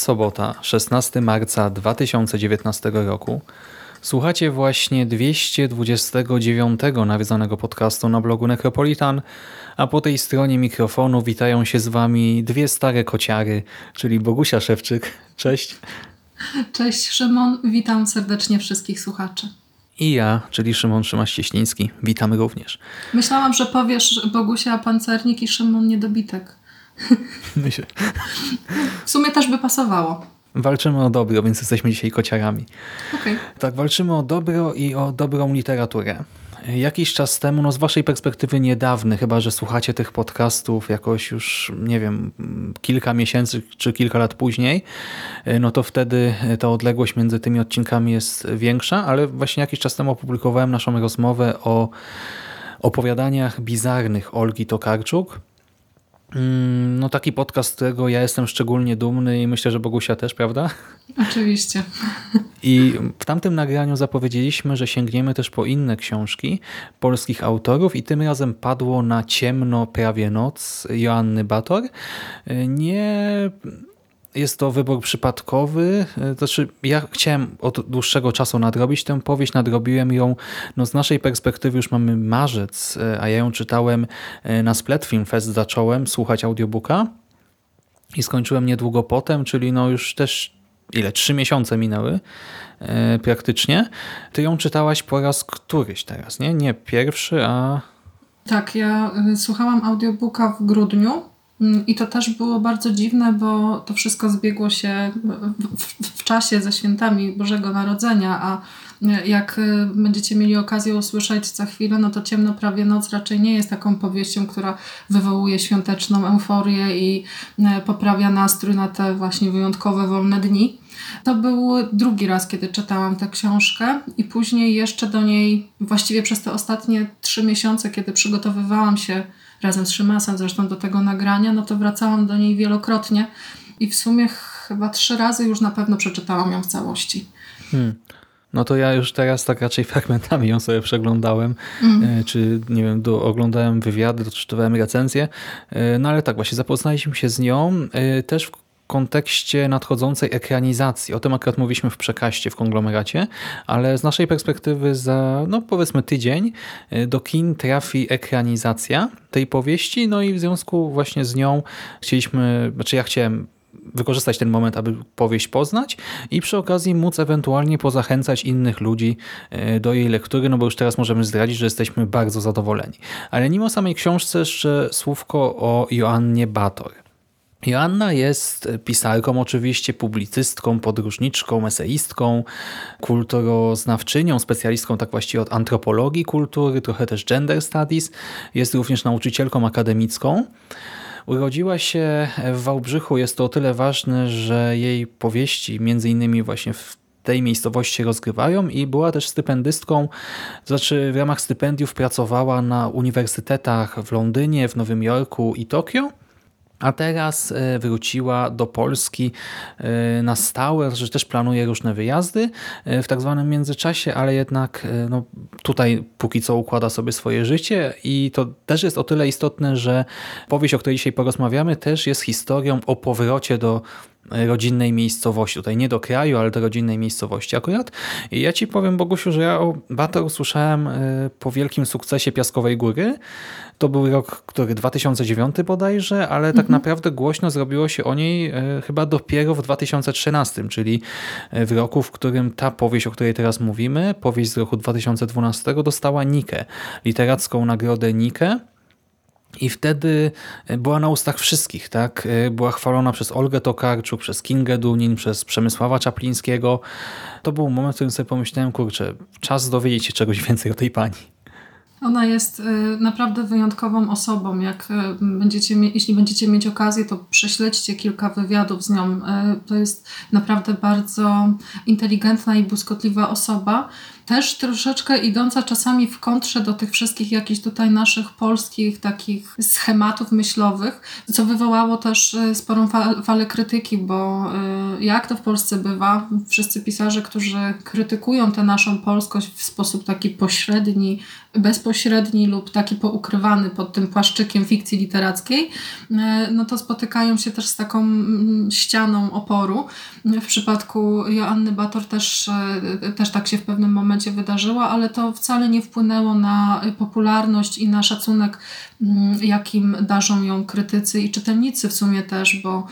Sobota, 16 marca 2019 roku. Słuchacie właśnie 229 nawiedzonego podcastu na blogu Necropolitan, a po tej stronie mikrofonu witają się z wami dwie stare kociary, czyli Bogusia Szewczyk. Cześć. Cześć Szymon, witam serdecznie wszystkich słuchaczy. I ja, czyli Szymon Szymaś-Cieśliński. Witamy również. Myślałam, że powiesz Bogusia Pancernik i Szymon Niedobitek. Myślę. W sumie też by pasowało. Walczymy o dobro, więc jesteśmy dzisiaj kociarami. Okay. Tak, walczymy o dobro i o dobrą literaturę. Jakiś czas temu, no z waszej perspektywy niedawny, chyba że słuchacie tych podcastów jakoś już, nie wiem, kilka miesięcy czy kilka lat później, no to wtedy ta odległość między tymi odcinkami jest większa, ale właśnie jakiś czas temu opublikowałem naszą rozmowę o opowiadaniach bizarnych Olgi Tokarczuk. Mm, no taki podcast, z którego ja jestem szczególnie dumny i myślę, że Bogusia też, prawda? Oczywiście. I w tamtym nagraniu zapowiedzieliśmy, że sięgniemy też po inne książki polskich autorów i tym razem padło na ciemno prawie noc Joanny Bator. Nie jest to wybór przypadkowy. Znaczy, ja chciałem od dłuższego czasu nadrobić tę powieść, nadrobiłem ją. No, z naszej perspektywy już mamy marzec, a ja ją czytałem na Splat Film Fest, zacząłem słuchać audiobooka i skończyłem niedługo potem, czyli no już też ile? Trzy miesiące minęły e, praktycznie. Ty ją czytałaś po raz któryś teraz, nie? Nie pierwszy, a... Tak, ja słuchałam audiobooka w grudniu I to też było bardzo dziwne, bo to wszystko zbiegło się w, w, w, czasie ze świętami Bożego Narodzenia, a jak y, będziecie mieli okazję usłyszeć za chwilę, no to Ciemno prawie noc raczej nie jest taką powieścią, która wywołuje świąteczną euforię i y, poprawia nastrój na te właśnie wyjątkowe wolne dni. To był drugi raz, kiedy czytałam tę książkę i później jeszcze do niej, właściwie przez te ostatnie trzy miesiące, kiedy przygotowywałam się razem z Szymasem zresztą do tego nagrania, no to wracałam do niej wielokrotnie i w sumie chyba trzy razy już na pewno przeczytałam ją w całości. Hmm. No to ja już teraz tak raczej fragmentami ją sobie przeglądałem, mm. czy nie wiem, do, oglądałem wywiady, doczytywałem recenzje, e, no ale tak, właśnie zapoznaliśmy się z nią e, też w kontekście nadchodzącej ekranizacji. O tym akurat mówiliśmy w przekaście w konglomeracie, ale z naszej perspektywy za, no powiedzmy tydzień y, do kin trafi ekranizacja tej powieści, no i w związku właśnie z nią chcieliśmy, znaczy ja chciałem wykorzystać ten moment, aby powieść poznać i przy okazji móc ewentualnie pozachęcać innych ludzi y, do jej lektury, no bo już teraz możemy zdradzić, że jesteśmy bardzo zadowoleni. Ale nim o samej książce jeszcze słówko o Joannie Bator. Joanna jest pisarką oczywiście, publicystką, podróżniczką, eseistką, kulturoznawczynią, specjalistką tak właściwie od antropologii kultury, trochę też gender studies. Jest również nauczycielką akademicką. Urodziła się w Wałbrzychu. Jest to o tyle ważne, że jej powieści między innymi właśnie w tej miejscowości rozgrywają i była też stypendystką, to znaczy w ramach stypendiów pracowała na uniwersytetach w Londynie, w Nowym Jorku i Tokio a teraz e, wróciła do Polski e, na stałe, że też planuje różne wyjazdy e, w tak zwanym międzyczasie, ale jednak no, tutaj póki co układa sobie swoje życie i to też jest o tyle istotne, że powieść, o której dzisiaj porozmawiamy, też jest historią o powrocie do rodzinnej miejscowości. Tutaj nie do kraju, ale do rodzinnej miejscowości akurat. I ja ci powiem, Bogusiu, że ja o Bator usłyszałem po wielkim sukcesie Piaskowej Góry. To był rok, który 2009 bodajże, ale tak mhm. naprawdę głośno zrobiło się o niej chyba dopiero w 2013, czyli w roku, w którym ta powieść, o której teraz mówimy, powieść z roku 2012 dostała Nikę, literacką nagrodę Nikę. I wtedy była na ustach wszystkich, tak? Była chwalona przez Olgę Tokarczuk, przez Kingę Dunin, przez Przemysława Czaplińskiego. To był moment, w którym sobie pomyślałem, kurczę, czas dowiedzieć się czegoś więcej o tej pani. Ona jest y, naprawdę wyjątkową osobą. Jak y, będziecie, jeśli będziecie mieć okazję, to prześledźcie kilka wywiadów z nią. Y, to jest naprawdę bardzo inteligentna i błyskotliwa osoba też troszeczkę idąca czasami w kontrze do tych wszystkich jakichś tutaj naszych polskich takich schematów myślowych, co wywołało też sporą falę krytyki, bo jak to w Polsce bywa, wszyscy pisarze, którzy krytykują tę naszą polskość w sposób taki pośredni, bezpośredni lub taki poukrywany pod tym płaszczykiem fikcji literackiej, e, no to spotykają się też z taką ścianą oporu. W przypadku Joanny Bator też, też tak się w pewnym momencie wydarzyła, ale to wcale nie wpłynęło na popularność i na szacunek, jakim darzą ją krytycy i czytelnicy w sumie też, bo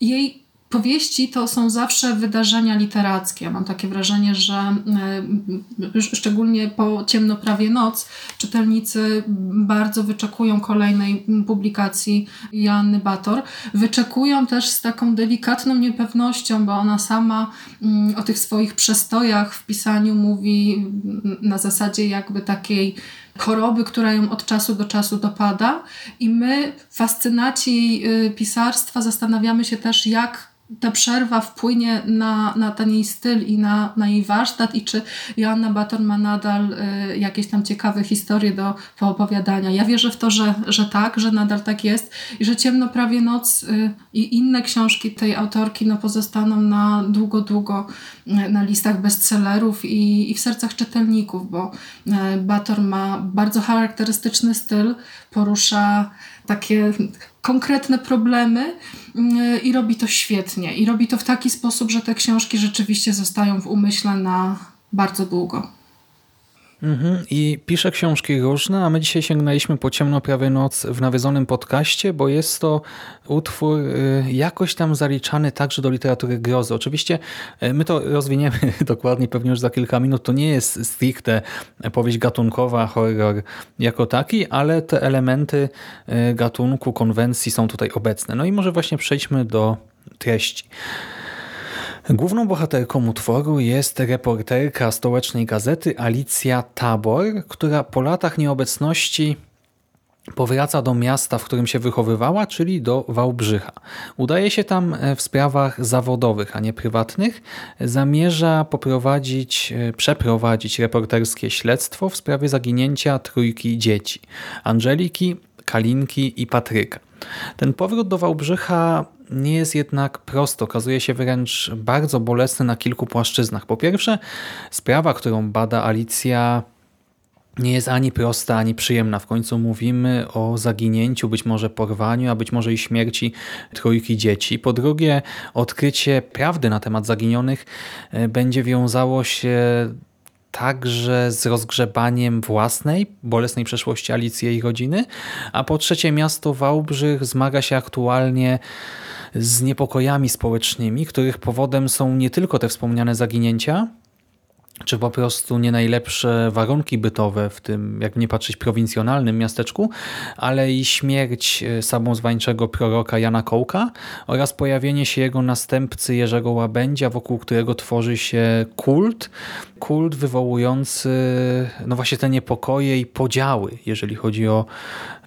jej powieści to są zawsze wydarzenia literackie. Mam takie wrażenie, że e, szczególnie po ciemnoprawie noc czytelnicy bardzo wyczekują kolejnej publikacji Joanny Bator. Wyczekują też z taką delikatną niepewnością, bo ona sama mm, o tych swoich przestojach w pisaniu mówi na zasadzie jakby takiej choroby, która ją od czasu do czasu dopada i my, fascynaci y, pisarstwa, zastanawiamy się też, jak ta przerwa wpłynie na, na ten jej styl i na, na jej warsztat i czy Joanna Baton ma nadal y, jakieś tam ciekawe historie do poopowiadania. Ja wierzę w to, że, że tak, że nadal tak jest i że Ciemno prawie noc y, i inne książki tej autorki no, pozostaną na długo, długo y, na listach bestsellerów i, i w sercach czytelników, bo y, Bator ma bardzo charakterystyczny styl, porusza takie konkretne problemy mm, i robi to świetnie. I robi to w taki sposób, że te książki rzeczywiście zostają w umyśle na bardzo długo. Mhm. I pisze książki różne, a my dzisiaj sięgnęliśmy po ciemno prawie noc w nawiedzonym podcaście, bo jest to utwór y, jakoś tam zaliczany także do literatury grozy. Oczywiście y, my to rozwiniemy dokładnie pewnie już za kilka minut. To nie jest stricte powieść gatunkowa, horror jako taki, ale te elementy y, gatunku, konwencji są tutaj obecne. No i może właśnie przejdźmy do treści. Główną bohaterką utworu jest reporterka stołecznej gazety Alicja Tabor, która po latach nieobecności powraca do miasta, w którym się wychowywała, czyli do Wałbrzycha. Udaje się tam e, w sprawach zawodowych, a nie prywatnych. Zamierza poprowadzić, e, przeprowadzić reporterskie śledztwo w sprawie zaginięcia trójki dzieci. Angeliki, Kalinki i Patryka. Ten powrót do Wałbrzycha nie jest jednak prosty. Okazuje się wręcz bardzo bolesny na kilku płaszczyznach. Po pierwsze, sprawa, którą bada Alicja nie jest ani prosta, ani przyjemna. W końcu mówimy o zaginięciu, być może porwaniu, a być może i śmierci trójki dzieci. Po drugie, odkrycie prawdy na temat zaginionych e, będzie wiązało się także z rozgrzebaniem własnej, bolesnej przeszłości Alicji i jej rodziny. A po trzecie, miasto Wałbrzych zmaga się aktualnie z niepokojami społecznymi, których powodem są nie tylko te wspomniane zaginięcia, czy po prostu nie najlepsze warunki bytowe w tym, jak nie patrzeć, prowincjonalnym miasteczku, ale i śmierć e, samozwańczego proroka Jana Kołka oraz pojawienie się jego następcy Jerzego Łabędzia, wokół którego tworzy się kult, kult wywołujący no właśnie te niepokoje i podziały, jeżeli chodzi o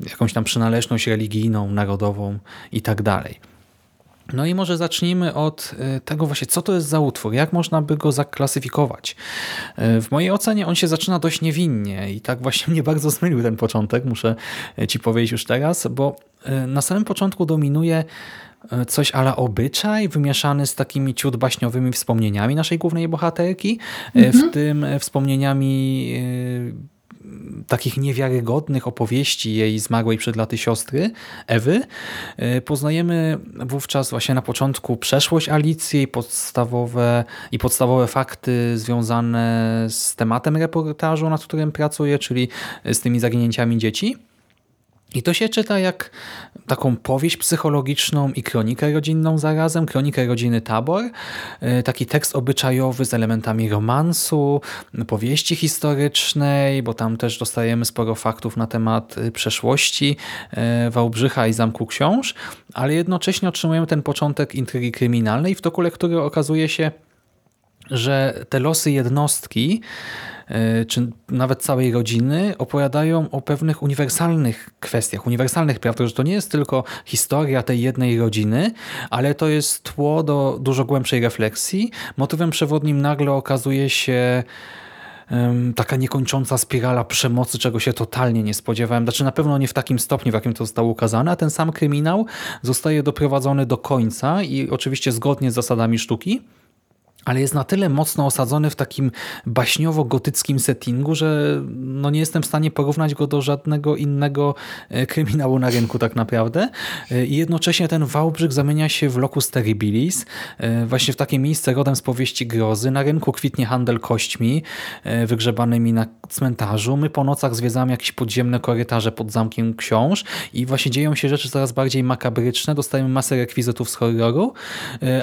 jakąś tam przynależność religijną, narodową i tak dalej. No i może zacznijmy od e, tego właśnie, co to jest za utwór, jak można by go zaklasyfikować. E, w mojej ocenie on się zaczyna dość niewinnie i tak właśnie mnie bardzo zmylił ten początek, muszę e, ci powiedzieć już teraz, bo na samym początku dominuje coś ala obyczaj, wymieszany z takimi ciut baśniowymi wspomnieniami naszej głównej bohaterki, mhm. w tym wspomnieniami takich niewiarygodnych opowieści jej zmarłej przed laty siostry, Ewy, e, poznajemy wówczas właśnie na początku przeszłość Alicji podstawowe, i podstawowe fakty związane z tematem reportażu, nad którym pracuje, czyli z tymi zaginięciami dzieci. I to się czyta jak taką powieść psychologiczną i kronikę rodzinną zarazem, kronikę rodziny Tabor, e, taki tekst obyczajowy z elementami romansu, powieści historycznej, bo tam też dostajemy sporo faktów na temat e, przeszłości e, Wałbrzycha i Zamku Książ, ale jednocześnie otrzymujemy ten początek intrygi kryminalnej, w toku lektury okazuje się, że te losy jednostki E, czy nawet całej rodziny opowiadają o pewnych uniwersalnych kwestiach, uniwersalnych prawdach, że to nie jest tylko historia tej jednej rodziny, ale to jest tło do dużo głębszej refleksji. Motywem przewodnim nagle okazuje się taka niekończąca spirala przemocy, czego się totalnie nie spodziewałem. Znaczy na pewno nie w takim stopniu, w jakim to zostało ukazane, a ten sam kryminał zostaje doprowadzony do końca i oczywiście zgodnie z zasadami sztuki, ale jest na tyle mocno osadzony w takim baśniowo-gotyckim settingu, że no nie jestem w stanie porównać go do żadnego innego e, kryminału na rynku tak naprawdę. E, I jednocześnie ten Wałbrzych zamienia się w locus terribilis, e, właśnie w takie miejsce rodem z powieści grozy. Na rynku kwitnie handel kośćmi wygrzebanymi na cmentarzu. My po nocach zwiedzamy jakieś podziemne korytarze pod zamkiem książ i właśnie dzieją się rzeczy coraz bardziej makabryczne. Dostajemy masę rekwizytów z horroru,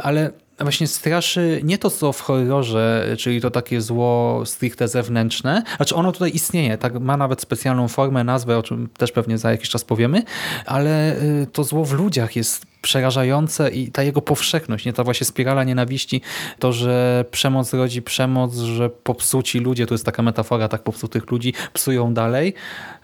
ale właśnie straszy nie to, co w horrorze, czyli to takie zło stricte zewnętrzne. Znaczy ono tutaj istnieje, tak ma nawet specjalną formę, nazwę, o czym też pewnie za jakiś czas powiemy, ale y, to zło w ludziach jest przerażające i ta jego powszechność, nie ta właśnie spirala nienawiści, to, że przemoc rodzi przemoc, że popsuci ludzie, to jest taka metafora tak popsutych ludzi, psują dalej.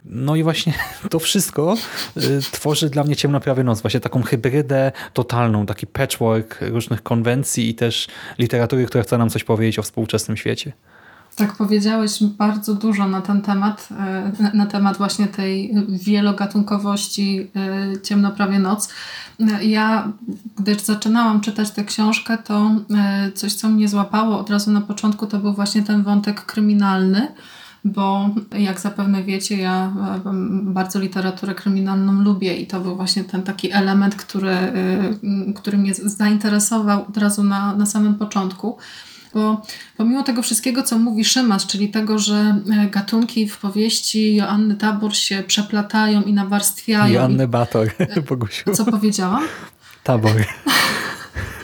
No i właśnie to wszystko y, tworzy dla mnie Ciemnoprawie Noc, właśnie taką hybrydę totalną, taki patchwork różnych konwencji i też literatury, która chce nam coś powiedzieć o współczesnym świecie. Tak, powiedziałeś bardzo dużo na ten temat, e, na temat właśnie tej wielogatunkowości e, Ciemno prawie noc. E, ja, gdy zaczynałam czytać tę książkę, to coś, co mnie złapało od razu na początku, to był właśnie ten wątek kryminalny, bo jak zapewne wiecie, ja bardzo literaturę kryminalną lubię i to był właśnie ten taki element, który, który mnie zainteresował od razu na, na samym początku bo pomimo tego wszystkiego, co mówi Szymas, czyli tego, że e, gatunki w powieści Joanny Tabor się przeplatają i nawarstwiają. Joanny Bator, Bogusiu. Co powiedziałam? Tabor.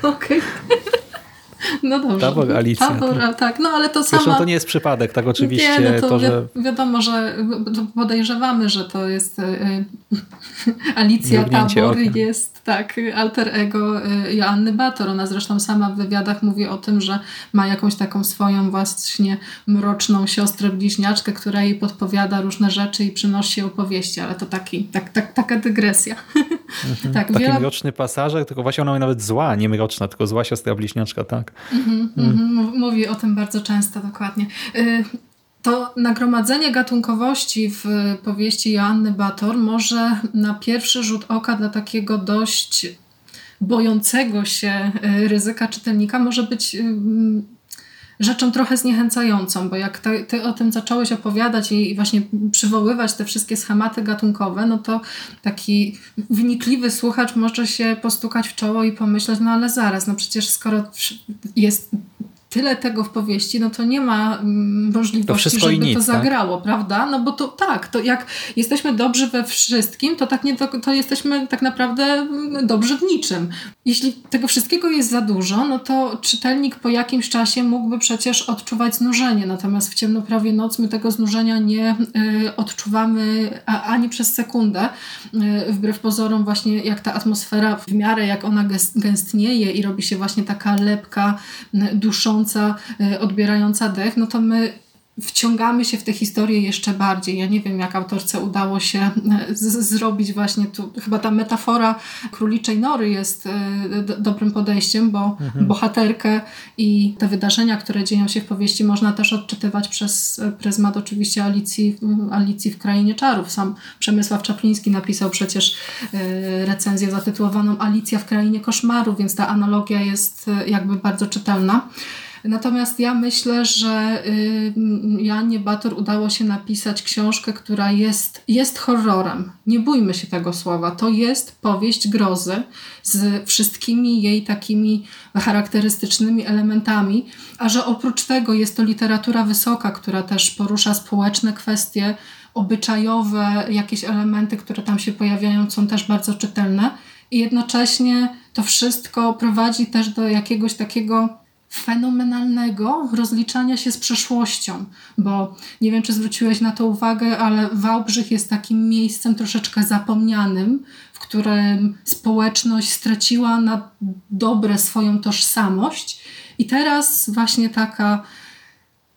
Okej. Okay. No dobrze. Tabor, Alicja. Tabor, a, tak, no ale to Zresztą sama... to nie jest przypadek, tak oczywiście. Nie, no to, to wi że... wiadomo, że podejrzewamy, że to jest y, Alicja Tabor okiem. jest tak alter ego y, Joanny Bator. Ona zresztą sama w wywiadach mówi o tym, że ma jakąś taką swoją właśnie mroczną siostrę bliźniaczkę, która jej podpowiada różne rzeczy i przynosi opowieści, ale to taki, tak, tak, taka dygresja. Mhm. tak, Taki wiele... mroczny pasażer, tylko właśnie ona nawet zła, nie mroczna, tylko zła siostra bliźniaczka, tak. Mhm, mhm. Mówi o tym bardzo często, dokładnie. Y, to nagromadzenie gatunkowości w powieści Joanny Bator może na pierwszy rzut oka dla takiego dość bojącego się y, ryzyka czytelnika może być rzeczą trochę zniechęcającą, bo jak ty, ty, o tym zacząłeś opowiadać i właśnie przywoływać te wszystkie schematy gatunkowe, no to taki wnikliwy słuchacz może się postukać w czoło i pomyśleć, no ale zaraz, no przecież skoro jest tyle tego w powieści, no to nie ma mm, możliwości, żeby nic, to tak? zagrało, tak? prawda? No bo to tak, to jak jesteśmy dobrzy we wszystkim, to tak nie to, to jesteśmy tak naprawdę mm, dobrzy w niczym. Jeśli tego wszystkiego jest za dużo, no to czytelnik po jakimś czasie mógłby przecież odczuwać znużenie, natomiast w ciemnoprawie noc my tego znużenia nie y, odczuwamy a, ani przez sekundę. Y, wbrew pozorom właśnie jak ta atmosfera w miarę jak ona gęstnieje i robi się właśnie taka lepka, y, duszą Y, odbierająca dech, no to my wciągamy się w tę historię jeszcze bardziej. Ja nie wiem, jak autorce udało się y, zrobić właśnie tu. Chyba ta metafora króliczej nory jest y, dobrym podejściem, bo mhm. bohaterkę i te wydarzenia, które dzieją się w powieści, można też odczytywać przez pryzmat oczywiście Alicji, Alicji w Krainie Czarów. Sam Przemysław Czapliński napisał przecież recenzję zatytułowaną Alicja w Krainie Koszmaru, więc ta analogia jest jakby bardzo czytelna. Natomiast ja myślę, że y, Janie Bator udało się napisać książkę, która jest, jest horrorem. Nie bójmy się tego słowa. To jest powieść grozy z wszystkimi jej takimi charakterystycznymi elementami, a że oprócz tego jest to literatura wysoka, która też porusza społeczne kwestie, obyczajowe, jakieś elementy, które tam się pojawiają, są też bardzo czytelne. I jednocześnie to wszystko prowadzi też do jakiegoś takiego fenomenalnego rozliczania się z przeszłością, bo nie wiem, czy zwróciłeś na to uwagę, ale Wałbrzych jest takim miejscem troszeczkę zapomnianym, w którym społeczność straciła na dobre swoją tożsamość. I teraz właśnie taka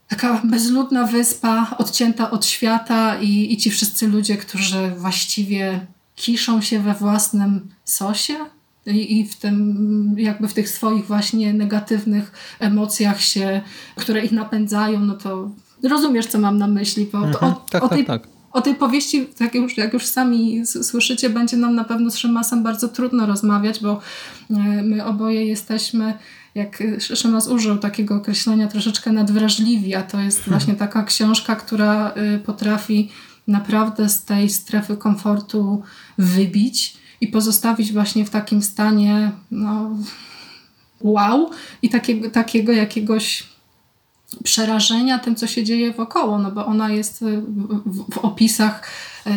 taka bezludna wyspa, odcięta od świata i, i ci wszyscy ludzie, którzy właściwie kiszą się we własnym sosie, i, w tym, jakby w tych swoich właśnie negatywnych emocjach się, które ich napędzają, no to rozumiesz, co mam na myśli, bo mhm, o, tak, o, tak, tej, tak. o tej powieści, jak już, jak już sami słyszycie, będzie nam na pewno z Szymasem bardzo trudno rozmawiać, bo e, my oboje jesteśmy jak Szymas użył takiego określenia troszeczkę nadwrażliwi, a to jest hmm. właśnie taka książka, która y, potrafi naprawdę z tej strefy komfortu wybić i pozostawić właśnie w takim stanie no, wow i takiego, takiego jakiegoś przerażenia tym, co się dzieje wokoło, no bo ona jest w, w opisach y,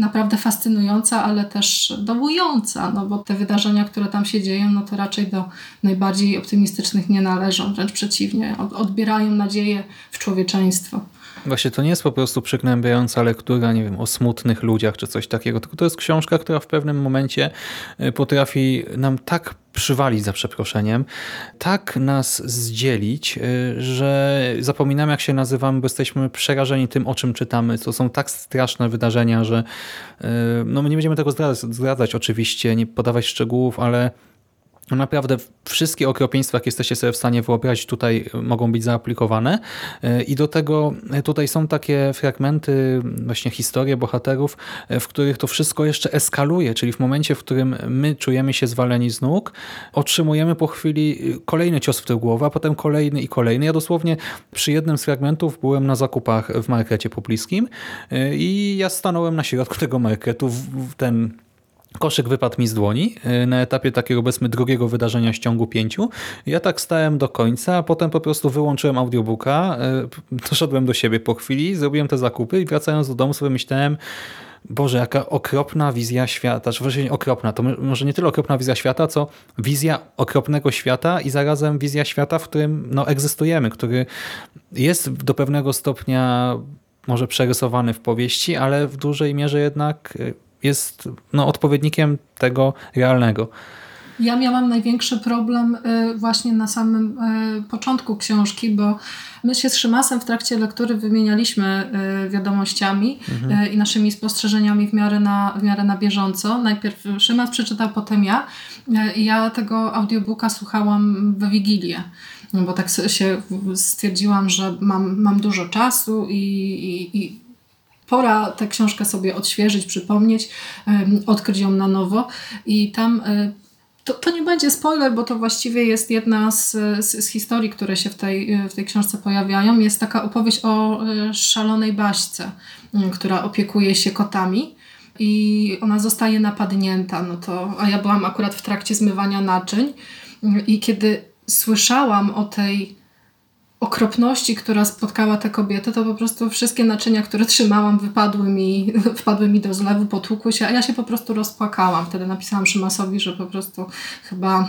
naprawdę fascynująca, ale też dołująca, no bo te wydarzenia, które tam się dzieją, no to raczej do najbardziej optymistycznych nie należą, wręcz przeciwnie, odbierają nadzieję w człowieczeństwo. Właśnie to nie jest po prostu przygnębiająca lektura, nie wiem, o smutnych ludziach czy coś takiego, tylko to jest książka, która w pewnym momencie y, potrafi nam tak przywalić za przeproszeniem, tak nas zdzielić, y, że zapominamy jak się nazywamy, bo jesteśmy przerażeni tym, o czym czytamy. To są tak straszne wydarzenia, że y, no my nie będziemy tego zdradzać, zdradzać oczywiście, nie podawać szczegółów, ale Naprawdę wszystkie okropieństwa, jakie jesteście sobie w stanie wyobrazić, tutaj mogą być zaaplikowane. I do tego tutaj są takie fragmenty, właśnie historie bohaterów, w których to wszystko jeszcze eskaluje, czyli w momencie, w którym my czujemy się zwaleni z nóg, otrzymujemy po chwili kolejny cios w tę głowę, a potem kolejny i kolejny. Ja dosłownie przy jednym z fragmentów byłem na zakupach w markecie pobliskim i ja stanąłem na środku tego marketu, ten Koszyk wypadł mi z dłoni y, na etapie takiego obecnie drugiego wydarzenia z ciągu pięciu. Ja tak stałem do końca, a potem po prostu wyłączyłem audiobooka, y, doszedłem do siebie po chwili, zrobiłem te zakupy i wracając do domu sobie myślałem, Boże, jaka okropna wizja świata, czy właściwie okropna, to może nie tyle okropna wizja świata, co wizja okropnego świata i zarazem wizja świata, w którym no, egzystujemy, który jest do pewnego stopnia może przerysowany w powieści, ale w dużej mierze jednak y, jest no, odpowiednikiem tego realnego. Ja miałam największy problem y, właśnie na samym y, początku książki, bo my się z Szymasem w trakcie lektury wymienialiśmy y, wiadomościami mhm. i naszymi spostrzeżeniami w miarę, na, w miarę na bieżąco. Najpierw Szymas przeczytał, potem ja. I ja tego audiobooka słuchałam we Wigilię bo tak się stwierdziłam, że mam, mam dużo czasu i, i, i pora tę książkę sobie odświeżyć, przypomnieć, odkryć ją na nowo i tam e, to, to nie będzie spoiler, bo to właściwie jest jedna z, z, z, historii, które się w tej, e, w tej książce pojawiają. Jest taka opowieść o e, szalonej baśce, która opiekuje się kotami i ona zostaje napadnięta. No to, a ja byłam akurat w trakcie zmywania naczyń i kiedy słyszałam o tej okropności, która spotkała tę kobietę, to po prostu wszystkie naczynia, które trzymałam, wypadły mi, wpadły mi do zlewu, potłukły się, a ja się po prostu rozpłakałam. Wtedy napisałam Szymasowi, że po prostu chyba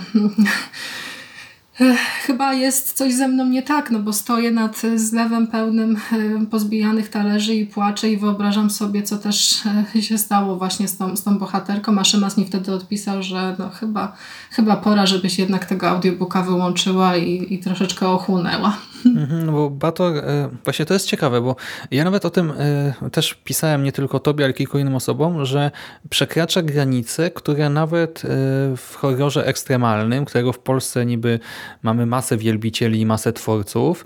chyba jest coś ze mną nie tak, no bo stoję nad zlewem pełnym pozbijanych talerzy i płaczę i wyobrażam sobie, co też e, się stało właśnie z tą, z tą bohaterką, a Szymas mi wtedy odpisał, że no chyba, chyba pora, żebyś jednak tego audiobooka wyłączyła i, i troszeczkę ochłonęła. Mhm, no bo Bator, e, właśnie to jest ciekawe, bo ja nawet o tym e, też pisałem nie tylko tobie, ale kilku innym osobom, że przekracza granice, które nawet e, w horrorze ekstremalnym, którego w Polsce niby mamy masę wielbicieli i masę twórców,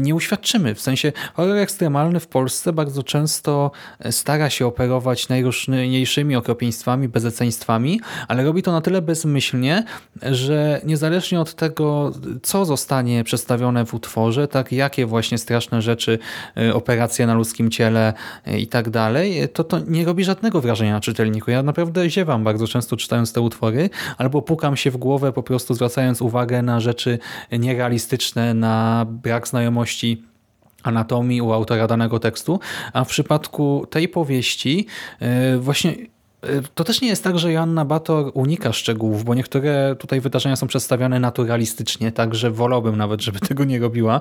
nie uświadczymy. W sensie horror ekstremalny w Polsce bardzo często stara się operować najróżniejszymi okropieństwami, bezeceństwami, ale robi to na tyle bezmyślnie, że niezależnie od tego, co zostanie przedstawione w utworze, tak jakie właśnie straszne rzeczy, y, operacje na ludzkim ciele y, i tak dalej, to to nie robi żadnego wrażenia na czytelniku. Ja naprawdę ziewam bardzo często czytając te utwory, albo pukam się w głowę po prostu zwracając uwagę na rzeczy nierealistyczne, na brak znajomości anatomii u autora danego tekstu, a w przypadku tej powieści y, właśnie Y, to też nie jest tak, że Joanna Bator unika szczegółów, bo niektóre tutaj wydarzenia są przedstawiane naturalistycznie, także wolałbym nawet, żeby tego nie robiła,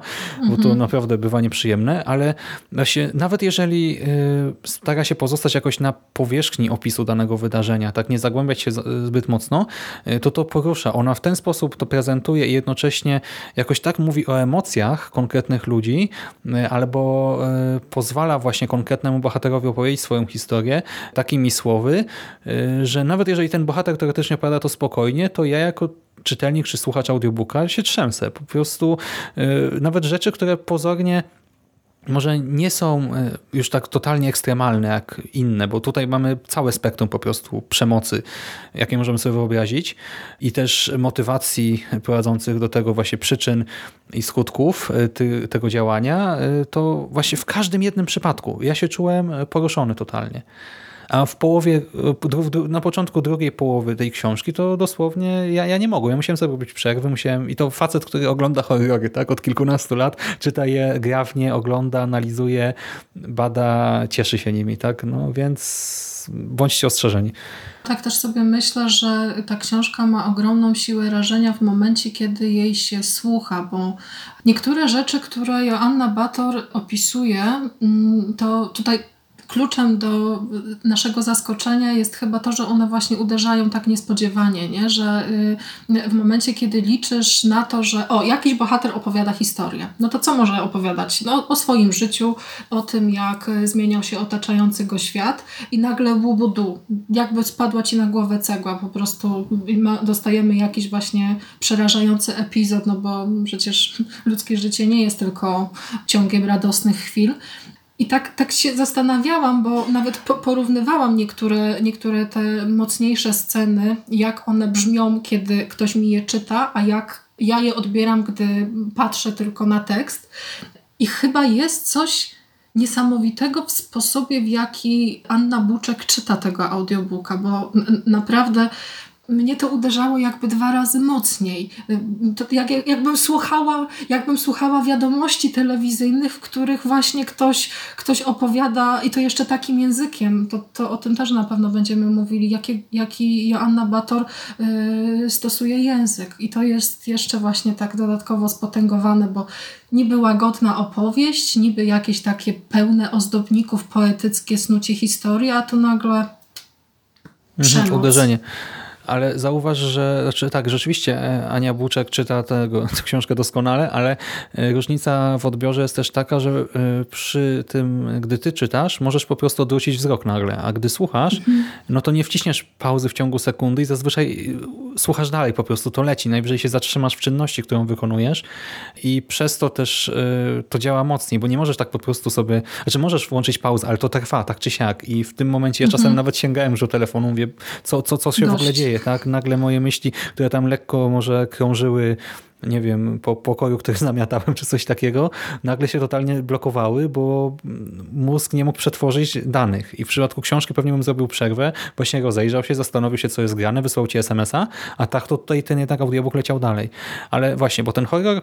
bo to mhm. naprawdę bywa nieprzyjemne, ale właśnie, nawet jeżeli y, stara się pozostać jakoś na powierzchni opisu danego wydarzenia, tak nie zagłębiać się zbyt mocno, y, to to porusza. Ona w ten sposób to prezentuje i jednocześnie jakoś tak mówi o emocjach konkretnych ludzi, albo pozwala właśnie konkretnemu bohaterowi opowiedzieć swoją historię takimi słowy, Y, że nawet jeżeli ten bohater teoretycznie opowiada to spokojnie, to ja jako czytelnik czy słuchacz audiobooka się trzęsę. Po prostu y, nawet rzeczy, które pozornie może nie są y, już tak totalnie ekstremalne jak inne, bo tutaj mamy całe spektrum po prostu przemocy, jakie możemy sobie wyobrazić i też motywacji prowadzących do tego właśnie przyczyn i skutków tego działania, to właśnie w każdym jednym przypadku ja się czułem poruszony totalnie. A w połowie, na początku drugiej połowy tej książki to dosłownie ja, ja nie mogłem. Ja musiałem sobie robić przerwy, musiałem i to facet, który ogląda horrory tak, od kilkunastu lat, czyta je grawnie, ogląda, analizuje, bada, cieszy się nimi. tak, no Więc bądźcie ostrzeżeni. Tak też sobie myślę, że ta książka ma ogromną siłę rażenia w momencie, kiedy jej się słucha, bo niektóre rzeczy, które Joanna Bator opisuje, mm, to tutaj kluczem do naszego zaskoczenia jest chyba to, że one właśnie uderzają tak niespodziewanie, nie? że y, w momencie, kiedy liczysz na to, że o, jakiś bohater opowiada historię, no to co może opowiadać? No, o swoim życiu, o tym, jak zmieniał się otaczający go świat i nagle łubudu, jakby spadła ci na głowę cegła, po prostu dostajemy jakiś właśnie przerażający epizod, no bo przecież ludzkie życie nie jest tylko ciągiem radosnych chwil, i tak, tak się zastanawiałam, bo nawet porównywałam niektóre, niektóre te mocniejsze sceny, jak one brzmią, kiedy ktoś mi je czyta, a jak ja je odbieram, gdy patrzę tylko na tekst. I chyba jest coś niesamowitego w sposobie, w jaki Anna Buczek czyta tego audiobooka, bo naprawdę mnie to uderzało jakby dwa razy mocniej. To jak, jakbym, słuchała, jakbym słuchała wiadomości telewizyjnych, w których właśnie ktoś, ktoś opowiada i to jeszcze takim językiem. To, to o tym też na pewno będziemy mówili, jaki, jaki Joanna Bator yy, stosuje język. I to jest jeszcze właśnie tak dodatkowo spotęgowane, bo niby łagodna opowieść, niby jakieś takie pełne ozdobników poetyckie snucie historii, a tu nagle mhm, przemoc. uderzenie ale zauważ, że znaczy, tak, rzeczywiście e, Ania Buczek czyta tego, tę książkę doskonale, ale e, różnica w odbiorze jest też taka, że e, przy tym, gdy ty czytasz, możesz po prostu odwrócić wzrok nagle, a gdy słuchasz, mhm. no to nie wciśniesz pauzy w ciągu sekundy i zazwyczaj słuchasz dalej, po prostu to leci. Najwyżej się zatrzymasz w czynności, którą wykonujesz i przez to też to działa mocniej, bo nie możesz tak po prostu sobie, znaczy możesz włączyć pauzę, ale to trwa tak czy siak i w tym momencie ja czasem mhm. nawet sięgałem już do telefonu, mówię, co, co, co się Dość. w ogóle dzieje, tak? Nagle moje myśli, które tam lekko może krążyły nie wiem, po pokoju, który zamiatałem, czy coś takiego, nagle się totalnie blokowały, bo mózg nie mógł przetworzyć danych. I w przypadku książki pewnie bym zrobił przerwę, właśnie rozejrzał się, zastanowił się, co jest grane, wysłał ci SMS-a, a tak to tutaj ten jednak audiobook leciał dalej. Ale właśnie, bo ten horror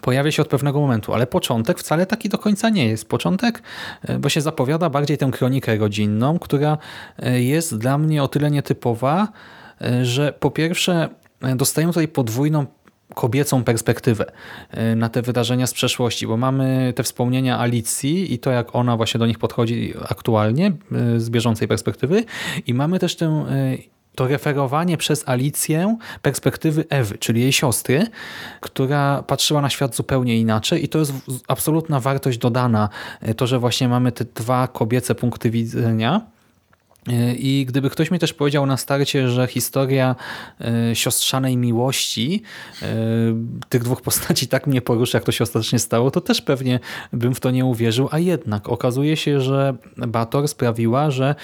pojawia się od pewnego momentu, ale początek wcale taki do końca nie jest. Początek, e, bo się zapowiada bardziej tę kronikę rodzinną, która e, jest dla mnie o tyle nietypowa, że po pierwsze e, dostajemy tutaj podwójną kobiecą perspektywę e, na te wydarzenia z przeszłości, bo mamy te wspomnienia Alicji i to, jak ona właśnie do nich podchodzi aktualnie z bieżącej perspektywy i mamy też tę to referowanie przez Alicję perspektywy Ewy, czyli jej siostry, która patrzyła na świat zupełnie inaczej i to jest absolutna wartość dodana. To, że właśnie mamy te dwa kobiece punkty widzenia, i gdyby ktoś mi też powiedział na starcie, że historia e, siostrzanej miłości e, tych dwóch postaci tak mnie poruszy, jak to się ostatecznie stało, to też pewnie bym w to nie uwierzył, a jednak okazuje się, że Bator sprawiła, że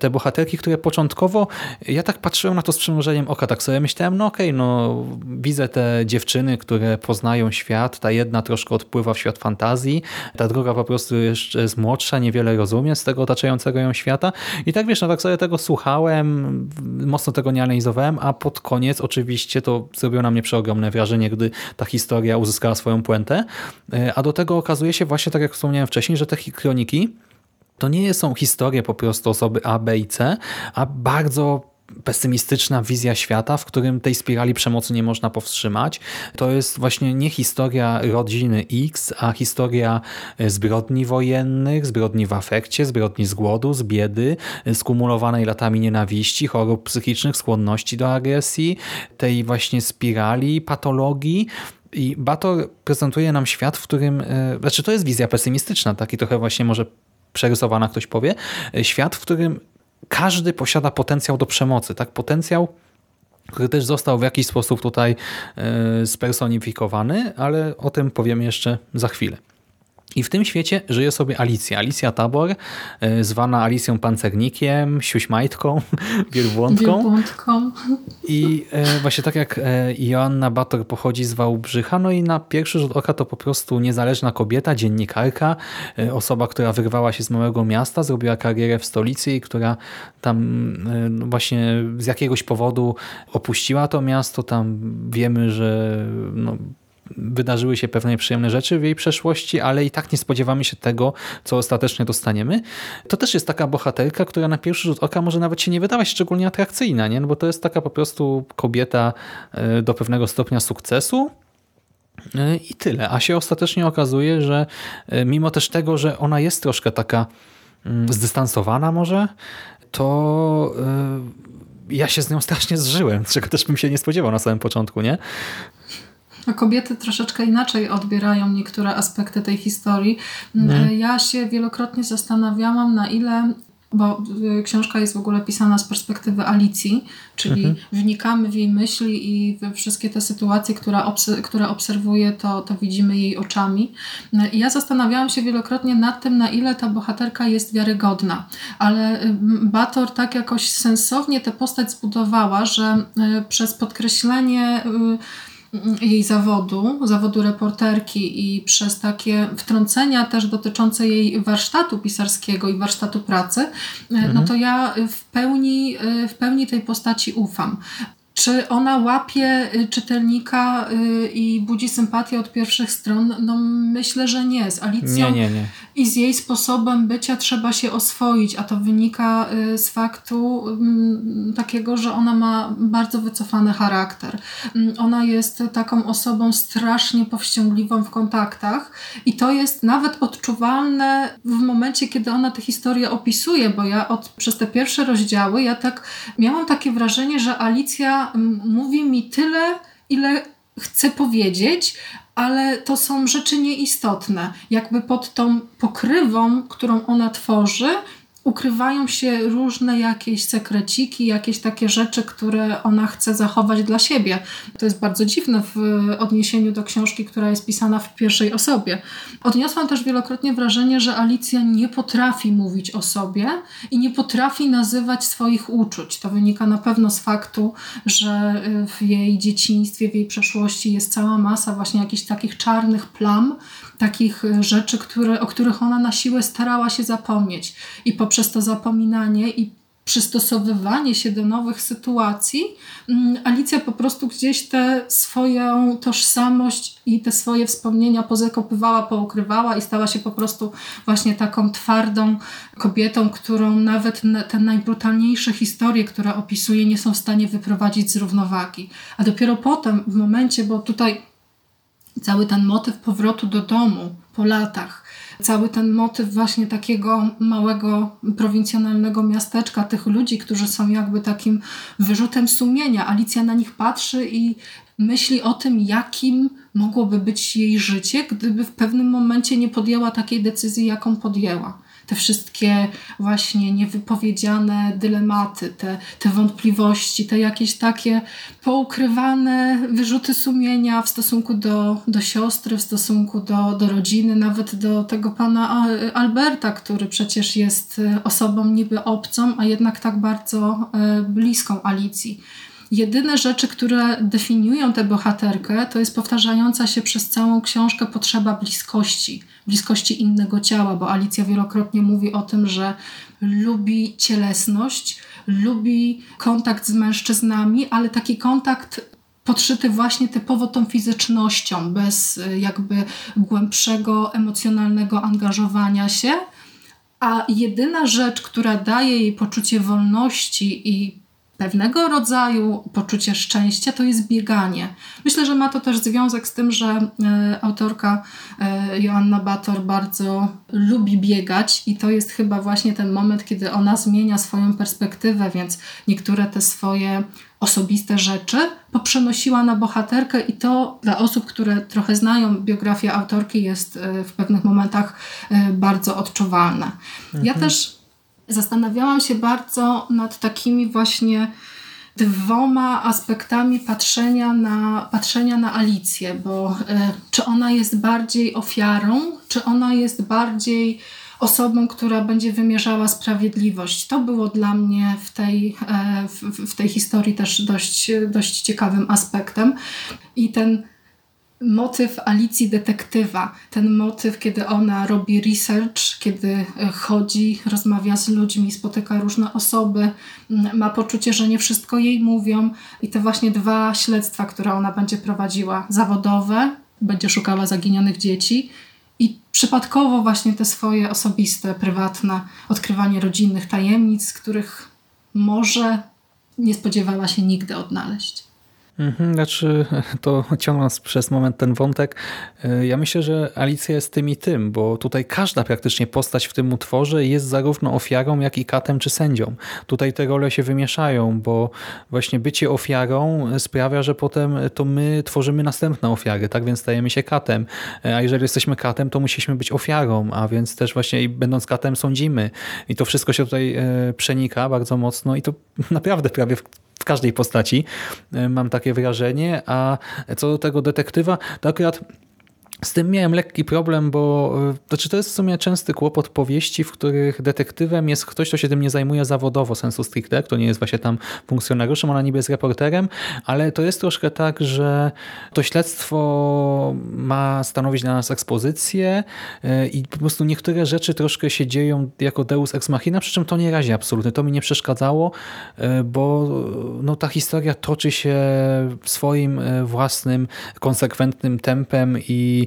te bohaterki, które początkowo, ja tak patrzyłem na to z przymrużeniem oka, tak sobie myślałem, no okej, okay, no widzę te dziewczyny, które poznają świat, ta jedna troszkę odpływa w świat fantazji, ta druga po prostu jeszcze jest młodsza, niewiele rozumie z tego otaczającego ją świata. I tak wiesz, no tak sobie tego słuchałem, mocno tego nie analizowałem, a pod koniec oczywiście to zrobiło na mnie przeogromne wrażenie, gdy ta historia uzyskała swoją puentę. E, a do tego okazuje się właśnie, tak jak wspomniałem wcześniej, że te kroniki to nie są historie po prostu osoby A, B i C, a bardzo pesymistyczna wizja świata, w którym tej spirali przemocy nie można powstrzymać. To jest właśnie nie historia rodziny X, a historia e, zbrodni wojennych, zbrodni w afekcie, zbrodni z głodu, z biedy, e, skumulowanej latami nienawiści, chorób psychicznych, skłonności do agresji, tej właśnie spirali, patologii, i Bator prezentuje nam świat, w którym, e, znaczy to jest wizja pesymistyczna, taki trochę właśnie może przerysowana ktoś powie, świat, w którym każdy posiada potencjał do przemocy, tak? Potencjał, który też został w jakiś sposób tutaj e, spersonifikowany, ale o tym powiemy jeszcze za chwilę. I w tym świecie żyje sobie Alicja. Alicja Tabor, e, zwana Alicją Pancernikiem, Siuśmajtką, Wielbłądką. Wielbłądką. I e, właśnie tak jak e, Joanna Bator pochodzi z Wałbrzycha, no i na pierwszy rzut oka to po prostu niezależna kobieta, dziennikarka, osoba, która wyrwała się z małego miasta, zrobiła karierę w stolicy i która tam no właśnie z jakiegoś powodu opuściła to miasto. Tam wiemy, że no, wydarzyły się pewne przyjemne rzeczy w jej przeszłości, ale i tak nie spodziewamy się tego, co ostatecznie dostaniemy. To też jest taka bohaterka, która na pierwszy rzut oka może nawet się nie wydawać szczególnie atrakcyjna, nie? No bo to jest taka po prostu kobieta e, do pewnego stopnia sukcesu, e, i tyle. A się ostatecznie okazuje, że e, mimo też tego, że ona jest troszkę taka mm, zdystansowana może, to ja się z nią strasznie zżyłem, czego też bym się nie spodziewał na samym początku, nie? A kobiety troszeczkę inaczej odbierają niektóre aspekty tej historii. Mm. Ja się wielokrotnie zastanawiałam, na ile bo y, książka jest w ogóle pisana z perspektywy Alicji, czyli mhm. wnikamy w jej myśli i we wszystkie te sytuacje, które, obs które obserwuje, to, to widzimy jej oczami. I ja zastanawiałam się wielokrotnie nad tym, na ile ta bohaterka jest wiarygodna, ale y, Bator tak jakoś sensownie tę postać zbudowała, że y, przez podkreślenie jej zawodu, zawodu reporterki i przez takie wtrącenia też dotyczące jej warsztatu pisarskiego i warsztatu pracy, e, no mhm. no to ja w pełni, e, w pełni tej postaci ufam. Czy ona łapie y, czytelnika y, i budzi sympatię od pierwszych stron? No myślę, że nie. Z Alicją nie, nie, nie. i z jej sposobem bycia trzeba się oswoić, a to wynika y, z faktu mm, takiego, że ona ma bardzo wycofany charakter. Mm, ona jest taką osobą strasznie powściągliwą w kontaktach i to jest nawet odczuwalne w momencie, kiedy ona tę historię opisuje, bo ja od, przez te pierwsze rozdziały ja tak miałam takie wrażenie, że Alicja mówi mi tyle, ile chce powiedzieć, ale to są rzeczy nieistotne. Jakby pod tą pokrywą, którą ona tworzy, ukrywają się różne jakieś sekreciki, jakieś takie rzeczy, które ona chce zachować dla siebie. To jest bardzo dziwne w odniesieniu do książki, która jest pisana w pierwszej osobie. Odniosłam też wielokrotnie wrażenie, że Alicja nie potrafi mówić o sobie i nie potrafi nazywać swoich uczuć. To wynika na pewno z faktu, że w jej dzieciństwie, w jej przeszłości jest cała masa właśnie jakichś takich czarnych plam, takich rzeczy, które, o których ona na siłę starała się zapomnieć. I poprzez to zapominanie i przystosowywanie się do nowych sytuacji, mm, Alicja po prostu gdzieś tę swoją tożsamość i te swoje wspomnienia pozakopywała, poukrywała i stała się po prostu właśnie taką twardą kobietą, którą nawet te najbrutalniejsze historie, które opisuje, nie są w stanie wyprowadzić z równowagi. A dopiero potem, w momencie, bo tutaj cały ten motyw powrotu do domu po latach, cały ten motyw właśnie takiego małego, prowincjonalnego miasteczka, tych ludzi, którzy są jakby takim wyrzutem sumienia. Alicja na nich patrzy i myśli o tym, jakim mogłoby być jej życie, gdyby w pewnym momencie nie podjęła takiej decyzji, jaką podjęła te wszystkie właśnie niewypowiedziane dylematy, te, te wątpliwości, te jakieś takie poukrywane wyrzuty sumienia w stosunku do, do siostry, w stosunku do, do rodziny, nawet do tego pana Alberta, który przecież jest osobą niby obcą, a jednak tak bardzo e, bliską Alicji. Jedyne rzeczy, które definiują tę bohaterkę, to jest powtarzająca się przez całą książkę potrzeba bliskości, bliskości innego ciała, bo Alicja wielokrotnie mówi o tym, że lubi cielesność, lubi kontakt z mężczyznami, ale taki kontakt podszyty właśnie typowo tą fizycznością, bez jakby głębszego emocjonalnego angażowania się. A jedyna rzecz, która daje jej poczucie wolności i pewnego rodzaju poczucie szczęścia to jest bieganie. Myślę, że ma to też związek z tym, że e, autorka e, Joanna Bator bardzo lubi biegać i to jest chyba właśnie ten moment, kiedy ona zmienia swoją perspektywę, więc niektóre te swoje osobiste rzeczy poprzenosiła na bohaterkę i to dla osób, które trochę znają biografię autorki jest e, w pewnych momentach bardzo odczuwalne. Mhm. Ja też Zastanawiałam się bardzo nad takimi właśnie dwoma aspektami patrzenia na, patrzenia na Alicję, bo y, czy ona jest bardziej ofiarą, czy ona jest bardziej osobą, która będzie wymierzała sprawiedliwość. To było dla mnie w tej, e, w, w tej historii też dość, dość ciekawym aspektem. I ten motyw Alicji detektywa, ten motyw, kiedy ona robi research, kiedy e, chodzi, rozmawia z ludźmi, spotyka różne osoby, ma poczucie, że nie wszystko jej mówią i te właśnie dwa śledztwa, które ona będzie prowadziła, zawodowe, będzie szukała zaginionych dzieci i przypadkowo właśnie te swoje osobiste, prywatne odkrywanie rodzinnych tajemnic, których może nie spodziewała się nigdy odnaleźć. Mhm, znaczy, to ciągnąc przez moment ten wątek, e, ja myślę, że Alicja jest tym i tym, bo tutaj każda praktycznie postać w tym utworze jest zarówno ofiarą, jak i katem czy sędzią. Tutaj te role się wymieszają, bo właśnie bycie ofiarą sprawia, że potem to my tworzymy następne ofiary, tak więc stajemy się katem. E, a jeżeli jesteśmy katem, to musimy być ofiarą, a więc też właśnie będąc katem sądzimy. I to wszystko się tutaj e, przenika bardzo mocno i to naprawdę prawie w w każdej postaci, e, mam takie wrażenie. A co do tego detektywa, to akurat z tym miałem lekki problem, bo e, znaczy to jest w sumie częsty kłopot powieści, w których detektywem jest ktoś, kto się tym nie zajmuje zawodowo, sensu stricte, kto nie jest właśnie tam funkcjonariuszem, ona niby jest reporterem, ale to jest troszkę tak, że to śledztwo ma stanowić dla nas ekspozycję e, i po prostu niektóre rzeczy troszkę się dzieją jako deus ex machina, przy czym to nie razi absolutnie, to mi nie przeszkadzało, e, bo no, ta historia toczy się swoim własnym, konsekwentnym tempem i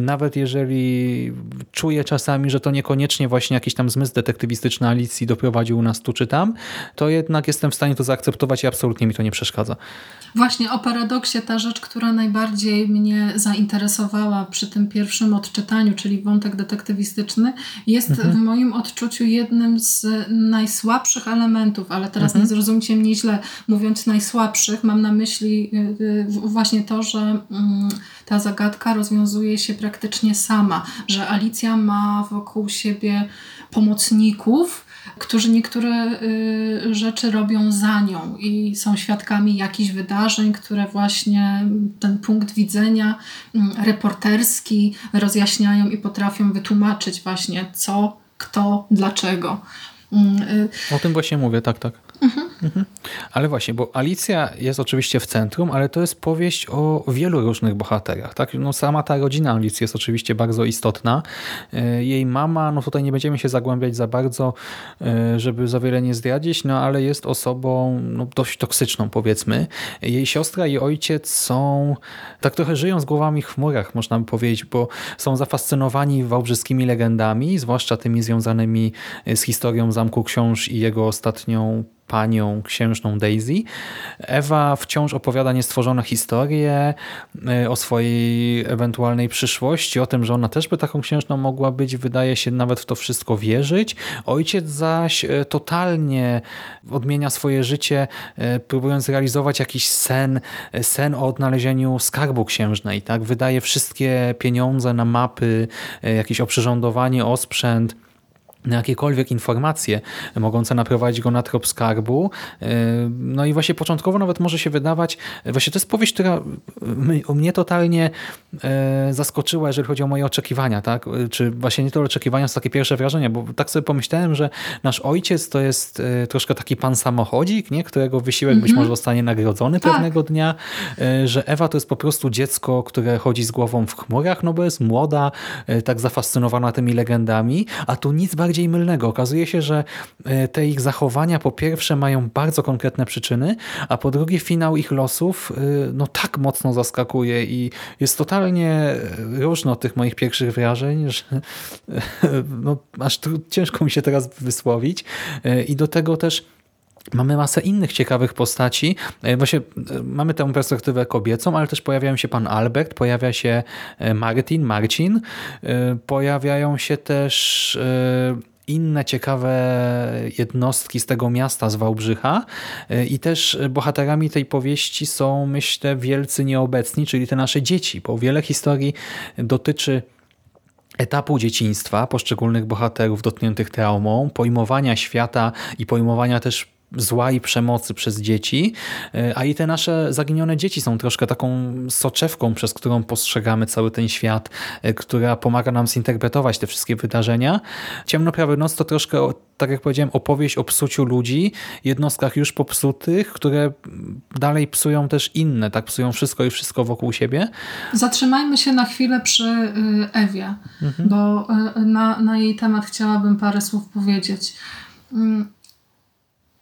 nawet jeżeli czuję czasami, że to niekoniecznie właśnie jakiś tam zmysł detektywistyczny Alicji doprowadził nas tu czy tam, to jednak jestem w stanie to zaakceptować i absolutnie mi to nie przeszkadza. Właśnie o paradoksie ta rzecz, która najbardziej mnie zainteresowała przy tym pierwszym odczytaniu, czyli wątek detektywistyczny, jest mhm. w moim odczuciu jednym z najsłabszych elementów, ale teraz mhm. nie zrozumcie mnie źle, mówiąc najsłabszych, mam na myśli y, y, właśnie to, że mm, ta zagadka rozwiązuje się praktycznie sama, że Alicja ma wokół siebie pomocników, którzy niektóre y, rzeczy robią za nią i są świadkami jakichś wydarzeń, które właśnie ten punkt widzenia mm, reporterski rozjaśniają i potrafią wytłumaczyć właśnie co, kto, dlaczego. Mm, y, o tym właśnie mówię, tak, tak. Mhm. Ale właśnie, bo Alicja jest oczywiście w centrum, ale to jest powieść o wielu różnych bohaterach. Tak? No, sama ta rodzina Alicji jest oczywiście bardzo istotna. E, jej mama, no tutaj nie będziemy się zagłębiać za bardzo, e, żeby za wiele nie zdradzić, no ale jest osobą no, dość toksyczną powiedzmy. Jej siostra i ojciec są, tak trochę żyją z głowami w chmurach, można by powiedzieć, bo są zafascynowani wałbrzyskimi legendami, zwłaszcza tymi związanymi z historią Zamku Książ i jego ostatnią panią księżną Daisy. Ewa wciąż opowiada niestworzone historie e, o swojej ewentualnej przyszłości, o tym, że ona też by taką księżną mogła być, wydaje się nawet w to wszystko wierzyć. Ojciec zaś e, totalnie odmienia swoje życie, e, próbując realizować jakiś sen, sen o odnalezieniu skarbu księżnej. Tak? Wydaje wszystkie pieniądze na mapy, jakieś oprzyrządowanie, osprzęt, na jakiekolwiek informacje mogące naprowadzić go na trop skarbu. E, no i właśnie początkowo nawet może się wydawać, właśnie to jest powieść, która mnie totalnie e, zaskoczyła, jeżeli chodzi o moje oczekiwania, tak? czy właśnie nie to oczekiwania, to takie pierwsze wrażenie, bo tak sobie pomyślałem, że nasz ojciec to jest e, troszkę taki pan samochodzik, nie? którego wysiłek mm -hmm. być mhm. może zostanie nagrodzony tak. pewnego dnia, że Ewa to jest po prostu dziecko, które chodzi z głową w chmurach, no bo jest młoda, tak zafascynowana tymi legendami, a tu nic bardziej bardziej mylnego. Okazuje się, że e, te ich zachowania po pierwsze mają bardzo konkretne przyczyny, a po drugie finał ich losów e, no tak mocno zaskakuje i jest totalnie różny od tych moich pierwszych wrażeń, że no, aż ciężko mi się teraz wysłowić. E, I do tego też Mamy masę innych ciekawych postaci. Właśnie mamy tę perspektywę kobiecą, ale też pojawiają się pan Albert, pojawia się Martin, Marcin, pojawiają się też inne ciekawe jednostki z tego miasta, z Wałbrzycha e, i też bohaterami tej powieści są, myślę, wielcy nieobecni, czyli te nasze dzieci, bo wiele historii dotyczy etapu dzieciństwa poszczególnych bohaterów dotkniętych traumą, pojmowania świata i pojmowania też zła i przemocy przez dzieci, e, a i te nasze zaginione dzieci są troszkę taką soczewką, przez którą postrzegamy cały ten świat, e, która pomaga nam zinterpretować te wszystkie wydarzenia. Ciemnoprawy noc to troszkę, tak jak powiedziałem, opowieść o psuciu ludzi, jednostkach już popsutych, które dalej psują też inne, tak psują wszystko i wszystko wokół siebie. Zatrzymajmy się na chwilę przy y, Ewie, mhm. bo y, na, na jej temat chciałabym parę słów powiedzieć.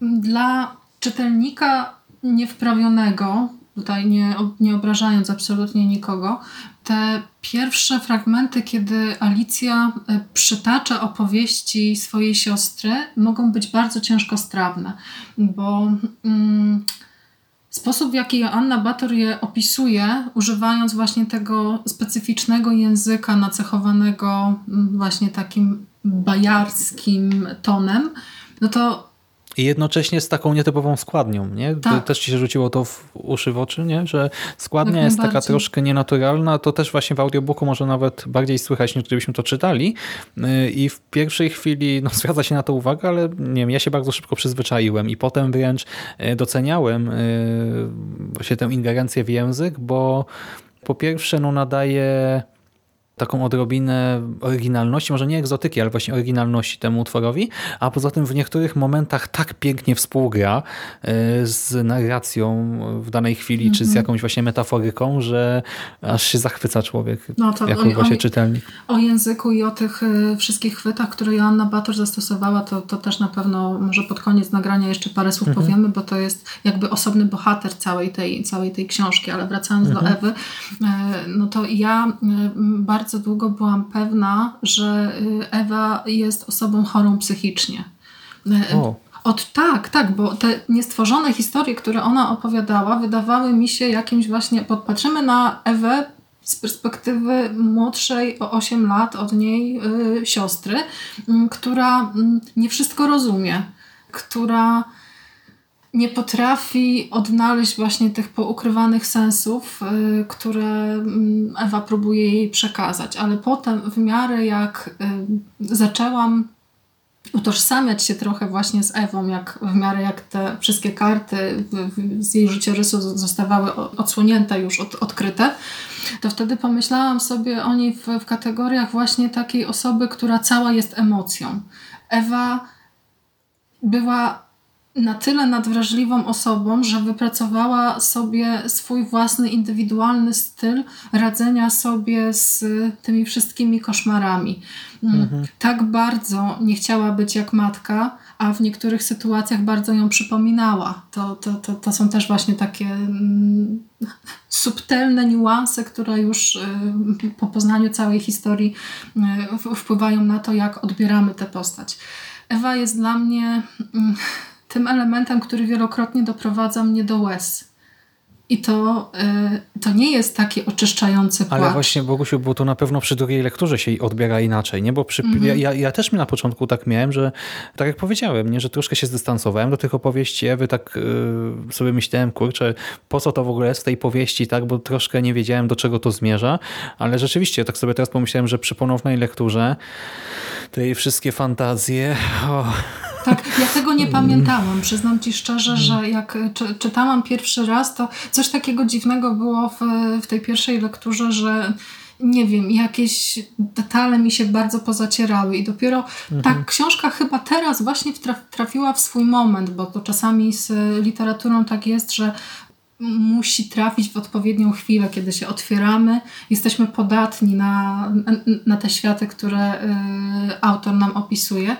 Dla czytelnika niewprawionego, tutaj nie, nie obrażając absolutnie nikogo, te pierwsze fragmenty, kiedy Alicja e, przytacza opowieści swojej siostry, mogą być bardzo ciężko strawne, bo mm, sposób, w jaki Anna Bator je opisuje, używając właśnie tego specyficznego języka nacechowanego mm, właśnie takim bajarskim tonem, no to i jednocześnie z taką nietypową składnią, nie? Tak. Też ci się rzuciło to w uszy w oczy, nie? Że składnia tak jest taka troszkę nienaturalna, to też właśnie w audiobooku może nawet bardziej słychać niż gdybyśmy to czytali y, i w pierwszej chwili no, zwraca się na to uwaga, ale nie wiem, ja się bardzo szybko przyzwyczaiłem i potem wręcz y, doceniałem y, właśnie tę ingerencję w język, bo po pierwsze no, nadaje taką odrobinę oryginalności, może nie egzotyki, ale właśnie oryginalności temu utworowi, a poza tym w niektórych momentach tak pięknie współgra e, z narracją w danej chwili, mm -hmm. czy z mhm. jakąś właśnie metaforyką, że aż się zachwyca człowiek no to jako o, właśnie o, czytelnik. O języku i o tych e, wszystkich chwytach, które Joanna Bator zastosowała, to, to też na pewno może pod koniec nagrania jeszcze parę słów mm -hmm. powiemy, bo to jest jakby osobny bohater całej tej, całej tej książki, ale wracając mm -hmm. do mhm. Ewy, e, no to ja bardzo bardzo długo byłam pewna, że y, Ewa jest osobą chorą psychicznie. Y, o. Od tak, tak, bo te niestworzone historie, które ona opowiadała, wydawały mi się jakimś właśnie. Podpatrzymy na Ewę z perspektywy młodszej o 8 lat od niej y, siostry, y, która y, nie wszystko rozumie, która nie potrafi odnaleźć właśnie tych poukrywanych sensów, y, które mm, Ewa próbuje jej przekazać. Ale potem, w miarę jak y, zaczęłam utożsamiać się trochę właśnie z Ewą, jak, w miarę jak te wszystkie karty z jej życiorysu zostawały odsłonięte już, od, odkryte, to wtedy pomyślałam sobie o niej w, w kategoriach właśnie takiej osoby, która cała jest emocją. Ewa była na tyle nadwrażliwą osobą, że wypracowała sobie swój własny, indywidualny styl radzenia sobie z tymi wszystkimi koszmarami. Mm, mhm. Tak bardzo nie chciała być jak matka, a w niektórych sytuacjach bardzo ją przypominała. To, to, to, to są też właśnie takie mm, subtelne niuanse, które już y, po poznaniu całej historii y, wpływają na to, jak odbieramy tę postać. Ewa jest dla mnie. Y, tym elementem, który wielokrotnie doprowadza mnie do łez. I to, y, to nie jest taki oczyszczający płacz. Ale właśnie, Bogusiu, bo to na pewno przy drugiej lekturze się odbiera inaczej, nie? Bo przy, Mhm. ja, ja, ja też mi na początku tak miałem, że tak jak powiedziałem, nie? że troszkę się zdystansowałem do tych opowieści Ewy, tak y, sobie myślałem, kurczę, po co to w ogóle jest w tej powieści, tak? Bo troszkę nie wiedziałem, do czego to zmierza, ale rzeczywiście, tak sobie teraz pomyślałem, że przy ponownej lekturze tej wszystkie fantazje, Tak, ja tego nie pamiętałam. Przyznam ci szczerze, że jak czy, czytałam pierwszy raz, to coś takiego dziwnego było w, w tej pierwszej lekturze, że nie wiem, jakieś detale mi się bardzo pozacierały. I dopiero ta książka chyba teraz właśnie trafiła w swój moment, bo to czasami z literaturą tak jest, że musi trafić w odpowiednią chwilę, kiedy się otwieramy, jesteśmy podatni na, na, te światy, które autor nam opisuje.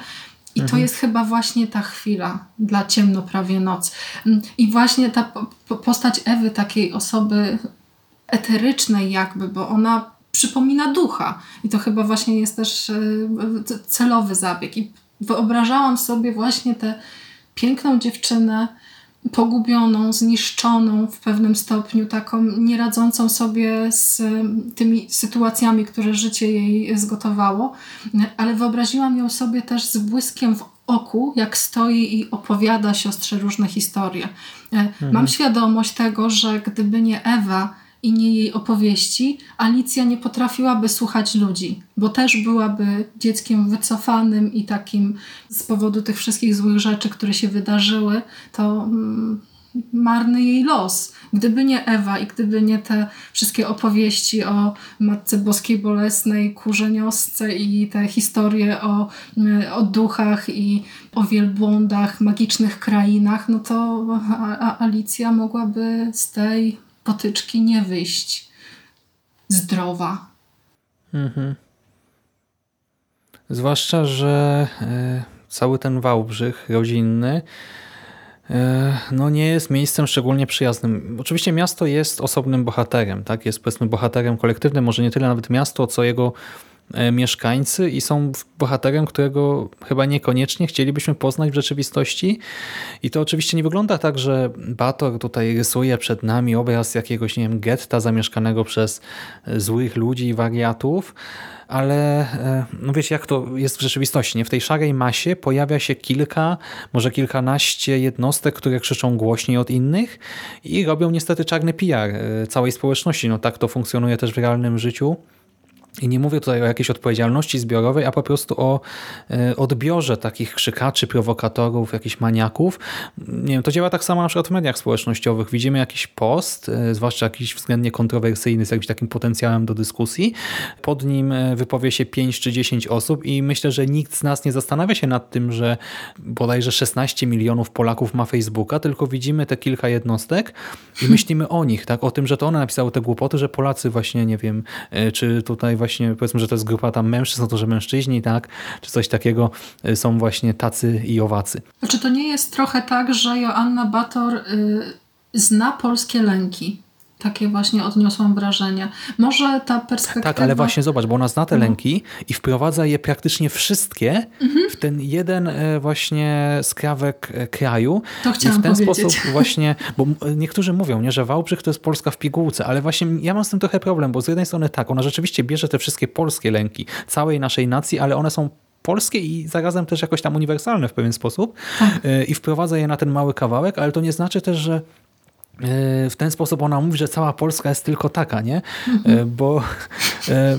I to jest chyba właśnie ta chwila dla ciemno prawie noc. Mm, I właśnie ta po- po- postać Ewy, takiej osoby eterycznej jakby, bo ona przypomina ducha. I to chyba właśnie jest też c- celowy zabieg. I wyobrażałam sobie właśnie tę piękną dziewczynę, pogubioną, zniszczoną w pewnym stopniu, taką nieradzącą sobie z tymi sytuacjami, które życie jej zgotowało, ale wyobraziłam ją sobie też z błyskiem w oku, jak stoi i opowiada siostrze różne historie. E, Mam świadomość tego, że gdyby nie Ewa i nie jej opowieści, Alicja nie potrafiłaby słuchać ludzi, bo też byłaby dzieckiem wycofanym i takim z powodu tych wszystkich złych rzeczy, które się wydarzyły, to mm, marny jej los. Gdyby nie Ewa i gdyby nie te wszystkie opowieści o Matce Boskiej Bolesnej, Kurzeniosce i te historie o, y, o duchach i o wielbłądach, magicznych krainach, no to Alicja mogłaby z tej potyczki nie wyjść zdrowa. Zwłaszcza, że e, cały ten Wałbrzych rodzinny e, no nie jest miejscem szczególnie przyjaznym. Oczywiście miasto jest osobnym bohaterem, tak? Jest powiedzmy bohaterem kolektywnym, może nie tyle nawet miasto, co jego mieszkańcy i są bohaterem, którego chyba niekoniecznie chcielibyśmy poznać w rzeczywistości. I to oczywiście nie wygląda tak, że Bator tutaj rysuje przed nami obraz jakiegoś, nie wiem, getta zamieszkanego przez e, złych ludzi i wariatów, ale e, no wiecie, jak to jest w rzeczywistości. Nie? W tej szarej masie pojawia się kilka, może kilkanaście jednostek, które krzyczą głośniej od innych i robią niestety czarny PR e, całej społeczności. No tak to funkcjonuje też w realnym życiu. I nie mówię tutaj o jakiejś odpowiedzialności zbiorowej, a po prostu o e, odbiorze takich krzykaczy, prowokatorów, jakichś maniaków. Nie wiem, to działa tak samo na przykład w mediach społecznościowych. Widzimy jakiś post, e, zwłaszcza jakiś względnie kontrowersyjny, z jakimś takim potencjałem do dyskusji. Pod nim e, wypowie się 5 czy 10 osób i myślę, że nikt z nas nie zastanawia się nad tym, że bodajże 16 milionów Polaków ma Facebooka, tylko widzimy te kilka jednostek i myślimy o nich, tak? O tym, że to one napisały te głupoty, że Polacy właśnie, nie wiem, czy tutaj właśnie powiedzmy, że to jest grupa tam mężczyzn, no to że mężczyźni, tak? Czy coś takiego e, są właśnie tacy i owacy. Czy to nie jest trochę tak, że Joanna Bator y, zna polskie lęki? Takie właśnie odniosłam wrażenie. Może ta perspektywa... Tak, ale właśnie zobacz, bo ona zna te lęki i wprowadza je praktycznie wszystkie w ten jeden e, właśnie skrawek e, kraju. To I chciałam w ten powiedzieć. sposób właśnie, bo niektórzy mówią, nie, że Wałbrzych to jest Polska w pigułce, ale właśnie ja mam z tym trochę problem, bo z jednej strony tak, ona rzeczywiście bierze te wszystkie polskie lęki całej naszej nacji, ale one są polskie i zarazem też jakoś tam uniwersalne w pewien sposób e, i wprowadza je na ten mały kawałek, ale to nie znaczy też, że w ten sposób ona mówi, że cała Polska jest tylko taka, nie? E, Bo e,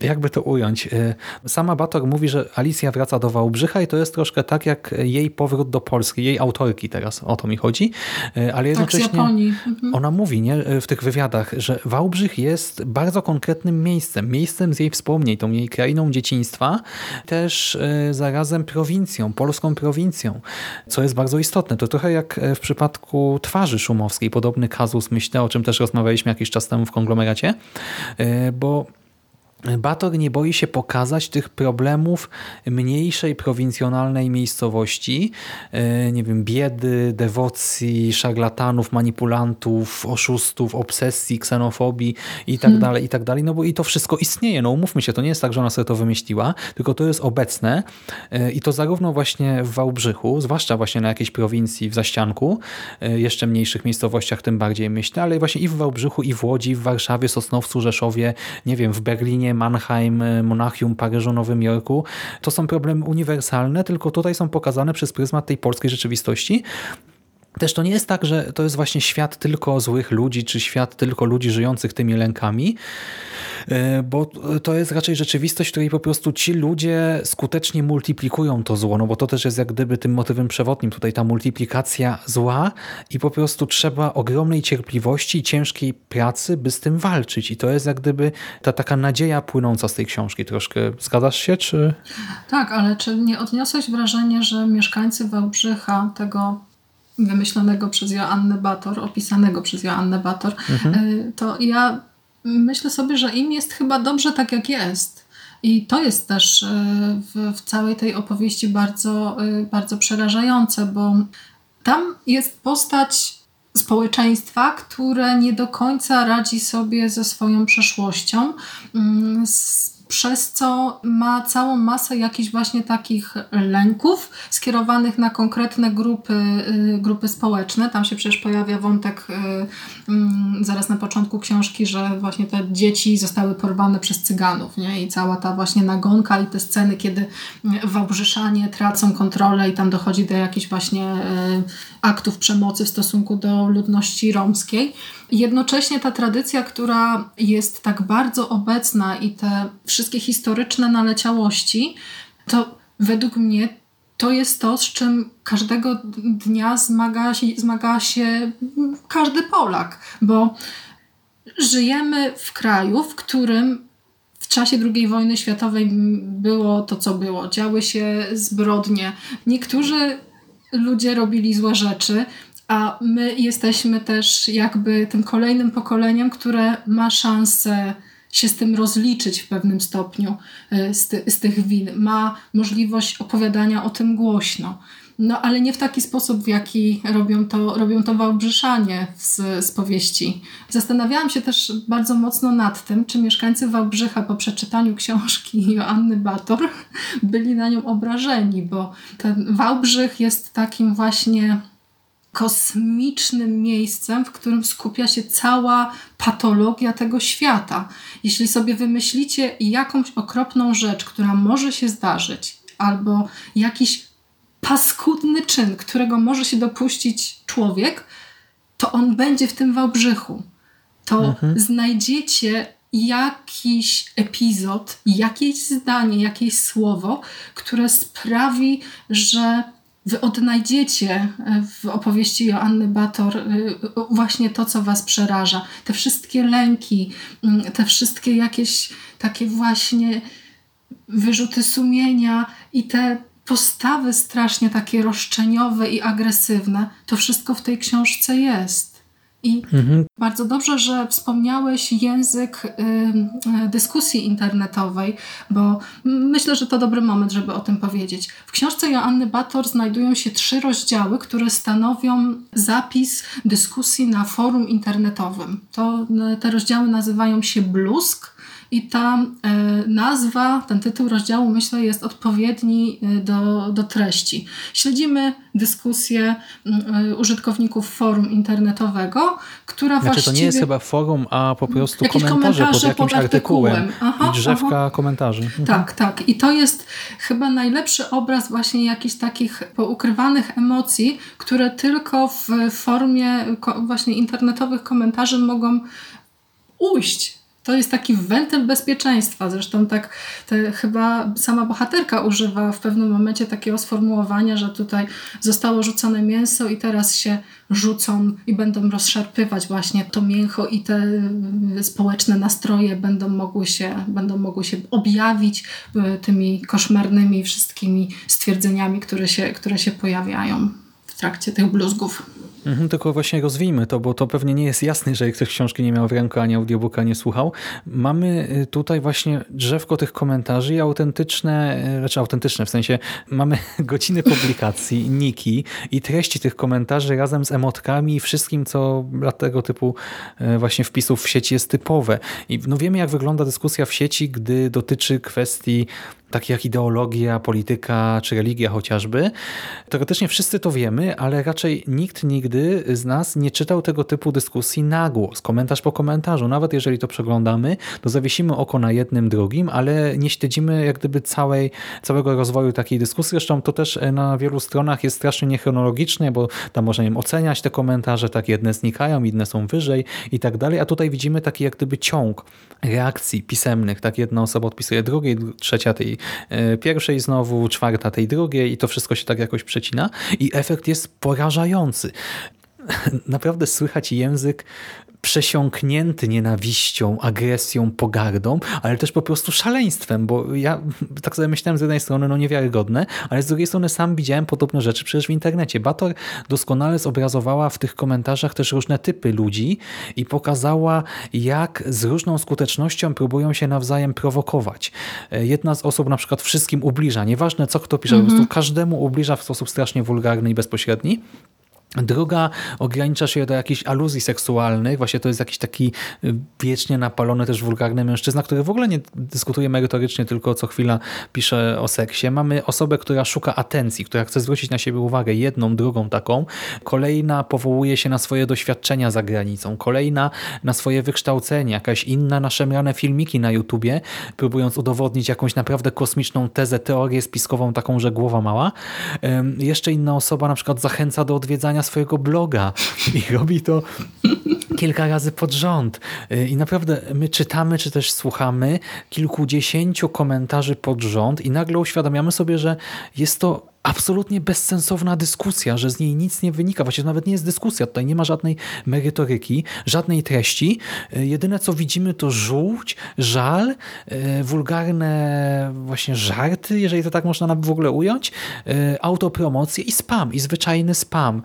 jakby to ująć? E, Sama Bator mówi, że Alicja wraca do Wałbrzycha i to jest troszkę tak jak jej powrót do Polski, jej autorki teraz, o to mi chodzi, E, ale Tak, jednocześnie. Mhm. ona mówi nie, w tych wywiadach, że Wałbrzych jest bardzo konkretnym miejscem, miejscem z jej wspomnień, tą jej krainą dzieciństwa, też zarazem prowincją, polską prowincją, co jest bardzo istotne. To trochę jak w przypadku twarzy szumowskiej, podobny kazus, myślę, o czym też rozmawialiśmy jakiś czas temu w konglomeracie, bo Bator nie boi się pokazać tych problemów mniejszej, prowincjonalnej miejscowości, e, nie wiem, biedy, dewocji, szarlatanów, manipulantów, oszustów, obsesji, ksenofobii i tak Hmm. dalej, i tak dalej, no bo i to wszystko istnieje, no umówmy się, to nie jest tak, że ona sobie to wymyśliła, tylko to jest obecne. E, i to zarówno właśnie w Wałbrzychu, zwłaszcza właśnie na jakiejś prowincji w Zaścianku, e, jeszcze mniejszych miejscowościach tym bardziej myślę, ale właśnie i w Wałbrzychu, i w Łodzi, w Warszawie, Sosnowcu, Rzeszowie, nie wiem, w Berlinie, Mannheim, e, Monachium, Paryżu, Nowym Jorku. To są problemy uniwersalne, tylko tutaj są pokazane przez pryzmat tej polskiej rzeczywistości. Też to nie jest tak, że to jest właśnie świat tylko złych ludzi, czy świat tylko ludzi żyjących tymi lękami, e, bo to jest raczej rzeczywistość, w której po prostu ci ludzie skutecznie multiplikują to zło, no bo to też jest jak gdyby tym motywem przewodnim, tutaj ta multiplikacja zła i po prostu trzeba ogromnej cierpliwości i ciężkiej pracy, by z tym walczyć. I to jest jak gdyby ta taka nadzieja płynąca z tej książki. Troszkę. Zgadzasz się, czy... Tak, ale czy nie odniosłeś wrażenia, że mieszkańcy Wałbrzycha, tego wymyślonego przez Joannę Bator, opisanego przez Joannę Bator, y, to ja myślę sobie, że im jest chyba dobrze tak, jak jest. I to jest też y, w, w całej tej opowieści bardzo, y, bardzo przerażające, bo tam jest postać społeczeństwa, które nie do końca radzi sobie ze swoją przeszłością, mm, s- przez co ma całą masę jakichś właśnie takich lęków skierowanych na konkretne grupy, y, grupy społeczne. Tam się przecież pojawia wątek y, mm, zaraz na początku książki, że właśnie te dzieci zostały porwane przez cyganów nie? i cała ta właśnie nagonka i te sceny, kiedy Wałbrzyszanie tracą kontrolę i tam dochodzi do jakichś właśnie y, aktów przemocy w stosunku do ludności romskiej. Jednocześnie ta tradycja, która jest tak bardzo obecna i te wszystkie historyczne naleciałości, to według mnie to jest to, z czym każdego dnia zmaga się, zmaga się każdy Polak, bo żyjemy w kraju, w którym w czasie II wojny światowej było to, co było. Działy się zbrodnie. Niektórzy ludzie robili złe rzeczy, a my jesteśmy też jakby tym kolejnym pokoleniem, które ma szansę się z tym rozliczyć w pewnym stopniu, y, z, ty, z tych win. Ma możliwość opowiadania o tym głośno. No ale nie w taki sposób, w jaki robią to, robią to Wałbrzyszanie z, z powieści. Zastanawiałam się też bardzo mocno nad tym, czy mieszkańcy Wałbrzycha po przeczytaniu książki Joanny Bator byli na nią obrażeni, bo ten Wałbrzych jest takim właśnie kosmicznym miejscem, w którym skupia się cała patologia tego świata. Jeśli sobie wymyślicie jakąś okropną rzecz, która może się zdarzyć, albo jakiś paskudny czyn, którego może się dopuścić człowiek, to on będzie w tym Wałbrzychu. To znajdziecie jakiś epizod, jakieś zdanie, jakieś słowo, które sprawi, że wy odnajdziecie w opowieści Joanny Bator y, właśnie to, co was przeraża. Te wszystkie lęki, mm, te wszystkie jakieś takie właśnie wyrzuty sumienia i te postawy strasznie takie roszczeniowe i agresywne, to wszystko w tej książce jest. I bardzo dobrze, że wspomniałeś język y, dyskusji internetowej, bo myślę, że to dobry moment, żeby o tym powiedzieć. W książce Joanny Bator znajdują się trzy rozdziały, które stanowią zapis dyskusji na forum internetowym. To, y, te rozdziały nazywają się Blusk. I ta e, nazwa, ten tytuł rozdziału, myślę, jest odpowiedni e, do, do treści. Śledzimy dyskusję e, użytkowników forum internetowego, która Znaczy właściwie... to nie jest chyba forum, a po prostu Jakieś komentarze pod komentarze jakimś pod artykułem, artykułem. Aha, i drzewka aha. komentarzy. Mhm. Tak, tak. I to jest chyba najlepszy obraz właśnie jakichś takich poukrywanych emocji, które tylko w formie właśnie internetowych komentarzy mogą ujść. To jest taki wentyl bezpieczeństwa. Zresztą tak te, chyba sama bohaterka używa w pewnym momencie takiego sformułowania, że tutaj zostało rzucone mięso i teraz się rzucą i będą rozszarpywać właśnie to mięcho i te y, społeczne nastroje będą mogły się, będą mogły się objawić y, tymi koszmarnymi wszystkimi stwierdzeniami, które się, które się pojawiają w trakcie tych bluzgów. Mhm, tylko właśnie rozwijmy to, bo to pewnie nie jest jasne, jeżeli ktoś książki nie miał w ręku, ani audiobooka nie słuchał. Mamy y, tutaj właśnie drzewko tych komentarzy i autentyczne, y, znaczy autentyczne, w sensie mamy godziny publikacji, niki i treści tych komentarzy razem z emotkami i wszystkim, co dla tego typu y, właśnie wpisów w sieci jest typowe. I no wiemy, jak wygląda dyskusja w sieci, gdy dotyczy kwestii takie jak ideologia, polityka czy religia chociażby. Teoretycznie wszyscy to wiemy, ale raczej nikt nigdy z nas nie czytał tego typu dyskusji na głos, komentarz po komentarzu. Nawet jeżeli to przeglądamy, to zawiesimy oko na jednym, drugim, ale nie śledzimy jak gdyby całej, całego rozwoju takiej dyskusji. Zresztą to też na wielu stronach jest strasznie niechronologicznie, bo tam można im oceniać te komentarze, tak jedne znikają, inne są wyżej i tak dalej, a tutaj widzimy taki jak gdyby ciąg reakcji pisemnych, tak jedna osoba odpisuje drugiej, trzecia tej E, pierwszej znowu, czwarta tej drugiej i to wszystko się tak jakoś przecina i efekt jest porażający. Naprawdę słychać język przesiąknięty nienawiścią, agresją, pogardą, ale też po prostu szaleństwem, bo ja tak sobie myślałem z jednej strony, no niewiarygodne, ale z drugiej strony sam widziałem podobne rzeczy przecież w internecie. Bator doskonale zobrazowała w tych komentarzach też różne typy ludzi i pokazała, jak z różną skutecznością próbują się nawzajem prowokować. E, jedna z osób na przykład wszystkim ubliża, nieważne co kto pisze, -hmm. po prostu mhm. każdemu ubliża w sposób strasznie wulgarny i bezpośredni, Druga ogranicza się do jakichś aluzji seksualnych. Właśnie to jest jakiś taki y, wiecznie napalony, też wulgarny mężczyzna, który w ogóle nie dyskutuje merytorycznie, tylko co chwila pisze o seksie. Mamy osobę, która szuka atencji, która chce zwrócić na siebie uwagę, jedną, drugą taką. Kolejna powołuje się na swoje doświadczenia za granicą. Kolejna na swoje wykształcenie. Jakaś inna na szemrane filmiki na YouTubie, próbując udowodnić jakąś naprawdę kosmiczną tezę, teorię spiskową, taką, że głowa mała. Jeszcze inna osoba na przykład zachęca do odwiedzania swojego bloga i robi to kilka razy pod rząd. Y, I naprawdę my czytamy, czy też słuchamy kilkudziesięciu komentarzy pod rząd i nagle uświadamiamy sobie, że jest to absolutnie bezsensowna dyskusja, że z niej nic nie wynika. Właściwie to nawet nie jest dyskusja, tutaj nie ma żadnej merytoryki, żadnej treści. Y, jedyne co widzimy to żółć, żal, y, wulgarne właśnie żarty, jeżeli to tak można w ogóle ująć, autopromocje i spam, i zwyczajny spam.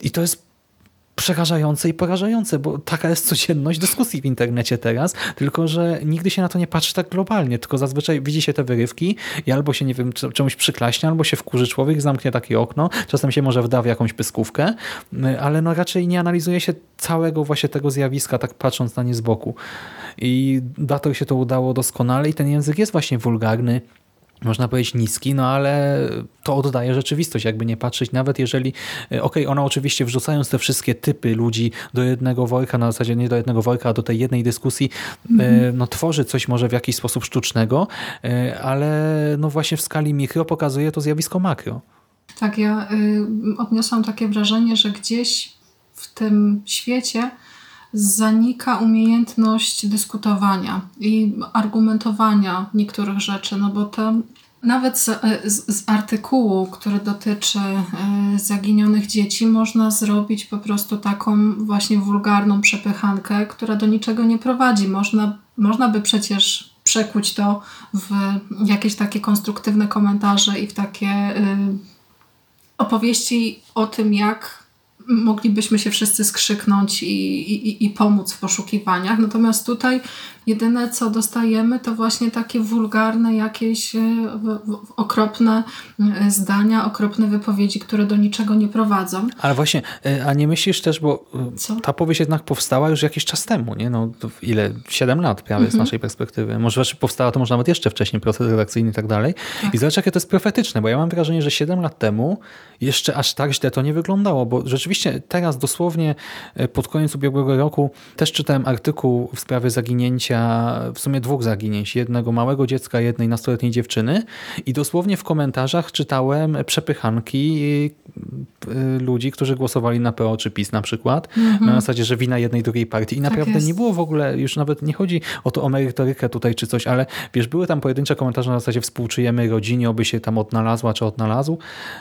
I to jest przerażające i porażające, bo taka jest codzienność dyskusji w internecie teraz, tylko że nigdy się na to nie patrzy tak globalnie, tylko zazwyczaj widzi się te wyrywki i albo się, nie wiem, czemuś przyklaśnie, albo się wkurzy człowiek, zamknie takie okno, czasem się może wda w jakąś pyskówkę, ale no raczej nie analizuje się całego właśnie tego zjawiska, tak patrząc na nie z boku. I Dator się to udało doskonale i ten język jest właśnie wulgarny, można powiedzieć niski, no ale to oddaje rzeczywistość, jakby nie patrzeć, nawet jeżeli, e, okej, okay, ona oczywiście wrzucając te wszystkie typy ludzi do jednego worka, na zasadzie nie do jednego worka, a do tej jednej dyskusji, mm. no tworzy coś może w jakiś sposób sztucznego, e, ale no właśnie w skali mikro pokazuje to zjawisko makro. Tak, ja y, odniosłam takie wrażenie, że gdzieś w tym świecie zanika umiejętność dyskutowania i argumentowania niektórych rzeczy, no bo to nawet z, z, z, artykułu, który dotyczy y, zaginionych dzieci, można zrobić po prostu taką właśnie wulgarną przepychankę, która do niczego nie prowadzi. Można, można by przecież przekuć to w jakieś takie konstruktywne komentarze i w takie y, opowieści o tym, jak moglibyśmy się wszyscy skrzyknąć i, i, i pomóc w poszukiwaniach. Natomiast tutaj jedyne, co dostajemy, to właśnie takie wulgarne, jakieś e, okropne e, zdania, okropne wypowiedzi, które do niczego nie prowadzą. Ale właśnie, e, a nie myślisz też, bo co? ta powieść jednak powstała już jakiś czas temu, nie? No, ile? Siedem lat prawie mhm. z naszej perspektywy. Może powstała to może nawet jeszcze wcześniej, proces redakcyjny i tak dalej. Tak. I zobacz, jakie to jest profetyczne, bo ja mam wrażenie, że siedem lat temu jeszcze aż tak źle to nie wyglądało, bo rzeczywiście teraz dosłownie pod koniec ubiegłego roku też czytałem artykuł w sprawie zaginięcia w sumie dwóch zaginięć. Jednego małego dziecka, jednej nastoletniej dziewczyny i dosłownie w komentarzach czytałem przepychanki ludzi, którzy głosowali na PO czy PiS na przykład, mhm. na zasadzie, że wina jednej, drugiej partii. I tak naprawdę nie było w ogóle, już nawet nie chodzi o to o merytorykę tutaj czy coś, ale wiesz, były tam pojedyncze komentarze na zasadzie współczujemy rodzinie, oby się tam odnalazła czy odnalazł,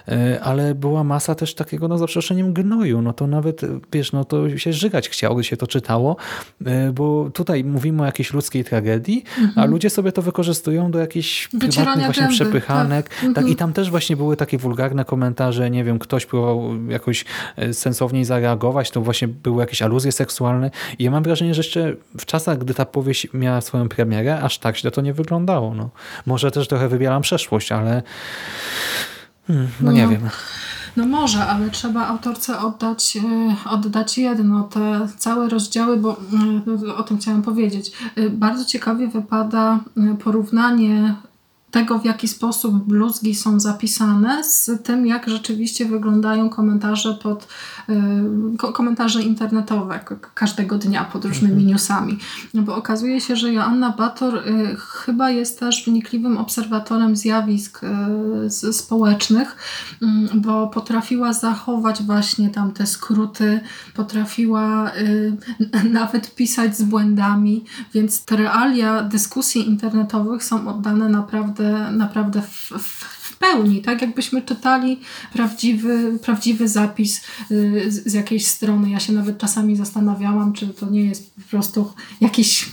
y, ale była masa też takiego, no za przeproszeniem gnoju, no to nawet, wiesz, no to się żygać chciało, gdy się to czytało, y, bo tutaj mówimy o jakiejś ludzkiej tragedii, mhm. a ludzie sobie to wykorzystują do jakichś prywatnych właśnie gęby, przepychanek. Tak. Tak, I mhm. tam też właśnie były takie wulgarne komentarze, nie wiem, ktoś próbował próbował jakoś e, sensowniej zareagować, to właśnie były jakieś aluzje seksualne i ja mam wrażenie, że jeszcze w czasach, gdy ta powieść miała swoją premierę, aż tak źle to nie wyglądało. No. Może też trochę wybieram przeszłość, ale hmm, no nie No. wiem. No może, ale trzeba autorce oddać, e, oddać jedno, te całe rozdziały, bo e, o tym chciałam powiedzieć. Bardzo ciekawie wypada porównanie tego, w jaki sposób bluzgi są zapisane z tym, jak rzeczywiście wyglądają komentarze pod e, ko- komentarze internetowe każdego dnia pod różnymi newsami. No bo okazuje się, że Joanna Bator y, chyba jest też wnikliwym obserwatorem zjawisk s- społecznych, mm, bo potrafiła zachować właśnie tam te skróty, potrafiła nawet pisać z błędami, więc te realia dyskusji internetowych są oddane naprawdę, naprawdę w, w, w pełni, tak jakbyśmy czytali prawdziwy, prawdziwy zapis y, z, z jakiejś strony. Ja się nawet czasami zastanawiałam, czy to nie jest po prostu jakiś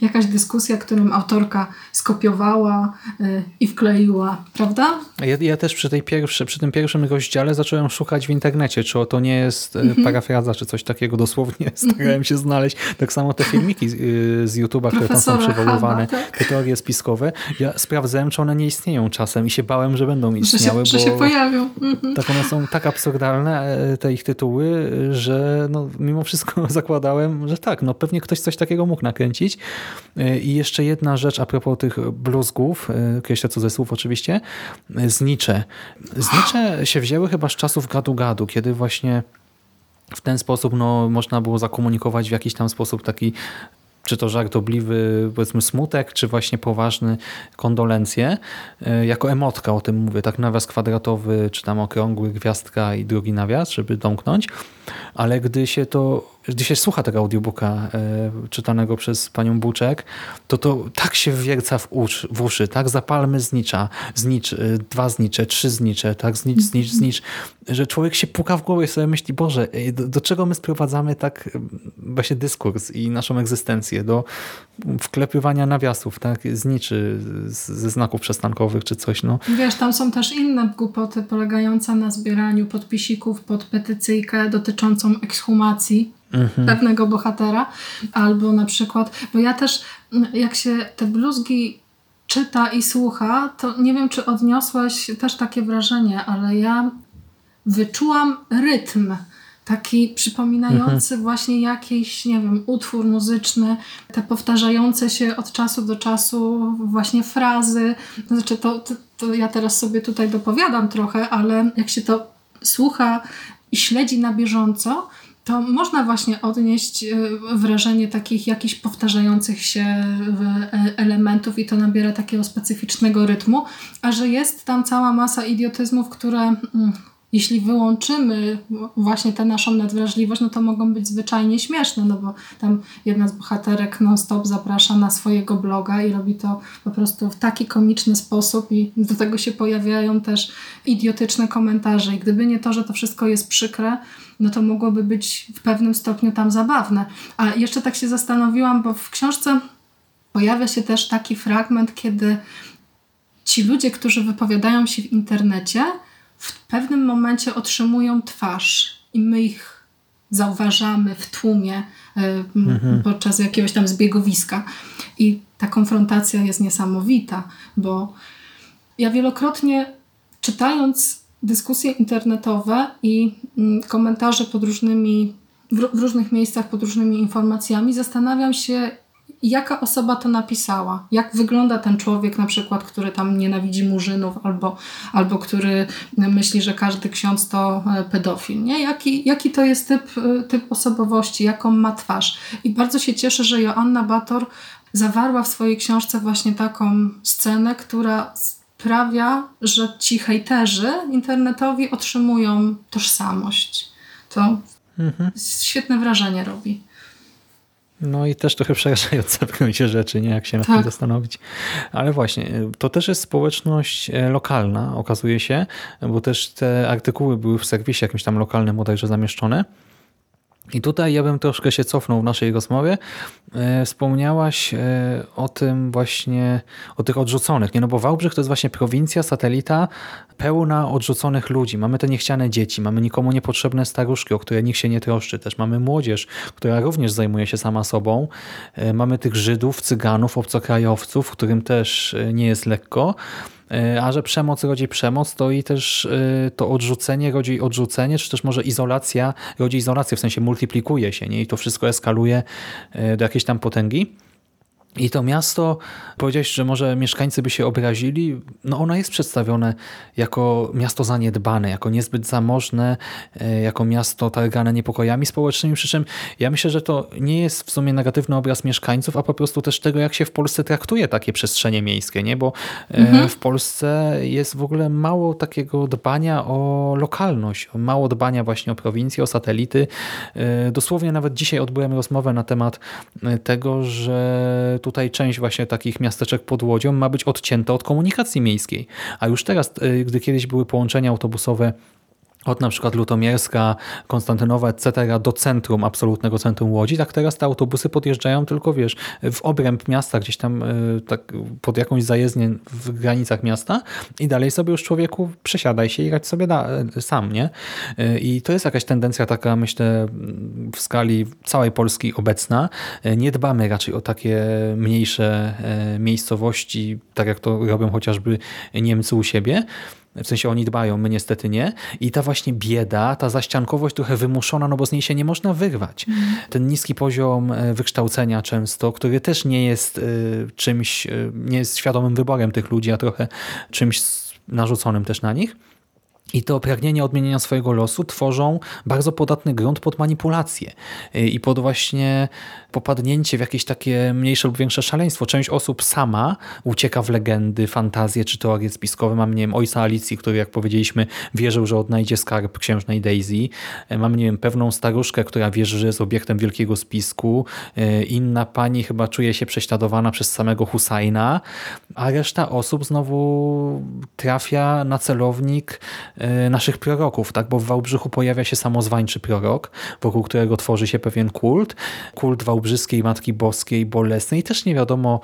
jakaś dyskusja, którą autorka skopiowała y, i wkleiła, prawda? Ja, ja też przy, tej pierwszy, przy tym pierwszym rozdziale zacząłem szukać w internecie, czy to nie jest Mhm. e, parafraza, czy coś takiego dosłownie. Starałem się znaleźć. Tak samo te filmiki z, y, z YouTube'a, które tam są przywoływane, Huba, tak. te teorie spiskowe. Ja sprawdzałem, czy one nie istnieją czasem i się bałem, że będą Że istniały, się, że się pojawią. Mhm. tak one są tak absurdalne, e, te ich tytuły, że no, mimo wszystko zakładałem, że tak, no pewnie ktoś coś takiego mógł nakręcić. E, I jeszcze jedna rzecz a propos tych bluzgów, e, kreślę cudzysłów oczywiście, znicze. Znicze się wzięły chyba z czasów gadu-gadu, kiedy właśnie w ten sposób no, można było zakomunikować w jakiś tam sposób taki czy to żartobliwy, powiedzmy, smutek, czy właśnie poważny kondolencje. E, Jako emotka o tym mówię, tak nawias kwadratowy, czy tam okrągły, gwiazdka i drugi nawias, żeby domknąć. Ale gdy się to, gdy się słucha tego audiobooka e, czytanego przez panią Buczek, to to tak się wwierca w, usz, w uszy, tak? Zapalmy znicza, znicz, e, dwa znicze, trzy znicze, tak? Znicz, znicz, znicz, że człowiek się puka w głowę i sobie myśli, Boże, ej, do, do czego my sprowadzamy tak e, właśnie dyskurs i naszą egzystencję? Do wklepywania nawiasów, tak? Zniczy ze znaków przestankowych czy coś, no. Wiesz, tam są też inne głupoty polegające na zbieraniu podpisików pod petycyjkę dotyczącą ekshumacji pewnego bohatera, albo na przykład, bo ja też jak się te bluzgi czyta i słucha, to nie wiem, czy odniosłaś też takie wrażenie, ale ja wyczułam rytm. Taki przypominający właśnie jakiś, nie wiem, utwór muzyczny, te powtarzające się od czasu do czasu właśnie frazy. Znaczy, to, to, to ja teraz sobie tutaj dopowiadam trochę, ale jak się to słucha i śledzi na bieżąco, to można właśnie odnieść e, wrażenie takich jakichś powtarzających się e, elementów i to nabiera takiego specyficznego rytmu, a że jest tam cała masa idiotyzmów, które mm, jeśli wyłączymy właśnie tę naszą nadwrażliwość, no to mogą być zwyczajnie śmieszne, no bo tam jedna z bohaterek non-stop zaprasza na swojego bloga i robi to po prostu w taki komiczny sposób i do tego się pojawiają też idiotyczne komentarze i gdyby nie to, że to wszystko jest przykre, no to mogłoby być w pewnym stopniu tam zabawne. A jeszcze tak się zastanowiłam, bo w książce pojawia się też taki fragment, kiedy ci ludzie, którzy wypowiadają się w internecie, w pewnym momencie otrzymują twarz i my ich zauważamy w tłumie y, m, podczas jakiegoś tam zbiegowiska. I ta konfrontacja jest niesamowita, bo ja wielokrotnie czytając dyskusje internetowe i komentarze pod różnymi, w, ró- w różnych miejscach pod różnymi informacjami, zastanawiam się, jaka osoba to napisała, jak wygląda ten człowiek na przykład, który tam nienawidzi murzynów albo, albo który myśli, że każdy ksiądz to e, pedofil. Nie? Jaki, jaki to jest typ, e, typ osobowości, jaką ma twarz. I bardzo się cieszę, że Joanna Bator zawarła w swojej książce właśnie taką scenę, która sprawia, że ci hejterzy internetowi otrzymują tożsamość. To świetne wrażenie robi. No i też trochę przerażające w gruncie rzeczy, nie? jak się nad tym Tak. zastanowić. Ale właśnie, to też jest społeczność e, lokalna, okazuje się, bo też te artykuły były w serwisie jakimś tam lokalnym bodajże zamieszczone. I tutaj ja bym troszkę się cofnął w naszej rozmowie. E, wspomniałaś e, o tym właśnie, o tych odrzuconych. Nie, no bo Wałbrzych to jest właśnie prowincja, satelita pełna odrzuconych ludzi. Mamy te niechciane dzieci, mamy nikomu niepotrzebne staruszki, o które nikt się nie troszczy. Też mamy młodzież, która również zajmuje się sama sobą. E, mamy tych Żydów, Cyganów, obcokrajowców, którym też nie jest lekko. E, a że przemoc rodzi przemoc, to i też e, to odrzucenie rodzi odrzucenie, czy też może izolacja rodzi izolację, w sensie multiplikuje się nie? i to wszystko eskaluje e, do jakiejś tam potęgi. I to miasto, powiedziałeś, że może mieszkańcy by się obrazili, no ono jest przedstawione jako miasto zaniedbane, jako niezbyt zamożne, e, jako miasto targane niepokojami społecznymi, przy czym ja myślę, że to nie jest w sumie negatywny obraz mieszkańców, a po prostu też tego, jak się w Polsce traktuje takie przestrzenie miejskie, nie? bo e, mhm. w Polsce jest w ogóle mało takiego dbania o lokalność, mało dbania właśnie o prowincję, o satelity. E, dosłownie nawet dzisiaj odbyłem rozmowę na temat tego, że tutaj część właśnie takich miasteczek pod Łodzią ma być odcięta od komunikacji miejskiej. A już teraz, y, gdy kiedyś były połączenia autobusowe od na przykład Lutomierska, Konstantynowa, etc. do centrum, absolutnego centrum Łodzi, tak teraz te autobusy podjeżdżają tylko, wiesz, w obręb miasta, gdzieś tam y, tak pod jakąś zajezdnię w granicach miasta i dalej sobie już człowieku przesiadaj się i radź sobie y, sam, nie? I to jest jakaś tendencja taka, myślę, w skali całej Polski obecna. Nie dbamy raczej o takie mniejsze miejscowości, tak jak to robią chociażby Niemcy u siebie, w sensie oni dbają, my niestety nie. I ta właśnie bieda, ta zaściankowość trochę wymuszona, no bo z niej się nie można wyrwać. Mm. Ten niski poziom e, wykształcenia często, który też nie jest e, czymś, e, nie jest świadomym wyborem tych ludzi, a trochę czymś narzuconym też na nich i to pragnienie odmienienia swojego losu tworzą bardzo podatny grunt pod manipulację i pod właśnie popadnięcie w jakieś takie mniejsze lub większe szaleństwo. Część osób sama ucieka w legendy, fantazje czy teorie spiskowe. Mam, nie wiem, ojca Alicji, który, jak powiedzieliśmy, wierzył, że odnajdzie skarb księżnej Daisy. Mam, nie wiem, pewną staruszkę, która wierzy, że jest obiektem wielkiego spisku. Inna pani chyba czuje się prześladowana przez samego Husajna, a reszta osób znowu trafia na celownik E, naszych proroków, tak? bo w Wałbrzychu pojawia się samozwańczy prorok, wokół którego tworzy się pewien kult. Kult Wałbrzyskiej Matki Boskiej Bolesnej. Też nie wiadomo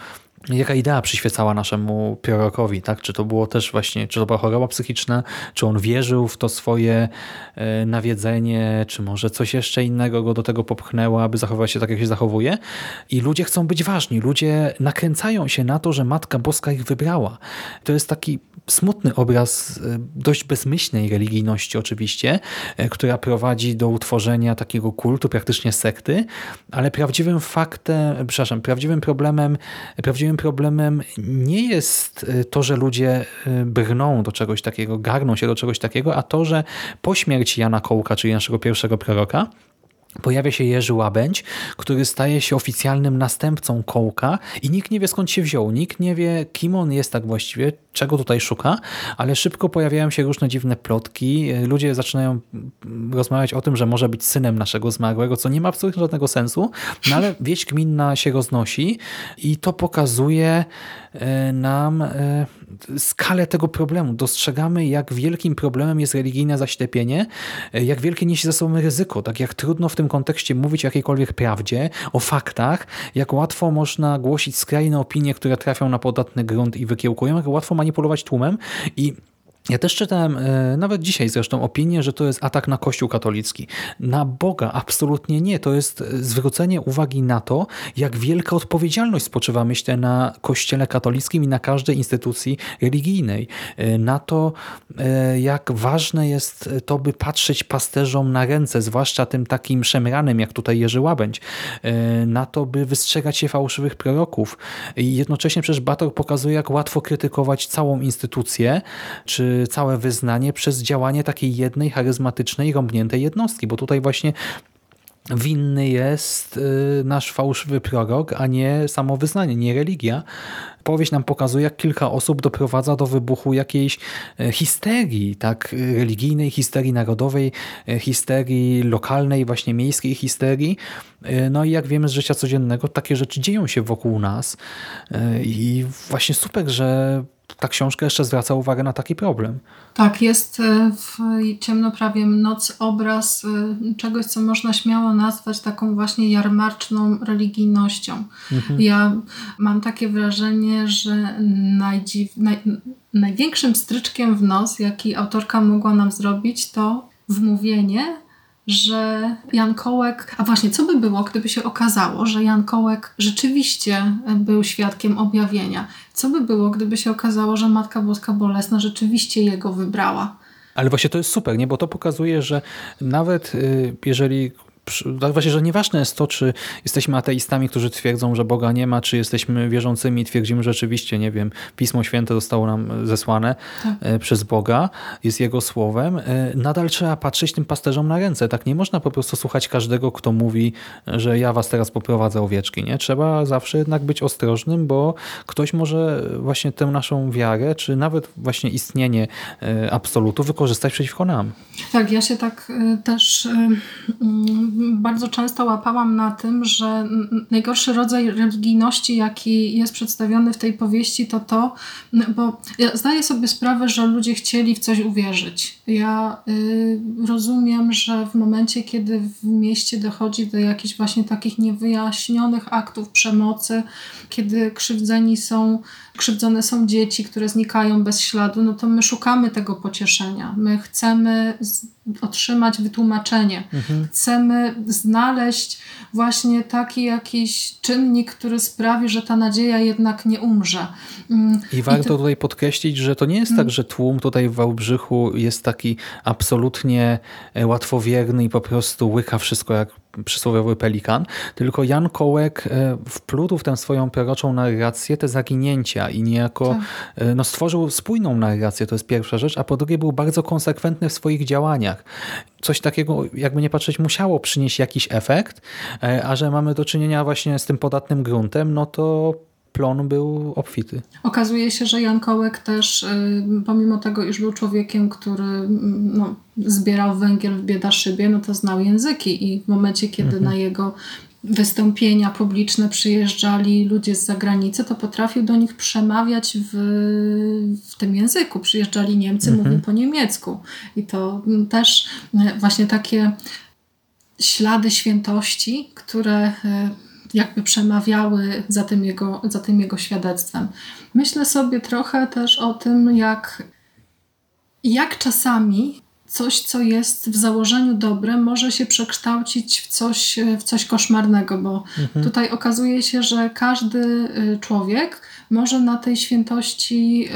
jaka idea przyświecała naszemu prorokowi, tak? Czy to było też właśnie, czy to była choroba psychiczna, czy on wierzył w to swoje e, nawiedzenie, czy może coś jeszcze innego go do tego popchnęło, aby zachowywać się tak, jak się zachowuje. I ludzie chcą być ważni. Ludzie nakręcają się na to, że Matka Boska ich wybrała. To jest taki smutny obraz e, dość bezmyślnej religijności oczywiście, e, która prowadzi do utworzenia takiego kultu, praktycznie sekty, ale prawdziwym faktem, przepraszam, prawdziwym problemem, prawdziwym problemem nie jest e, to, że ludzie brną do czegoś takiego, garną się do czegoś takiego, a to, że po śmierci Jana Kołka, czyli naszego pierwszego proroka, Pojawia się Jerzy Łabędź, który staje się oficjalnym następcą Kołka i nikt nie wie skąd się wziął, nikt nie wie kim on jest tak właściwie, czego tutaj szuka, ale szybko pojawiają się różne dziwne plotki. Ludzie zaczynają rozmawiać o tym, że może być synem naszego zmarłego, co nie ma absolutnie żadnego sensu, no ale wieść gminna się roznosi i to pokazuje e, nam e, skalę tego problemu. Dostrzegamy, jak wielkim problemem jest religijne zaślepienie, jak wielkie niesie ze sobą ryzyko, tak jak trudno w tym kontekście mówić o jakiejkolwiek prawdzie, o faktach, jak łatwo można głosić skrajne opinie, które trafią na podatny grunt i wykiełkują, jak łatwo manipulować tłumem i ja też czytałem, e, nawet dzisiaj zresztą, opinię, że to jest atak na Kościół katolicki. Na Boga absolutnie nie. To jest zwrócenie uwagi na to, jak wielka odpowiedzialność spoczywa, myślę, na Kościele katolickim i na każdej instytucji religijnej. E, na to, e, jak ważne jest to, by patrzeć pasterzom na ręce, zwłaszcza tym takim szemranym, jak tutaj Jerzy Łabędź. Na to, by wystrzegać się fałszywych proroków. I jednocześnie przecież Bator pokazuje, jak łatwo krytykować całą instytucję, czy całe wyznanie przez działanie takiej jednej charyzmatycznej, rąbniętej jednostki, bo tutaj właśnie winny jest y, nasz fałszywy prorok, a nie samo wyznanie, nie religia. Powieść nam pokazuje, jak kilka osób doprowadza do wybuchu jakiejś e, histerii, tak, religijnej, histerii narodowej, e, histerii lokalnej, właśnie miejskiej histerii. E, no i jak wiemy z życia codziennego, takie rzeczy dzieją się wokół nas i właśnie super, że ta książka jeszcze zwraca uwagę na taki problem. Tak, jest e, w Ciemnoprawie Noc obraz e, czegoś, co można śmiało nazwać taką właśnie jarmarczną religijnością. Mhm. Ja mam takie wrażenie, że najdziw... naj... największym stryczkiem w nos, jaki autorka mogła nam zrobić, to wmówienie, że Jan Kołek, a właśnie co by było, gdyby się okazało, że Jan Kołek rzeczywiście był świadkiem objawienia? Co by było, gdyby się okazało, że Matka Boska Bolesna rzeczywiście jego wybrała? Ale właśnie to jest super, nie? bo to pokazuje, że nawet y, jeżeli tak właśnie, że nieważne jest to, czy jesteśmy ateistami, którzy twierdzą, że Boga nie ma, czy jesteśmy wierzącymi i twierdzimy, że rzeczywiście, nie wiem, Pismo Święte zostało nam zesłane tak. E, przez Boga, jest Jego słowem, e, nadal trzeba patrzeć tym pasterzom na ręce. Tak nie można po prostu słuchać każdego, kto mówi, że ja was teraz poprowadzę owieczki. Nie? Trzeba zawsze jednak być ostrożnym, bo ktoś może właśnie tę naszą wiarę, czy nawet właśnie istnienie e, absolutu wykorzystać przeciwko nam. Tak, ja się tak też bardzo często łapałam na tym, że najgorszy rodzaj religijności, jaki jest przedstawiony w tej powieści, to to, bo ja zdaję sobie sprawę, że ludzie chcieli w coś uwierzyć. Ja y, rozumiem, że w momencie, kiedy w mieście dochodzi do jakichś właśnie takich niewyjaśnionych aktów przemocy, kiedy krzywdzeni są, krzywdzone są dzieci, które znikają bez śladu, no to my szukamy tego pocieszenia. My chcemy otrzymać wytłumaczenie. Mhm. Chcemy znaleźć właśnie taki jakiś czynnik, który sprawi, że ta nadzieja jednak nie umrze. Mm, I warto I to... tutaj podkreślić, że to nie jest tak, mm. że tłum tutaj w Wałbrzychu jest taki absolutnie e, łatwowierny i po prostu łyka wszystko jak przysłowiowy pelikan, tylko Jan Kołek e, wplótł w tę swoją proroczą narrację te zaginięcia i niejako tak. E, no, stworzył spójną narrację, to jest pierwsza rzecz, a po drugie był bardzo konsekwentny w swoich działaniach. Coś takiego, jakby nie patrzeć, musiało przynieść jakiś efekt, e, a że mamy do czynienia właśnie z tym podatnym gruntem, no to plon był obfity. Okazuje się, że Jan Kołek też, y, pomimo tego, iż był człowiekiem, który mm, no, zbierał węgiel w Biedaszybie, no to znał języki i w momencie, kiedy mhm. na jego wystąpienia publiczne przyjeżdżali ludzie z zagranicy, to potrafił do nich przemawiać w, w tym języku. Przyjeżdżali Niemcy, mhm. mówił po niemiecku. I to mm, też y, właśnie takie ślady świętości, które y, jakby przemawiały za tym jego, za tym jego świadectwem. Myślę sobie trochę też o tym, jak, jak czasami coś, co jest w założeniu dobre, może się przekształcić w coś, w coś koszmarnego, bo mhm. tutaj okazuje się, że każdy y, człowiek może na tej świętości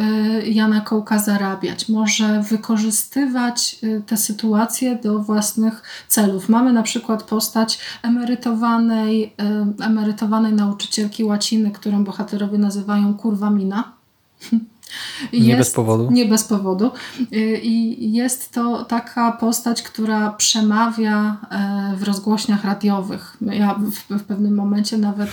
y, Jana Kołka zarabiać, może wykorzystywać y, te sytuacje do własnych celów. Mamy na przykład postać emerytowanej, emerytowanej nauczycielki łaciny, którą bohaterowie nazywają kurwa mina. Jest, nie bez powodu. Nie bez powodu. Y, I jest to taka postać, która przemawia e, w rozgłośniach radiowych. Ja w, w pewnym momencie nawet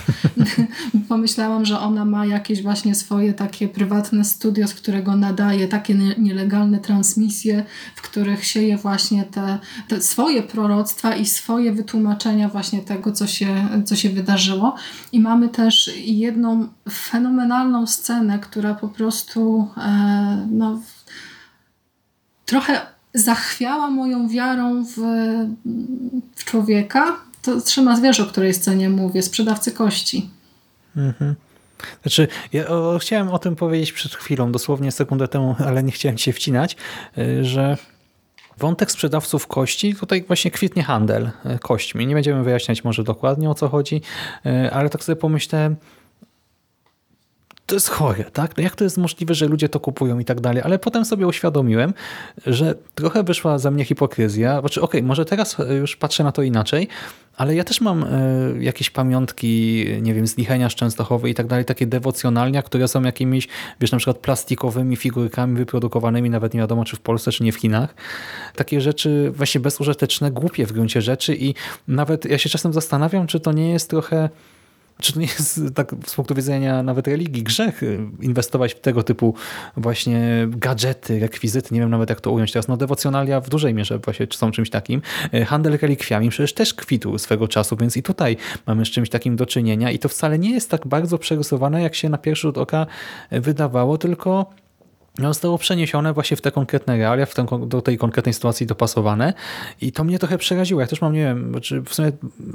pomyślałam, że ona ma jakieś właśnie swoje takie prywatne studio, z którego nadaje takie nielegalne transmisje, w których sieje właśnie te, te swoje proroctwa i swoje wytłumaczenia właśnie tego, co się, co się wydarzyło. I mamy też jedną fenomenalną scenę, która po prostu e, no, trochę zachwiała moją wiarą w, w człowieka. To trzyma zwierz, o której scenie mówię, sprzedawcy kości. Mhm. Znaczy, ja o, chciałem o tym powiedzieć przed chwilą, dosłownie sekundę temu, ale nie chciałem się wcinać, e, że wątek sprzedawców kości, tutaj właśnie kwitnie handel e, kośćmi. Nie będziemy wyjaśniać może dokładnie o co chodzi, ale tak sobie pomyślałem, to jest chore, tak? No jak to jest możliwe, że ludzie to kupują i tak dalej? Ale potem sobie uświadomiłem, że trochę wyszła za mnie hipokryzja. Znaczy, okej, okay, może teraz już patrzę na to inaczej, ale ja też mam y, jakieś pamiątki, nie wiem, z Lichenia Częstochowy i tak dalej, takie dewocjonalnia, które są jakimiś, wiesz, na przykład plastikowymi figurkami wyprodukowanymi, nawet nie wiadomo, czy w Polsce, czy nie w Chinach. Takie rzeczy właśnie bezużyteczne, głupie w gruncie rzeczy i nawet ja się czasem zastanawiam, czy to nie jest trochę czy to nie jest tak z punktu widzenia nawet religii grzech y, inwestować w tego typu właśnie gadżety, rekwizyty, nie wiem nawet jak to ująć teraz, no dewocjonalia w dużej mierze właśnie są czymś takim. Y, handel relikwiami przecież też kwitł swego czasu, więc i tutaj mamy z czymś takim do czynienia i to wcale nie jest tak bardzo przerysowane, jak się na pierwszy rzut oka wydawało, tylko zostało przeniesione właśnie w te konkretne realia, w tę, do tej konkretnej sytuacji dopasowane. I to mnie trochę przeraziło. Ja też mam, nie wiem, znaczy w sumie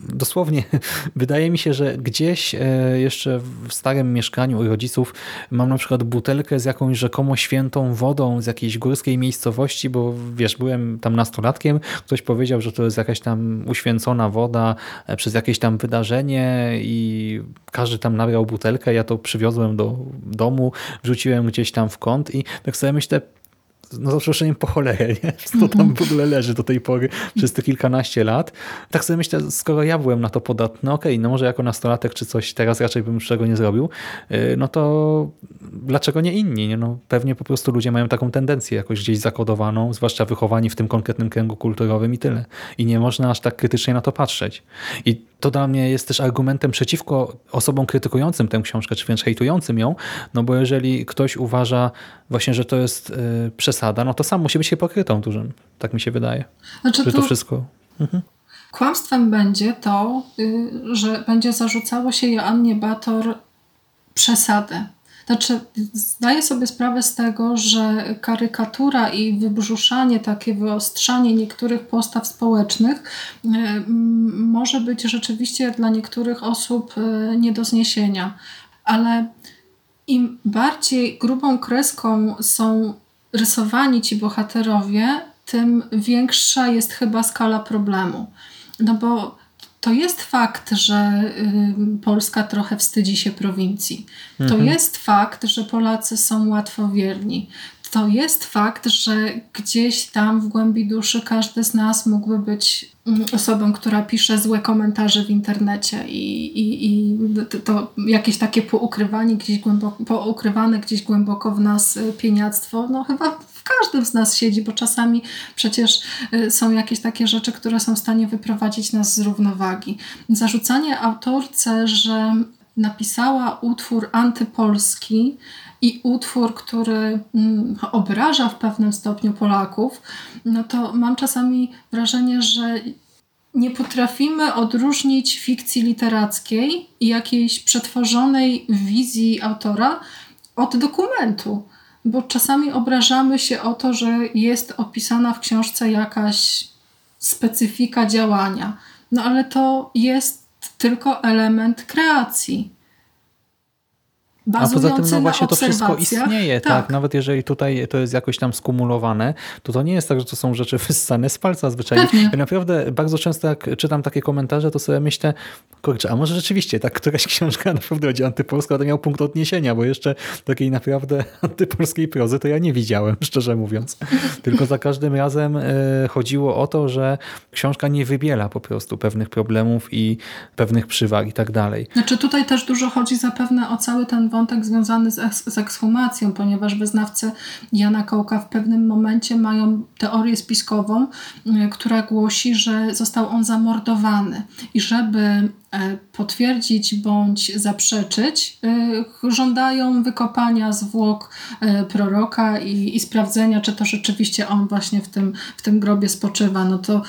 dosłownie wydaje mi się, że gdzieś e, jeszcze w starym mieszkaniu u rodziców mam na przykład butelkę z jakąś rzekomo świętą wodą z jakiejś górskiej miejscowości, bo wiesz, byłem tam nastolatkiem, ktoś powiedział, że to jest jakaś tam uświęcona woda e, przez jakieś tam wydarzenie i każdy tam nabrał butelkę, ja to przywiozłem do domu, wrzuciłem gdzieś tam w kąt i tak sobie myślę, no za przeproszeniem po cholerę, nie? To tam w ogóle leży do tej pory przez te kilkanaście lat. Tak sobie myślę, skoro ja byłem na to podatny, okej, okay, no może jako nastolatek czy coś, teraz raczej bym tego nie zrobił, y, no to dlaczego nie inni? Nie? No, pewnie po prostu ludzie mają taką tendencję jakoś gdzieś zakodowaną, zwłaszcza wychowani w tym konkretnym kręgu kulturowym i tyle. I nie można aż tak krytycznie na to patrzeć. I to dla mnie jest też argumentem przeciwko osobom krytykującym tę książkę, czy wręcz hejtującym ją, no bo jeżeli ktoś uważa właśnie, że to jest y, przesada, no to sam musi być hipokrytą dużym. Tak mi się wydaje. Znaczy że to, to wszystko... Mhm. Kłamstwem będzie to, y, że będzie zarzucało się Joannie Bator przesadę. Znaczy, zdaję sobie sprawę z tego, że karykatura i wybrzuszanie, takie wyostrzanie niektórych postaw społecznych y, może być rzeczywiście dla niektórych osób y, nie do zniesienia. Ale im bardziej grubą kreską są rysowani ci bohaterowie, tym większa jest chyba skala problemu. No bo to jest fakt, że Polska trochę wstydzi się prowincji. To mhm. jest fakt, że Polacy są łatwowierni to jest fakt, że gdzieś tam w głębi duszy każdy z nas mógłby być mm, osobą, która pisze złe komentarze w internecie i, i, i to jakieś takie poukrywanie gdzieś głęboko, poukrywane gdzieś głęboko w nas y, pieniactwo, no chyba w każdym z nas siedzi, bo czasami przecież y, są jakieś takie rzeczy, które są w stanie wyprowadzić nas z równowagi. Zarzucanie autorce, że napisała utwór antypolski, i utwór, który mm, obraża w pewnym stopniu Polaków, no to mam czasami wrażenie, że nie potrafimy odróżnić fikcji literackiej i jakiejś przetworzonej wizji autora od dokumentu. Bo czasami obrażamy się o to, że jest opisana w książce jakaś specyfika działania. No ale to jest tylko element kreacji. A poza tym no właśnie to wszystko istnieje, tak. tak. Nawet jeżeli tutaj to jest jakoś tam skumulowane, to to nie jest tak, że to są rzeczy wyssane z palca zwyczajnie. Ja naprawdę bardzo często jak czytam takie komentarze, to sobie myślę, kurczę, a może rzeczywiście tak któraś książka naprawdę będzie antypolska, to miał punkt odniesienia, bo jeszcze takiej naprawdę antypolskiej prozy to ja nie widziałem, szczerze mówiąc. Tylko za każdym razem e, chodziło o to, że książka nie wybiela po prostu pewnych problemów i pewnych przywag i tak dalej. Znaczy tutaj też dużo chodzi zapewne o cały ten wątek związany z, z ekshumacją, ponieważ wyznawcy Jana Kołka w pewnym momencie mają teorię spiskową, y, która głosi, że został on zamordowany i żeby potwierdzić bądź zaprzeczyć, e, żądają wykopania zwłok e, proroka i, i, sprawdzenia, czy to rzeczywiście on właśnie w tym, w tym grobie spoczywa. No to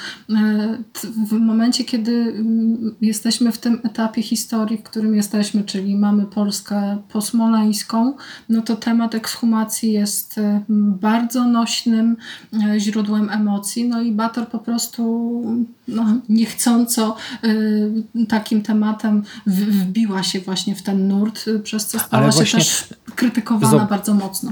w momencie, kiedy mm, jesteśmy w tym etapie historii, w którym jesteśmy, czyli mamy Polskę posmoleńską, no to temat ekshumacji jest bardzo nośnym źródłem emocji. No i Bator po prostu no, niechcąco takim takim tematem wbiła się właśnie w ten nurt, y, przez co stała się też krytykowana bardzo mocno.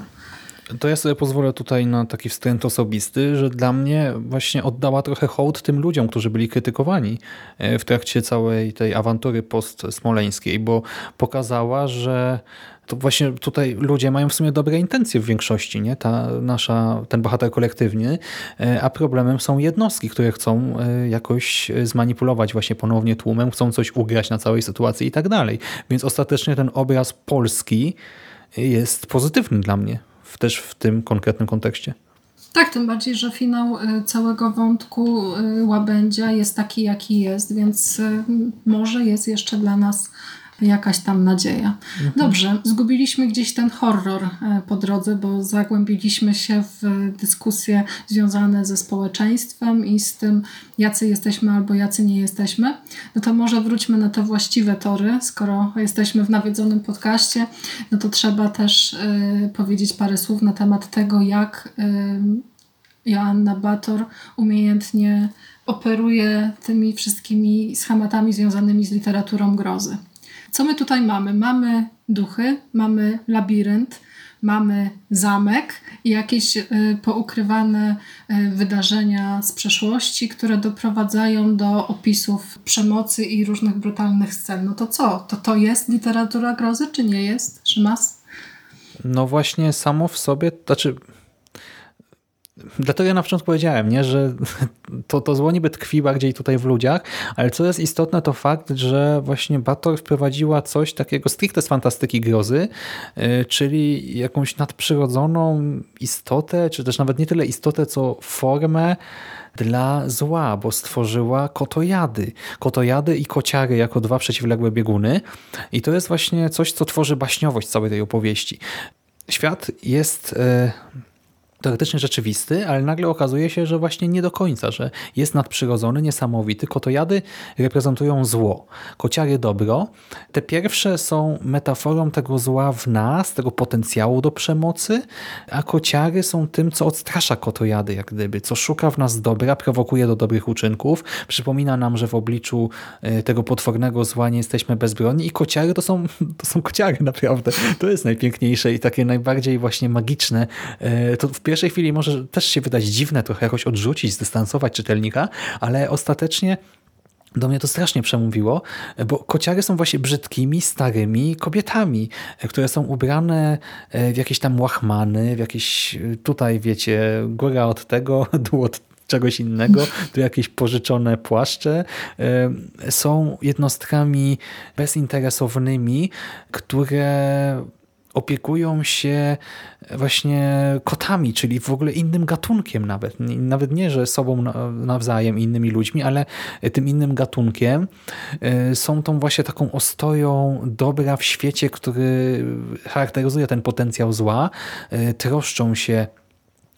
To ja sobie pozwolę tutaj na taki wstręt osobisty, że dla mnie właśnie oddała trochę hołd tym ludziom, którzy byli krytykowani e, w trakcie całej tej awantury post-smoleńskiej, bo pokazała, że to właśnie tutaj ludzie mają w sumie dobre intencje w większości, nie? Ta nasza, ten bohater kolektywny, e, a problemem są jednostki, które chcą e, jakoś zmanipulować właśnie ponownie tłumem, chcą coś ugrać na całej sytuacji i tak dalej. Więc ostatecznie ten obraz Polski jest pozytywny dla mnie, też w tym konkretnym kontekście. Tak, tym bardziej, że finał e, całego wątku łabędzia jest taki, jaki jest, więc może jest jeszcze dla nas jakaś tam nadzieja. Mhm. Dobrze, zgubiliśmy gdzieś ten horror e, po drodze, bo zagłębiliśmy się w dyskusje związane ze społeczeństwem i z tym, jacy jesteśmy albo jacy nie jesteśmy. No to może wróćmy na te właściwe tory. Skoro jesteśmy w nawiedzonym podcaście, no to trzeba też y, powiedzieć parę słów na temat tego, jak y, Joanna Bator umiejętnie operuje tymi wszystkimi schematami związanymi z literaturą grozy. Co my tutaj mamy? Mamy duchy, mamy labirynt, mamy zamek i jakieś y, poukrywane y, wydarzenia z przeszłości, które doprowadzają do opisów przemocy i różnych brutalnych scen. No to co? To to jest literatura grozy, czy nie jest? Szymas? No właśnie samo w sobie, znaczy Dlatego ja na początku powiedziałem, nie, że to, to zło niby tkwi bardziej tutaj w ludziach, ale co jest istotne to fakt, że właśnie Bator wprowadziła coś takiego stricte z fantastyki grozy, yy, czyli jakąś nadprzyrodzoną istotę, czy też nawet nie tyle istotę, co formę dla zła, bo stworzyła kotojady. Kotojady i kociary jako dwa przeciwległe bieguny i to jest właśnie coś, co tworzy baśniowość całej tej opowieści. Świat jest... Yy, teoretycznie rzeczywisty, ale nagle okazuje się, że właśnie nie do końca, że jest nadprzyrodzony, niesamowity. Kotojady reprezentują zło, kociary dobro. Te pierwsze są metaforą tego zła w nas, tego potencjału do przemocy, a kociary są tym, co odstrasza kotojady, jak gdyby, co szuka w nas dobra, prowokuje do dobrych uczynków, przypomina nam, że w obliczu e, tego potwornego zła nie jesteśmy bezbronni i kociary to są, to są kociary naprawdę. To jest najpiękniejsze i takie najbardziej właśnie magiczne. E, to w pierwszej chwili może też się wydać dziwne, trochę jakoś odrzucić, zdystansować czytelnika, ale ostatecznie do mnie to strasznie przemówiło, bo kociary są właśnie brzydkimi, starymi kobietami, które są ubrane e, w jakieś tam łachmany, w jakieś, e, tutaj wiecie, góra od tego, dół od czegoś innego, tu jakieś pożyczone płaszcze. E, są jednostkami bezinteresownymi, które opiekują się właśnie kotami, czyli w ogóle innym gatunkiem nawet. Nawet nie, że sobą nawzajem, innymi ludźmi, ale tym innym gatunkiem. E, są tą właśnie taką ostoją dobra w świecie, który charakteryzuje ten potencjał zła. E, troszczą się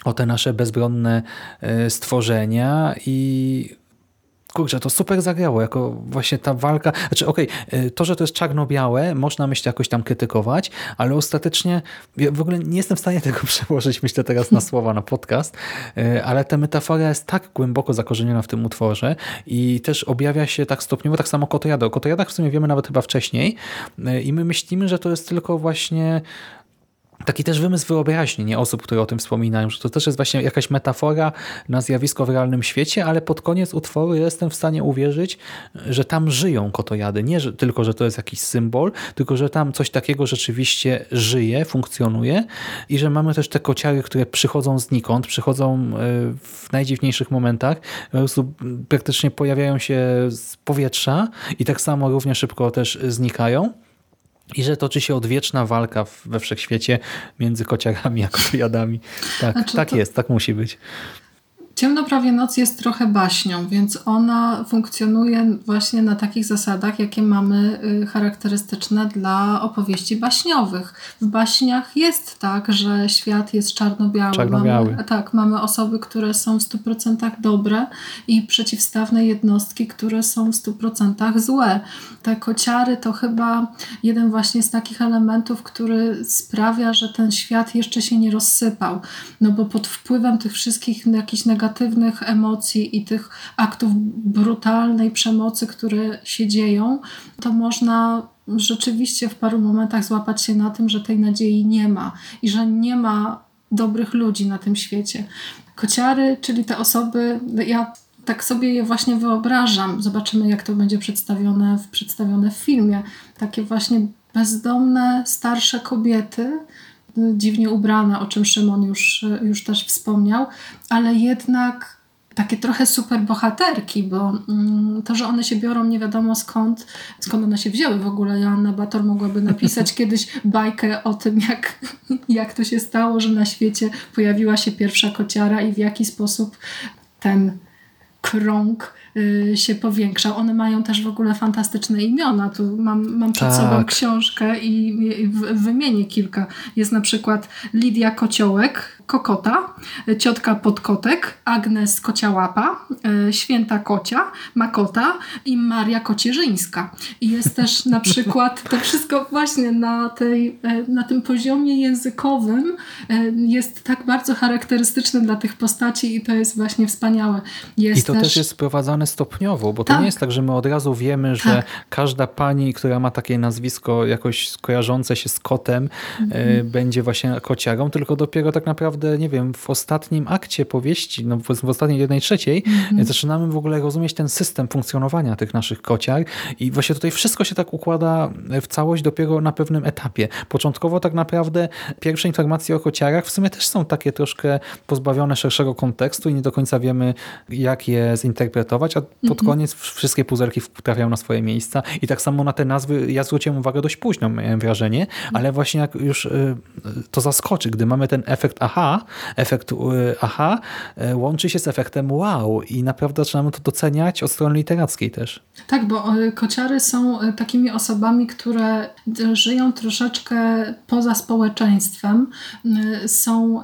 o te nasze bezbronne e, stworzenia i kurczę, to super zagrało, jako właśnie ta walka, znaczy okej, okay, to, że to jest czarno-białe, można myślę jakoś tam krytykować, ale ostatecznie ja w ogóle nie jestem w stanie tego przełożyć, myślę teraz na słowa, na podcast, y, ale ta metafora jest tak głęboko zakorzeniona w tym utworze i też objawia się tak stopniowo, tak samo Kotojada. O Kotojadach w sumie wiemy nawet chyba wcześniej y, i my myślimy, że to jest tylko właśnie taki też wymysł wyobraźni nie osób, które o tym wspominają, że to też jest właśnie jakaś metafora na zjawisko w realnym świecie, ale pod koniec utworu jestem w stanie uwierzyć, że tam żyją kotojady. Nie że, tylko, że to jest jakiś symbol, tylko, że tam coś takiego rzeczywiście żyje, funkcjonuje i że mamy też te kociary, które przychodzą znikąd, przychodzą e, w najdziwniejszych momentach, po prostu praktycznie pojawiają się z powietrza i tak samo równie szybko też znikają. I że toczy się odwieczna walka we wszechświecie między kociarami a kotojadami. Tak, znaczy, tak to... jest, tak musi być. Ciemno prawie noc jest trochę baśnią, więc ona funkcjonuje właśnie na takich zasadach, jakie mamy y, charakterystyczne dla opowieści baśniowych. W baśniach jest tak, że świat jest czarno-biały. Czarno-biały. Mamy, tak, mamy osoby, które są w 100% dobre i przeciwstawne jednostki, które są w 100% złe. Te kociary to chyba jeden właśnie z takich elementów, który sprawia, że ten świat jeszcze się nie rozsypał. No bo pod wpływem tych wszystkich jakichś negatywnych negatywnych emocji i tych aktów brutalnej przemocy, które się dzieją, to można rzeczywiście w paru momentach złapać się na tym, że tej nadziei nie ma i że nie ma dobrych ludzi na tym świecie. Kociary, czyli te osoby, ja tak sobie je właśnie wyobrażam. Zobaczymy, jak to będzie przedstawione w, przedstawione w filmie. Takie właśnie bezdomne, starsze kobiety, dziwnie ubrane, o czym Szymon już, już też wspomniał, ale jednak takie trochę super bohaterki, bo mm, to, że one się biorą nie wiadomo skąd, skąd one się wzięły w ogóle. Joanna Bator mogłaby napisać kiedyś bajkę o tym, jak, jak to się stało, że na świecie pojawiła się pierwsza kociara i w jaki sposób ten krąg się powiększał. One mają też w ogóle fantastyczne imiona. Tu mam, mam przed Tak. sobą książkę i, i wymienię kilka. Jest na przykład Lidia Kociołek, Kokota, Ciotka Podkotek, Agnes Kociałapa, y, Święta Kocia, Makota i Maria Kocierzyńska. I jest też na przykład to wszystko właśnie na, tej, e, na tym poziomie językowym jest tak bardzo charakterystyczne dla tych postaci i to jest właśnie wspaniałe. Jest I to też, jest stopniowo, bo to Tak. nie jest tak, że my od razu wiemy, że Tak. każda pani, która ma takie nazwisko jakoś kojarzące się z kotem, Mhm. e, będzie właśnie kociarą, tylko dopiero tak naprawdę, nie wiem, w ostatnim akcie powieści, no w, w ostatniej jednej trzeciej, Mhm. zaczynamy w ogóle rozumieć ten system funkcjonowania tych naszych kociar i właśnie tutaj wszystko się tak układa w całość dopiero na pewnym etapie. Początkowo tak naprawdę pierwsze informacje o kociarach w sumie też są takie troszkę pozbawione szerszego kontekstu i nie do końca wiemy, jak je zinterpretować, a pod koniec wszystkie puzelki trafiają na swoje miejsca. I tak samo na te nazwy ja zwróciłem uwagę dość późno, miałem wrażenie, ale właśnie jak już y, to zaskoczy, gdy mamy ten efekt aha, efekt y, aha y, łączy się z efektem wow i naprawdę zaczynamy to doceniać od strony literackiej też. Tak, bo kociary są takimi osobami, które żyją troszeczkę poza społeczeństwem, są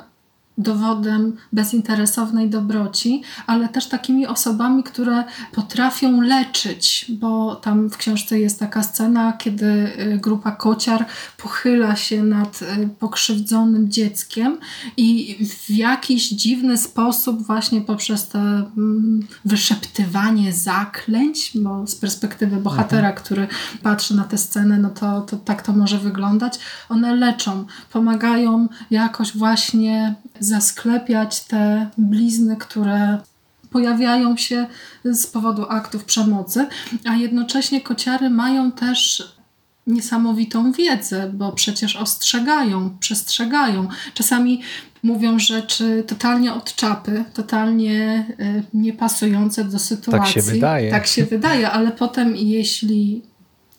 dowodem bezinteresownej dobroci, ale też takimi osobami, które potrafią leczyć, bo tam w książce jest taka scena, kiedy y, grupa kociar pochyla się nad y, pokrzywdzonym dzieckiem i w jakiś dziwny sposób właśnie poprzez to mm, wyszeptywanie zaklęć, bo z perspektywy bohatera, który patrzy na tę scenę, no to, to tak to może wyglądać, one leczą, pomagają jakoś właśnie zasklepiać te blizny, które pojawiają się z powodu aktów przemocy, a jednocześnie kociary mają też niesamowitą wiedzę, bo przecież ostrzegają, przestrzegają. Czasami mówią rzeczy totalnie od czapy, totalnie y, niepasujące do sytuacji. wydaje. Tak się wydaje, ale potem jeśli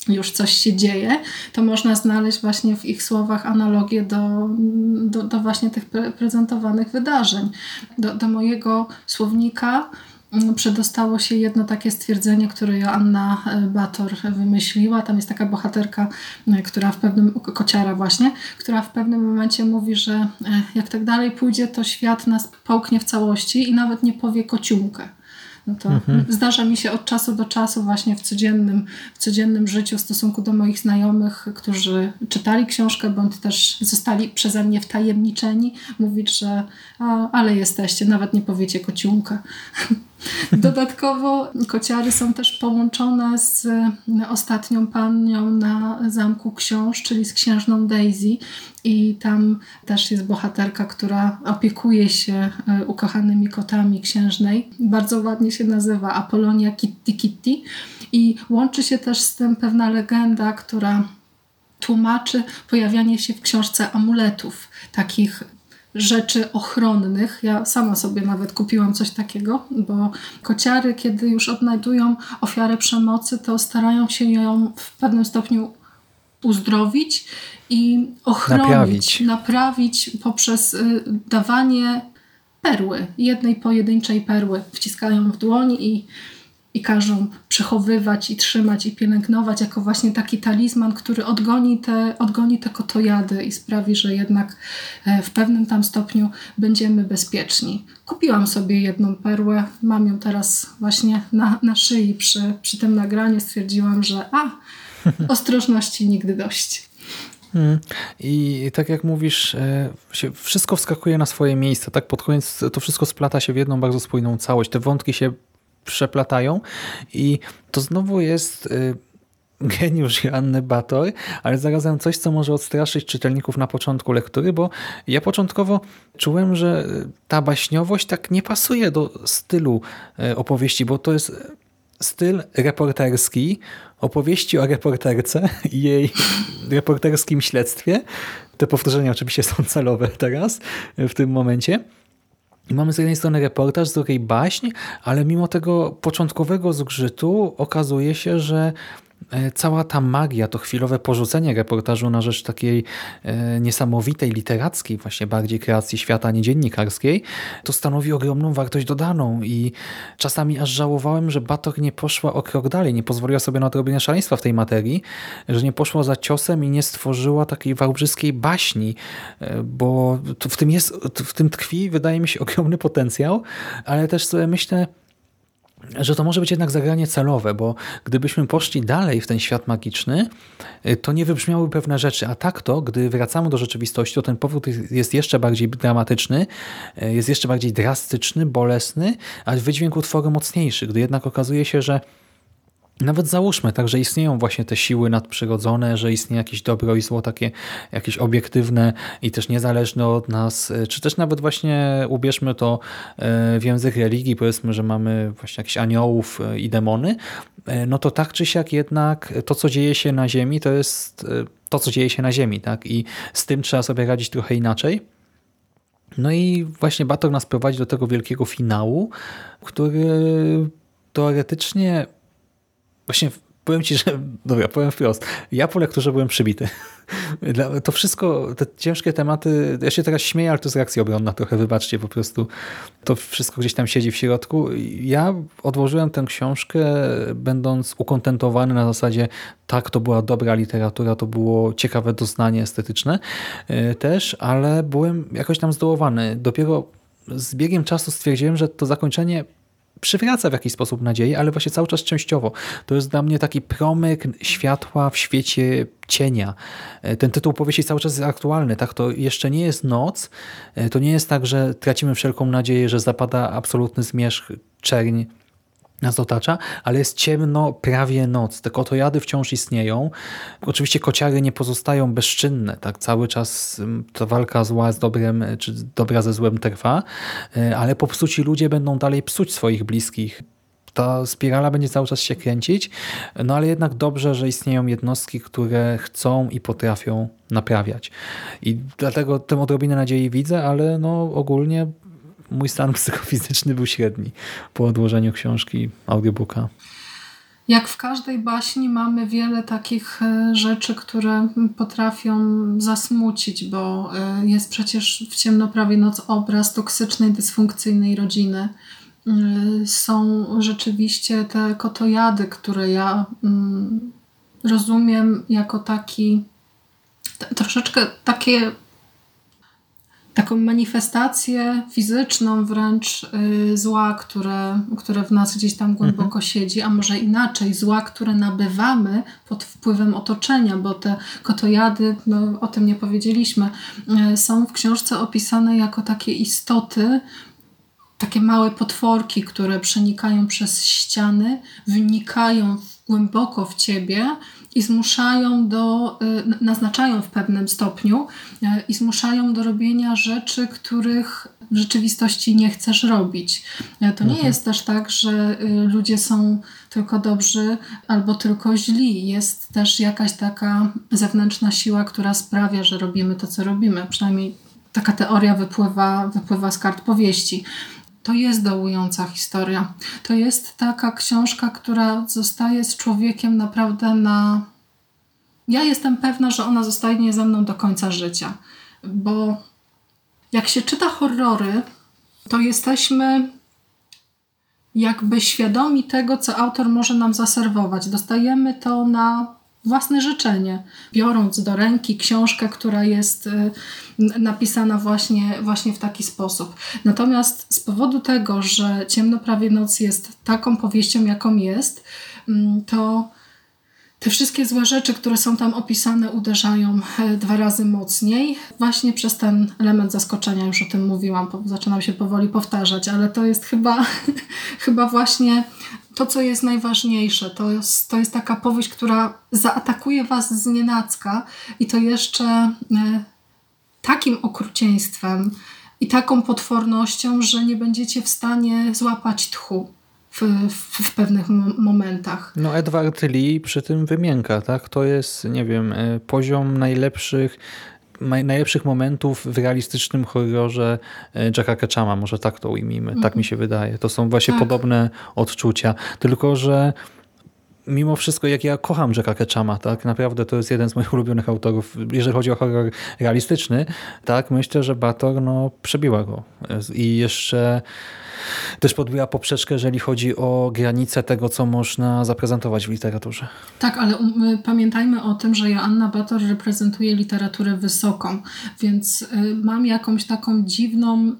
już coś się dzieje, to można znaleźć właśnie w ich słowach analogię do, do, do właśnie tych pre prezentowanych wydarzeń. Do, do mojego słownika mm, przedostało się jedno takie stwierdzenie, które Joanna e, Bator wymyśliła. Tam jest taka bohaterka, e, która w pewnym, kociara właśnie, która w pewnym momencie mówi, że e, jak tak dalej pójdzie, to świat nas połknie w całości i nawet nie powie kociumkę. No to zdarza mi się od czasu do czasu właśnie w codziennym, w codziennym życiu w stosunku do moich znajomych, którzy czytali książkę, bądź też zostali przeze mnie wtajemniczeni, mówić, że a, ale jesteście, nawet nie powiecie kociunka. Dodatkowo kociary są też połączone z ostatnią panią na Zamku Książ, czyli z księżną Daisy. I tam też jest bohaterka, która opiekuje się e, ukochanymi kotami księżnej. Bardzo ładnie się nazywa Apolonia Kitty Kitty. I łączy się też z tym pewna legenda, która tłumaczy pojawianie się w książce amuletów, takich rzeczy ochronnych. Ja sama sobie nawet kupiłam coś takiego, bo kociary, kiedy już odnajdują ofiarę przemocy, to starają się ją w pewnym stopniu uzdrowić i ochronić, Naprawić. naprawić poprzez y, dawanie perły, jednej pojedynczej perły. Wciskają w dłoń i, i każą przechowywać i trzymać i pielęgnować jako właśnie taki talizman, który odgoni te, odgoni te kotojady i sprawi, że jednak e, w pewnym tam stopniu będziemy bezpieczni. Kupiłam sobie jedną perłę, mam ją teraz właśnie na, na szyi przy, przy tym nagraniu. Stwierdziłam, że a, ostrożności nigdy dość. Mm. I tak jak mówisz, e, wszystko wskakuje na swoje miejsce. Tak pod koniec to wszystko splata się w jedną bardzo spójną całość. Te wątki się przeplatają i to znowu jest e, geniusz Joanny Bator, ale zarazem coś, co może odstraszyć czytelników na początku lektury, bo ja początkowo czułem, że ta baśniowość tak nie pasuje do stylu e, opowieści, bo to jest styl reporterski, opowieści o reporterce i jej reporterskim śledztwie. Te powtórzenia oczywiście są celowe teraz, w tym momencie. Mamy z jednej strony reportaż, z drugiej baśń, ale mimo tego początkowego zgrzytu okazuje się, że cała ta magia, to chwilowe porzucenie reportażu na rzecz takiej e, niesamowitej, literackiej właśnie bardziej kreacji świata, nie dziennikarskiej, to stanowi ogromną wartość dodaną i czasami aż żałowałem, że Bator nie poszła o krok dalej, nie pozwoliła sobie na odrobienie szaleństwa w tej materii, że nie poszła za ciosem i nie stworzyła takiej wałbrzyskiej baśni, e, bo w tym jest, w tym tkwi, wydaje mi się, ogromny potencjał, ale też sobie myślę, że to może być jednak zagranie celowe, bo gdybyśmy poszli dalej w ten świat magiczny, y, to nie wybrzmiały pewne rzeczy, a tak to, gdy wracamy do rzeczywistości, to ten powrót jest jeszcze bardziej dramatyczny, y, jest jeszcze bardziej drastyczny, bolesny, a wydźwięk utworu mocniejszy, gdy jednak okazuje się, że nawet załóżmy tak, że istnieją właśnie te siły nadprzyrodzone, że istnieje jakieś dobro i zło takie jakieś obiektywne i też niezależne od nas, czy też nawet właśnie ubierzmy to e, w język religii, powiedzmy, że mamy właśnie jakichś aniołów e, i demony, e, no to tak czy siak jednak to, co dzieje się na ziemi, to jest to, co dzieje się na ziemi, tak? I z tym trzeba sobie radzić trochę inaczej. No i właśnie Bator nas prowadzi do tego wielkiego finału, który teoretycznie Właśnie powiem ci, że dobra, powiem wprost. Ja po lekturze byłem przybity. To wszystko, te ciężkie tematy, ja się teraz śmieję, ale to jest reakcja obronna trochę, wybaczcie, po prostu to wszystko gdzieś tam siedzi w środku. Ja odłożyłem tę książkę będąc ukontentowany na zasadzie tak, to była dobra literatura, to było ciekawe doznanie estetyczne e, też, ale byłem jakoś tam zdołowany. Dopiero z biegiem czasu stwierdziłem, że to zakończenie przywraca w jakiś sposób nadzieję, ale właśnie cały czas częściowo. To jest dla mnie taki promyk światła w świecie cienia. E, ten tytuł powieści cały czas jest aktualny. Tak? To jeszcze nie jest noc. E, to nie jest tak, że tracimy wszelką nadzieję, że zapada absolutny zmierzch, czerń nas otacza, ale jest ciemno, prawie noc. Te kotojady wciąż istnieją. Oczywiście kociary nie pozostają bezczynne. Tak? Cały czas mm, ta walka zła z dobrem, czy dobra ze złem trwa, e, ale popsuci ludzie będą dalej psuć swoich bliskich. Ta spirala będzie cały czas się kręcić, no ale jednak dobrze, że istnieją jednostki, które chcą i potrafią naprawiać. I dlatego tę odrobinę nadziei widzę, ale no ogólnie mój stan psychofizyczny był średni po odłożeniu książki, audiobooka. Jak w każdej baśni mamy wiele takich e, rzeczy, które potrafią zasmucić, bo e, jest przecież w ciemno prawie noc obraz toksycznej, dysfunkcyjnej rodziny. E, są rzeczywiście te kotojady, które ja mm, rozumiem jako taki troszeczkę takie taką manifestację fizyczną wręcz y, zła, które, które w nas gdzieś tam głęboko mhm. siedzi, a może inaczej, zła, które nabywamy pod wpływem otoczenia, bo te kotojady, no, o tym nie powiedzieliśmy, y, są w książce opisane jako takie istoty, takie małe potworki, które przenikają przez ściany, wnikają głęboko w ciebie i zmuszają do, y, naznaczają w pewnym stopniu y, i zmuszają do robienia rzeczy, których w rzeczywistości nie chcesz robić. Y, to nie mhm. jest też tak, że ludzie są tylko dobrzy albo tylko źli. Jest też jakaś taka zewnętrzna siła, która sprawia, że robimy to, co robimy. Przynajmniej taka teoria wypływa, wypływa z kart powieści to jest dołująca historia. To jest taka książka, która zostaje z człowiekiem naprawdę na. Ja jestem pewna, że ona zostanie ze mną do końca życia, bo jak się czyta horrory, to jesteśmy jakby świadomi tego, co autor może nam zaserwować. Dostajemy to na własne życzenie, biorąc do ręki książkę, która jest y, napisana właśnie, właśnie w taki sposób. Natomiast z powodu tego, że Ciemno prawie noc jest taką powieścią, jaką jest, mm, to te wszystkie złe rzeczy, które są tam opisane, uderzają e, dwa razy mocniej, właśnie przez ten element zaskoczenia, już o tym mówiłam, zaczynam się powoli powtarzać, ale to jest chyba, chyba właśnie to, co jest najważniejsze. To jest, to jest taka powieść, która zaatakuje Was z nienacka i to jeszcze e, takim okrucieństwem i taką potwornością, że nie będziecie w stanie złapać tchu w, w, w, pewnych momentach. No Edward Lee przy tym wymienka, tak? To jest, nie wiem, e, poziom najlepszych najlepszych momentów w realistycznym horrorze e, Jacka Ketchama, może tak to ujmijmy, tak mi się wydaje. To są właśnie tak. podobne odczucia, tylko że mimo wszystko, jak ja kocham Jacka Ketchama, tak, naprawdę to jest jeden z moich ulubionych autorów, jeżeli chodzi o horror realistyczny, tak, myślę, że Bator no, przebiła go. I jeszcze też podbiła poprzeczkę, jeżeli chodzi o granice tego, co można zaprezentować w literaturze. Tak, ale um, pamiętajmy o tym, że Joanna Bator reprezentuje literaturę wysoką, więc y, mam jakąś taką dziwną,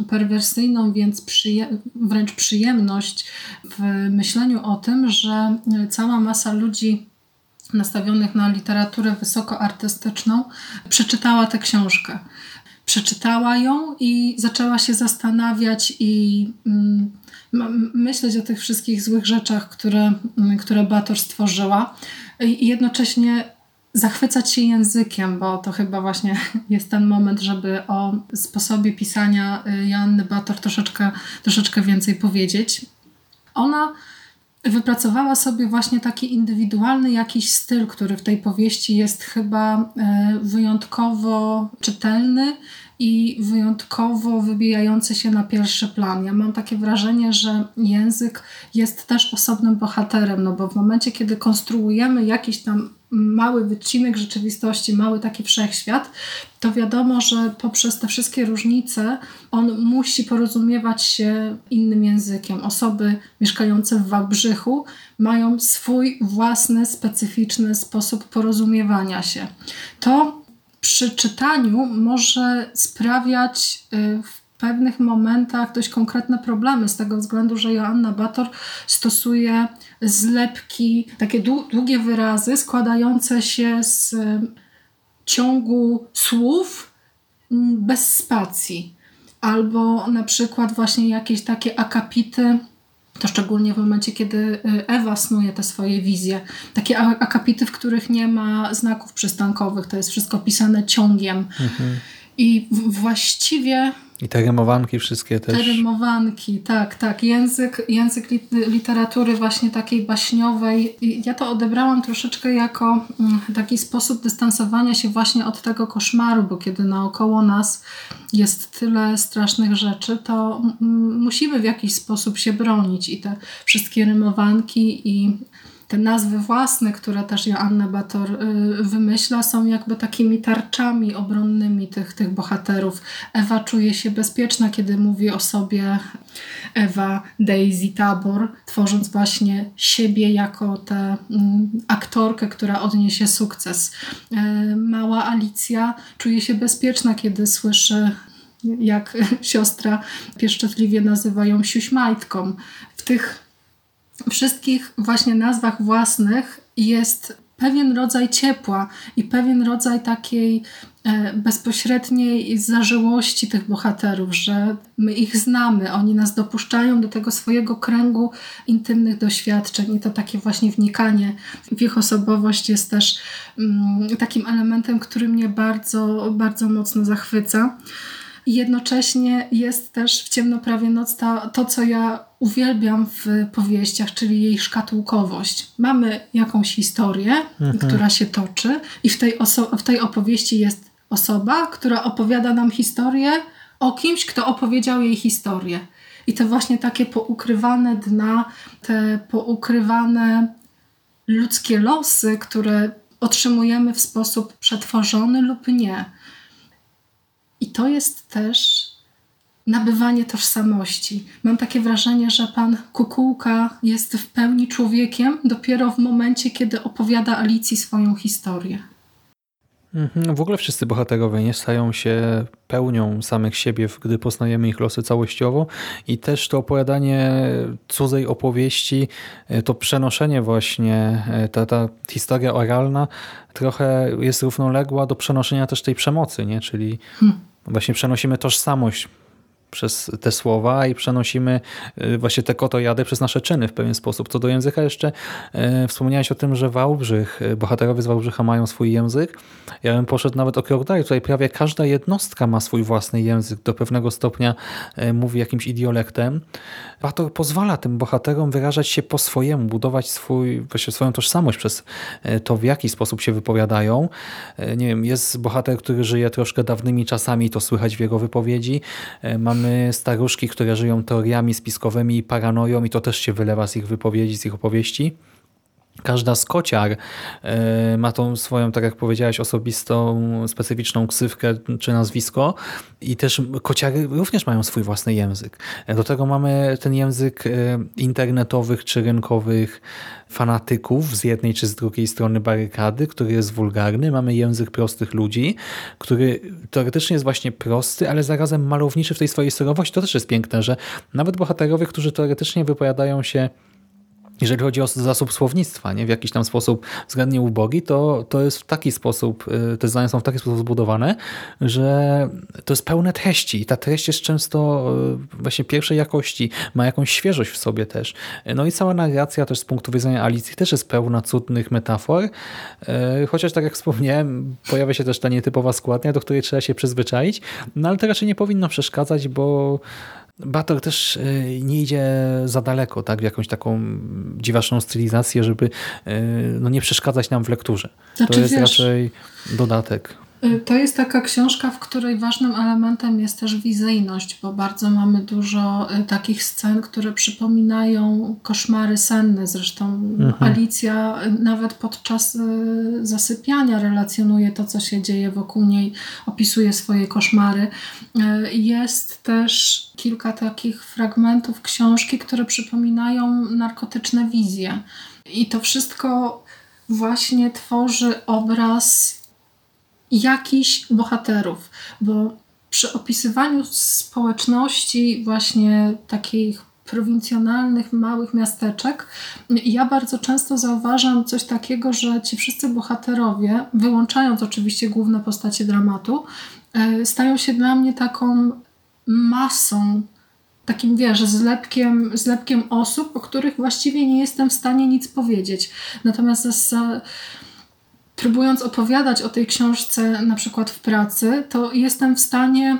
y, perwersyjną, więc przyje wręcz przyjemność w myśleniu o tym, że y, cała masa ludzi nastawionych na literaturę wysokoartystyczną przeczytała tę książkę przeczytała ją i zaczęła się zastanawiać i mm, myśleć o tych wszystkich złych rzeczach, które, mm, które Bator stworzyła i jednocześnie zachwycać się językiem, bo to chyba właśnie jest ten moment, żeby o sposobie pisania y, Joanny Bator troszeczkę, troszeczkę więcej powiedzieć. Ona wypracowała sobie właśnie taki indywidualny jakiś styl, który w tej powieści jest chyba e, wyjątkowo czytelny i wyjątkowo wybijający się na pierwszy plan. Ja mam takie wrażenie, że język jest też osobnym bohaterem, no bo w momencie, kiedy konstruujemy jakiś tam mały wycinek rzeczywistości, mały taki wszechświat, to wiadomo, że poprzez te wszystkie różnice on musi porozumiewać się innym językiem. Osoby mieszkające w Wałbrzychu mają swój własny, specyficzny sposób porozumiewania się. To przy czytaniu może sprawiać y, w pewnych momentach dość konkretne problemy, z tego względu, że Joanna Bator stosuje zlepki, takie długie wyrazy składające się z ciągu słów bez spacji. Albo na przykład właśnie jakieś takie akapity, to szczególnie w momencie, kiedy y, Ewa snuje te swoje wizje. Takie akapity, w których nie ma znaków przystankowych, to jest wszystko pisane ciągiem. Mhm. I właściwie i te rymowanki wszystkie też. Te rymowanki, tak, tak. Język, język literatury właśnie takiej baśniowej. Ja to odebrałam troszeczkę jako mm, taki sposób dystansowania się właśnie od tego koszmaru, bo kiedy naokoło nas jest tyle strasznych rzeczy, to musimy w jakiś sposób się bronić i te wszystkie rymowanki i te nazwy własne, które też Joanna Bator y, wymyśla, są jakby takimi tarczami obronnymi tych, tych bohaterów. Ewa czuje się bezpieczna, kiedy mówi o sobie Ewa Daisy Tabor, tworząc właśnie siebie jako tę mm, aktorkę, która odniesie sukces. Y, mała Alicja czuje się bezpieczna, kiedy słyszy jak siostra pieszczotliwie nazywa ją siuśmajtką. W tych wszystkich właśnie nazwach własnych jest pewien rodzaj ciepła i pewien rodzaj takiej e, bezpośredniej zażyłości tych bohaterów, że my ich znamy, oni nas dopuszczają do tego swojego kręgu intymnych doświadczeń i to takie właśnie wnikanie w ich osobowość jest też mm, takim elementem, który mnie bardzo, bardzo mocno zachwyca. I jednocześnie jest też w Ciemnoprawie Noc ta, to, co ja uwielbiam w powieściach, czyli jej szkatułkowość. Mamy jakąś historię, mhm. która się toczy i w tej, w tej opowieści jest osoba, która opowiada nam historię o kimś, kto opowiedział jej historię. I te właśnie takie poukrywane dna, te poukrywane ludzkie losy, które otrzymujemy w sposób przetworzony lub nie. I to jest też nabywanie tożsamości. Mam takie wrażenie, że pan Kukułka jest w pełni człowiekiem dopiero w momencie, kiedy opowiada Alicji swoją historię. Mhm. W ogóle wszyscy bohaterowie nie stają się pełnią samych siebie, gdy poznajemy ich losy całościowo i też to opowiadanie cudzej opowieści, e, to przenoszenie właśnie, e, ta, ta historia oralna trochę jest równoległa do przenoszenia też tej przemocy, nie? czyli hmm. Właśnie przenosimy tożsamość przez te słowa i przenosimy y, właśnie te kotojady przez nasze czyny w pewien sposób. Co do języka jeszcze e, wspomniałeś o tym, że Wałbrzych, y, bohaterowie z Wałbrzycha mają swój język. Ja bym poszedł nawet o krok dalej. Tutaj prawie każda jednostka ma swój własny język. Do pewnego stopnia mówi jakimś idiolektem. Bator pozwala tym bohaterom wyrażać się po swojemu, budować swój, właśnie swoją tożsamość przez to, w jaki sposób się wypowiadają. Nie wiem, jest bohater, który żyje troszkę dawnymi czasami, to słychać w jego wypowiedzi. Mamy Mamy staruszki, które żyją teoriami spiskowymi i paranoją i to też się wylewa z ich wypowiedzi, z ich opowieści. Każda z kociar e, ma tą swoją, tak jak powiedziałeś, osobistą, specyficzną ksywkę czy nazwisko i też kociary również mają swój własny język. Do tego mamy ten język e, internetowych czy rynkowych fanatyków z jednej czy z drugiej strony barykady, który jest wulgarny. Mamy język prostych ludzi, który teoretycznie jest właśnie prosty, ale zarazem malowniczy w tej swojej surowości. To też jest piękne, że nawet bohaterowie, którzy teoretycznie wypowiadają się jeżeli chodzi o zasób słownictwa, nie? w jakiś tam sposób względnie ubogi, to, to jest w taki sposób, y, te zdania są w taki sposób zbudowane, że to jest pełne treści i ta treść jest często y, właśnie pierwszej jakości, ma jakąś świeżość w sobie też. No i cała narracja też z punktu widzenia Alicji też jest pełna cudnych metafor, y, chociaż tak jak wspomniałem, pojawia się też ta nietypowa składnia, do której trzeba się przyzwyczaić, no ale to raczej nie powinno przeszkadzać, bo Bator też e, nie idzie za daleko, tak, w jakąś taką dziwaczną stylizację, żeby e, no, nie przeszkadzać nam w lekturze. Znaczy, to jest wiesz, raczej dodatek. Y, to jest taka książka, w której ważnym elementem jest też wizyjność, bo bardzo mamy dużo y, takich scen, które przypominają koszmary senne. Zresztą mhm. Alicja y, nawet podczas zasypiania relacjonuje to, co się dzieje wokół niej, opisuje swoje koszmary. Jest też kilka takich fragmentów książki, które przypominają narkotyczne wizje. I to wszystko właśnie tworzy obraz jakichś bohaterów, bo przy opisywaniu społeczności właśnie takich prowincjonalnych, małych miasteczek, ja bardzo często zauważam coś takiego, że ci wszyscy bohaterowie, wyłączając oczywiście główne postacie dramatu, e, stają się dla mnie taką masą, takim wiesz, zlepkiem, zlepkiem osób, o których właściwie nie jestem w stanie nic powiedzieć. Natomiast za próbując opowiadać o tej książce na przykład w pracy, to jestem w stanie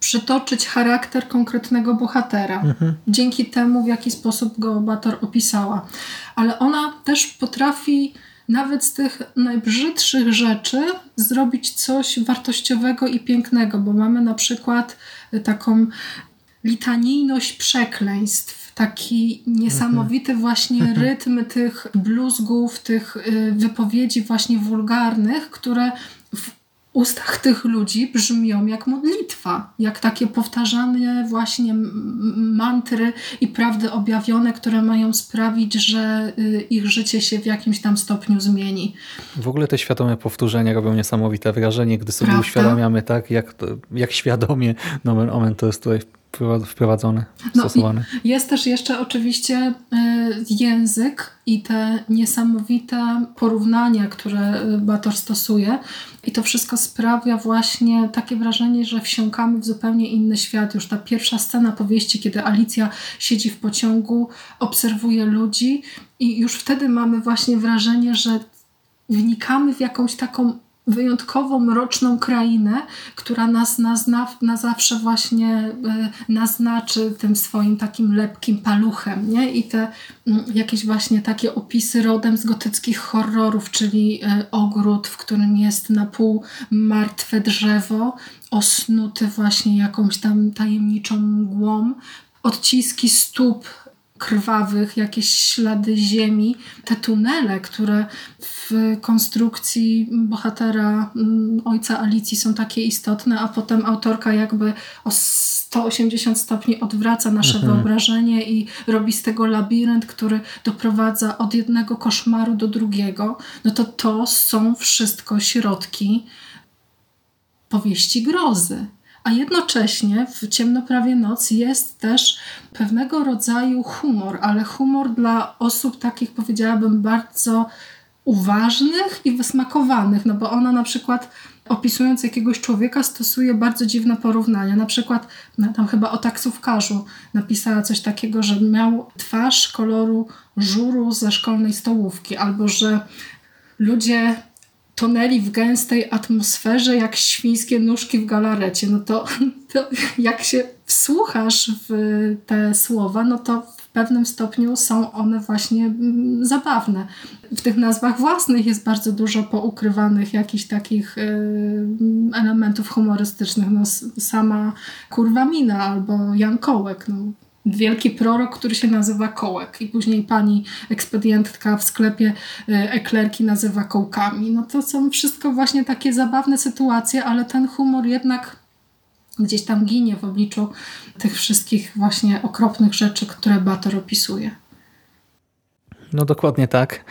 przytoczyć charakter konkretnego bohatera. Mhm. Dzięki temu, w jaki sposób go Bator opisała. Ale ona też potrafi nawet z tych najbrzydszych rzeczy zrobić coś wartościowego i pięknego, bo mamy na przykład taką litanijność przekleństw taki niesamowity właśnie mhm. rytm tych bluzgów, tych y, wypowiedzi właśnie wulgarnych, które w ustach tych ludzi brzmią jak modlitwa, jak takie powtarzane właśnie mantry i prawdy objawione, które mają sprawić, że y, ich życie się w jakimś tam stopniu zmieni. W ogóle te świadome powtórzenia robią niesamowite wrażenie, gdy sobie Prawda? uświadamiamy, tak, jak, jak świadomie nomen omen to jest tutaj wprowadzony, no stosowany. Jest też jeszcze oczywiście y, język i te niesamowite porównania, które y, Bator stosuje i to wszystko sprawia właśnie takie wrażenie, że wsiąkamy w zupełnie inny świat. Już ta pierwsza scena powieści, kiedy Alicja siedzi w pociągu, obserwuje ludzi i już wtedy mamy właśnie wrażenie, że wnikamy w jakąś taką wyjątkowo mroczną krainę, która nas na, na zawsze właśnie e, naznaczy tym swoim takim lepkim paluchem. Nie? I te mm, jakieś właśnie takie opisy rodem z gotyckich horrorów, czyli e, ogród, w którym jest na pół martwe drzewo, osnuty właśnie jakąś tam tajemniczą mgłą, odciski stóp krwawych, jakieś ślady ziemi, te tunele, które w konstrukcji bohatera mm, ojca Alicji są takie istotne, a potem autorka jakby o 180 stopni odwraca nasze mhm. wyobrażenie i robi z tego labirynt, który doprowadza od jednego koszmaru do drugiego, no to to są wszystko środki powieści grozy a jednocześnie w Ciemno prawie noc jest też pewnego rodzaju humor, ale humor dla osób takich powiedziałabym bardzo uważnych i wysmakowanych, no bo ona na przykład opisując jakiegoś człowieka stosuje bardzo dziwne porównania. Na przykład no, tam chyba o taksówkarzu napisała coś takiego, że miał twarz koloru żuru ze szkolnej stołówki, albo że ludzie tonęli w gęstej atmosferze jak świńskie nóżki w galarecie. No to, to jak się wsłuchasz w te słowa, no to w pewnym stopniu są one właśnie mm, zabawne. W tych nazwach własnych jest bardzo dużo poukrywanych jakichś takich y, elementów humorystycznych. No, sama kurwa mina albo Jankołek. No, wielki prorok, który się nazywa Kołek i później pani ekspedientka w sklepie e, eklerki nazywa kołkami. No to są wszystko właśnie takie zabawne sytuacje, ale ten humor jednak gdzieś tam ginie w obliczu tych wszystkich właśnie okropnych rzeczy, które Bator opisuje. No dokładnie tak.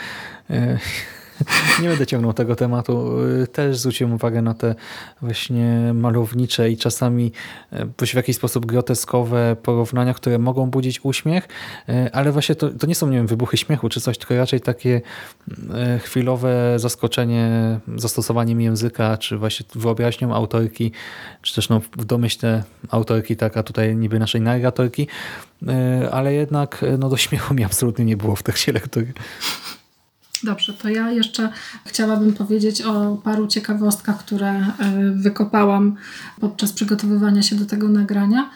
Nie będę ciągnął tego tematu. Też zwróciłem uwagę na te właśnie malownicze i czasami e, w jakiś sposób groteskowe porównania, które mogą budzić uśmiech, e, ale właśnie to, to nie są nie wiem, wybuchy śmiechu czy coś, tylko raczej takie e, chwilowe zaskoczenie zastosowaniem języka, czy właśnie wyobraźnią autorki, czy też no, w domyśle autorki, tak, a tutaj niby naszej narratorki, ale jednak no, do śmiechu mi absolutnie nie było w tekście lektury. Dobrze, to ja jeszcze chciałabym powiedzieć o paru ciekawostkach, które e, wykopałam podczas przygotowywania się do tego nagrania.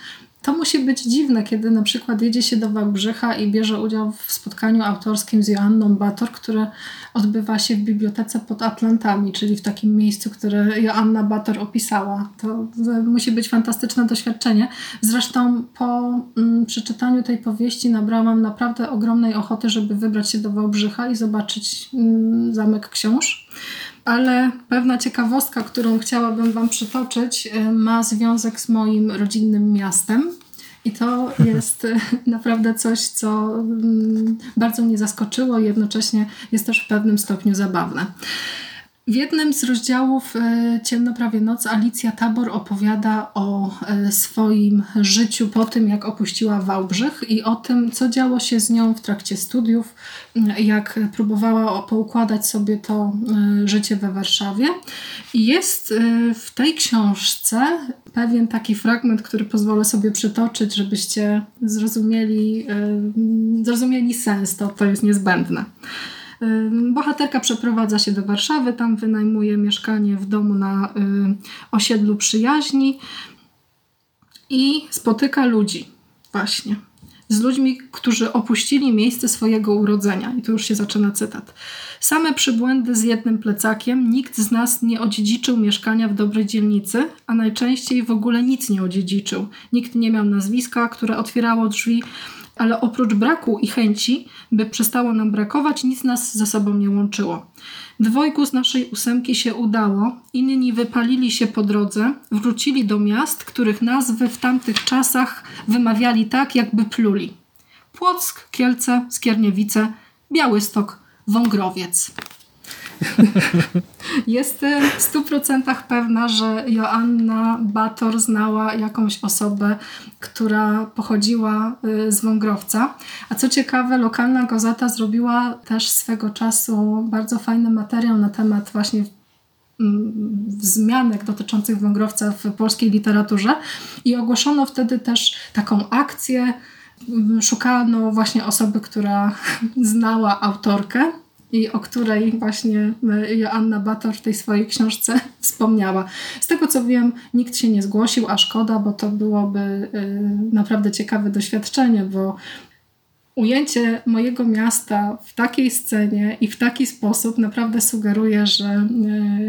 To musi być dziwne, kiedy na przykład jedzie się do Wałbrzycha i bierze udział w spotkaniu autorskim z Joanną Bator, które odbywa się w bibliotece pod Atlantami, czyli w takim miejscu, które Joanna Bator opisała. To, musi być fantastyczne doświadczenie. Zresztą po mm, przeczytaniu tej powieści nabrałam naprawdę ogromnej ochoty, żeby wybrać się do Wałbrzycha i zobaczyć mm, Zamek Książ ale pewna ciekawostka, którą chciałabym Wam przytoczyć, y, ma związek z moim rodzinnym miastem. I to jest y, naprawdę coś, co mm, bardzo mnie zaskoczyło i jednocześnie jest też w pewnym stopniu zabawne. W jednym z rozdziałów e, Ciemno prawie noc Alicja Tabor opowiada o e, swoim życiu po tym, jak opuściła Wałbrzych i o tym, co działo się z nią w trakcie studiów, jak próbowała poukładać sobie to e, życie we Warszawie. I jest w tej książce pewien taki fragment, który pozwolę sobie przytoczyć, żebyście zrozumieli, zrozumieli sens, to, to jest niezbędne. Bohaterka przeprowadza się do Warszawy, tam wynajmuje mieszkanie w domu na osiedlu przyjaźni i spotyka ludzi właśnie. Z ludźmi, którzy opuścili miejsce swojego urodzenia. I tu już się zaczyna cytat. Same przybłędy z jednym plecakiem, nikt z nas nie odziedziczył mieszkania w dobrej dzielnicy, a najczęściej w ogóle nic nie odziedziczył. Nikt nie miał nazwiska, które otwierało drzwi ale oprócz braku i chęci, by przestało nam brakować, nic nas ze sobą nie łączyło. Dwojgu z naszej ósemki się udało, inni wypalili się po drodze, wrócili do miast, których nazwy w tamtych czasach wymawiali tak, jakby pluli. Płock, Kielce, Skierniewice, Białystok, Wągrowiec. Jestem w stu procentach pewna, że Joanna Bator znała jakąś osobę, która pochodziła y, z Wągrowca. A co ciekawe, lokalna gazeta zrobiła też swego czasu bardzo fajny materiał na temat właśnie mm, zmianek dotyczących Wągrowca w polskiej literaturze i ogłoszono wtedy też taką akcję. Szukano właśnie osoby, która znała autorkę i o której właśnie e, Joanna Bator w tej swojej książce wspomniała. Z tego co wiem, nikt się nie zgłosił, a szkoda, bo to byłoby e, naprawdę ciekawe doświadczenie, bo ujęcie mojego miasta w takiej scenie i w taki sposób naprawdę sugeruje, że e,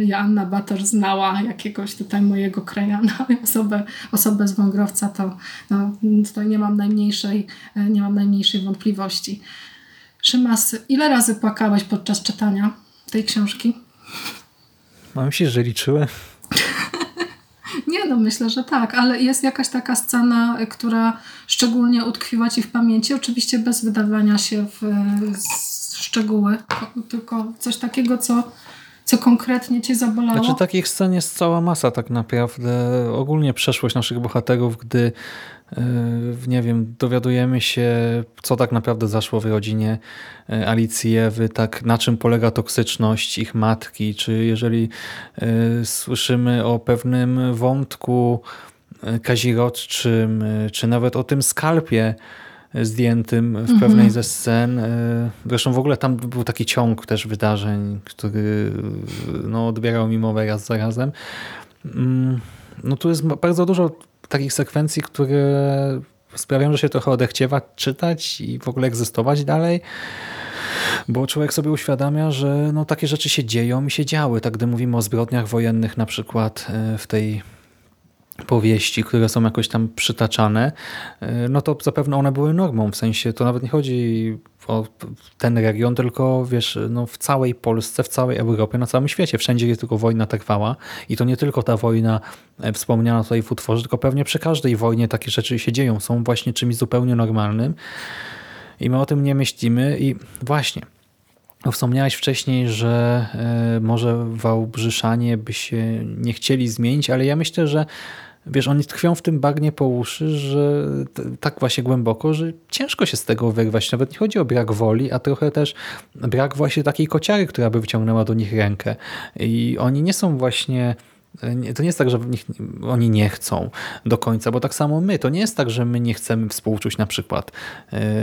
Joanna Bator znała jakiegoś tutaj mojego krajana, osobę, osobę z Wągrowca, to no, tutaj nie mam najmniejszej, nie mam najmniejszej wątpliwości. Szymas, ile razy płakałeś podczas czytania tej książki? Mam się, że liczyłem. Nie, no myślę, że tak, ale jest jakaś taka scena, która szczególnie utkwiła Ci w pamięci, oczywiście bez wydawania się w, w szczegóły, tylko coś takiego, co, co konkretnie Cię zabolało. Znaczy takich scen jest cała masa tak naprawdę. Ogólnie przeszłość naszych bohaterów, gdy nie wiem, dowiadujemy się, co tak naprawdę zaszło w rodzinie e, Alicji Ewy, tak na czym polega toksyczność ich matki, czy jeżeli e, słyszymy o pewnym wątku kazirodczym, czy nawet o tym skalpie zdjętym w mhm. pewnej ze scen. Zresztą w ogóle tam był taki ciąg też wydarzeń, który no, odbierał mi mowę raz za razem. Mm, no tu jest bardzo dużo takich sekwencji, które sprawiają, że się trochę odechciewa czytać i w ogóle egzystować dalej. Bo człowiek sobie uświadamia, że no, takie rzeczy się dzieją i się działy. Tak gdy mówimy o zbrodniach wojennych na przykład e, w tej powieści, które są jakoś tam przytaczane, e, no to zapewne one były normą. W sensie to nawet nie chodzi o ten region, tylko wiesz, no w całej Polsce, w całej Europie, na całym świecie. Wszędzie jest tylko wojna trwała i to nie tylko ta wojna e, wspomniana tutaj w utworze, tylko pewnie przy każdej wojnie takie rzeczy się dzieją. Są właśnie czymś zupełnie normalnym i my o tym nie myślimy i właśnie Wspomniałeś wcześniej, że e, może Wałbrzyszanie by się nie chcieli zmienić, ale ja myślę, że wiesz, oni tkwią w tym bagnie po uszy, że tak właśnie głęboko, że ciężko się z tego wyrwać. Nawet nie chodzi o brak woli, a trochę też brak właśnie takiej kociary, która by wyciągnęła do nich rękę. I oni nie są właśnie to nie jest tak, że nich, oni nie chcą do końca, bo tak samo my. To nie jest tak, że my nie chcemy współczuć na przykład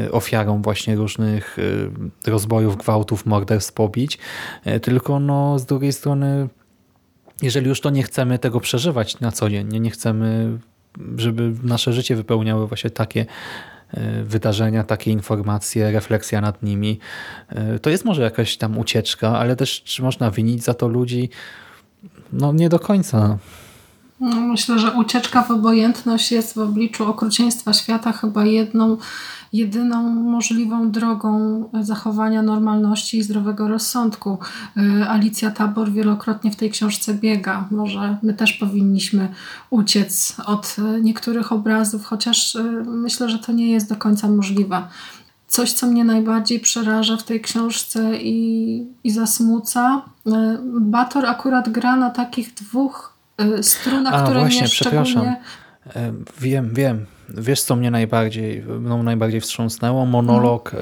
y, ofiarom właśnie różnych y, rozbojów, gwałtów, morderstw, pobić, tylko no, z drugiej strony jeżeli już to nie chcemy tego przeżywać na co dzień, nie, nie chcemy, żeby nasze życie wypełniały właśnie takie wydarzenia, takie informacje, refleksja nad nimi, to jest może jakaś tam ucieczka, ale też czy można winić za to ludzi, no nie do końca. No, myślę, że ucieczka w obojętność jest w obliczu okrucieństwa świata chyba jedną, jedyną możliwą drogą zachowania normalności i zdrowego rozsądku. Y, Alicja Tabor wielokrotnie w tej książce biega. Może my też powinniśmy uciec od niektórych obrazów, chociaż y, myślę, że to nie jest do końca możliwe coś, co mnie najbardziej przeraża w tej książce i, i zasmuca. Bator akurat gra na takich dwóch e, strunach, A, które właśnie, mnie przepraszam. szczególnie... E, wiem, wiem. Wiesz, co mnie najbardziej, mną najbardziej wstrząsnęło? Monolog no.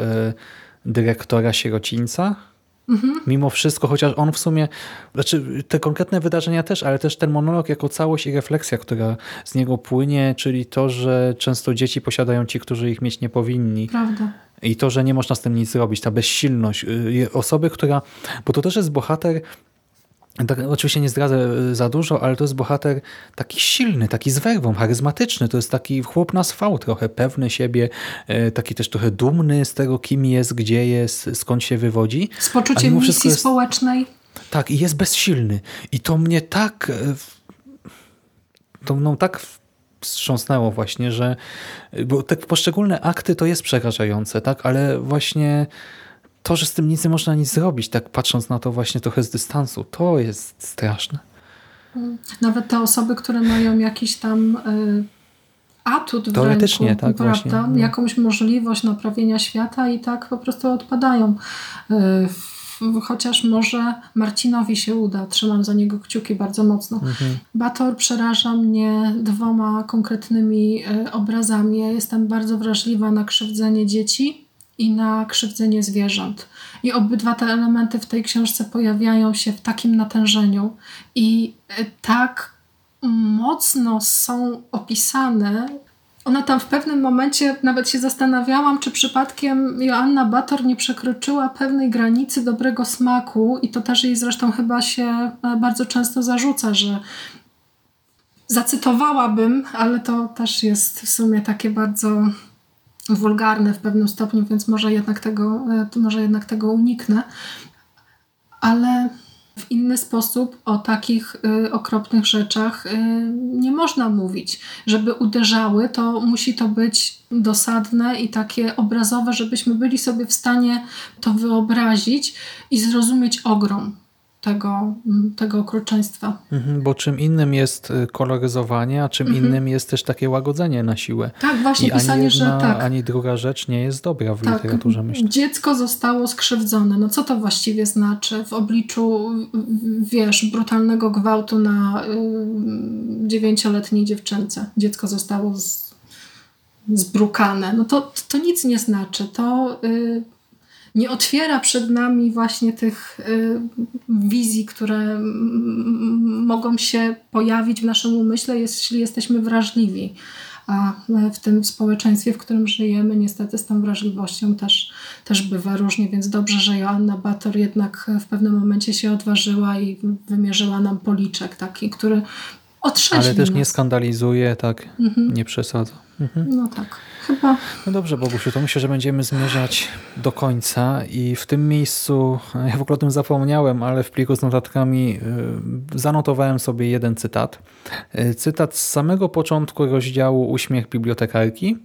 dyrektora Sierocińca. Mhm. Mimo wszystko, chociaż on w sumie, znaczy te konkretne wydarzenia też, ale też ten monolog jako całość i refleksja, która z niego płynie, czyli to, że często dzieci posiadają ci, którzy ich mieć nie powinni. Prawda. I to, że nie można z tym nic zrobić, ta bezsilność y, osoby, która, bo to też jest bohater, tak, oczywiście nie zdradzę y, za dużo, ale to jest bohater taki silny, taki z werwą, charyzmatyczny. To jest taki chłop na swał, trochę pewny siebie, y, taki też trochę dumny z tego, kim jest, gdzie jest, skąd się wywodzi. Z poczuciem misji jest, społecznej. Tak, i jest bezsilny. I to mnie tak... To mną tak wstrząsnęło właśnie, że bo te poszczególne akty to jest przerażające, tak, ale właśnie to, że z tym nic nie można nic zrobić, tak patrząc na to właśnie trochę z dystansu, to jest straszne. Nawet te osoby, które mają jakiś tam y, atut w Teoretycznie, ręku, tak, prawda? Właśnie. No. Jakąś możliwość naprawienia świata i tak po prostu odpadają y, chociaż może Marcinowi się uda. Trzymam za niego kciuki bardzo mocno. Mhm. Bator przeraża mnie dwoma konkretnymi e, obrazami. Ja jestem bardzo wrażliwa na krzywdzenie dzieci i na krzywdzenie zwierząt. I obydwa te elementy w tej książce pojawiają się w takim natężeniu i e, tak mocno są opisane ona tam w pewnym momencie nawet się zastanawiałam, czy przypadkiem Joanna Bator nie przekroczyła pewnej granicy dobrego smaku i to też jej zresztą chyba się e, bardzo często zarzuca, że zacytowałabym, ale to też jest w sumie takie bardzo wulgarne w pewnym stopniu, więc może jednak tego, e, może jednak tego uniknę. Ale w inny sposób o takich y, okropnych rzeczach y, nie można mówić. Żeby uderzały, to musi to być dosadne i takie obrazowe, żebyśmy byli sobie w stanie to wyobrazić i zrozumieć ogrom tego, tego okruczeństwa. Mhm, bo czym innym jest y, koloryzowanie, a czym mhm. innym jest też takie łagodzenie na siłę. Tak, właśnie I pisanie, ani jedna, że tak. Ani druga rzecz nie jest dobra w tak, literaturze, myślę. Dziecko zostało skrzywdzone. No co to właściwie znaczy w obliczu, wiesz, brutalnego gwałtu na dziewięcioletniej dziewczynce? Dziecko zostało z, zbrukane. No to, to nic nie znaczy. To... Y, nie otwiera przed nami właśnie tych y, wizji, które mogą się pojawić w naszym umyśle, jeśli jesteśmy wrażliwi. A w tym społeczeństwie, w którym żyjemy, niestety z tą wrażliwością też, też bywa różnie, więc dobrze, że Joanna Bator jednak w pewnym momencie się odważyła i wymierzyła nam policzek taki, który Ale też nie skandalizuje, tak, Mhm. nie przesadza. Mhm. No tak, chyba No dobrze, Bogusiu, to myślę, że będziemy zmierzać do końca i w tym miejscu, ja w ogóle o tym zapomniałem, ale w pliku z notatkami y, zanotowałem sobie jeden cytat. Y, Cytat z samego początku rozdziału Uśmiech bibliotekarki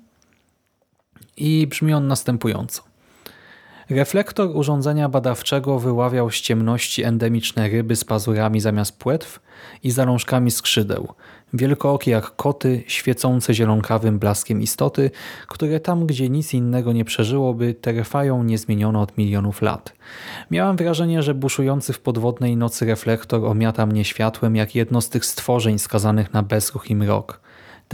i brzmi on następująco. Reflektor urządzenia badawczego wyławiał z ciemności endemiczne ryby z pazurami zamiast płetw i zalążkami skrzydeł. Wielkookie jak koty, świecące zielonkawym blaskiem istoty, które tam, gdzie nic innego nie przeżyłoby, trwają niezmienione od milionów lat. Miałem wrażenie, że buszujący w podwodnej nocy reflektor omiata mnie światłem jak jedno z tych stworzeń skazanych na bezruch i mrok.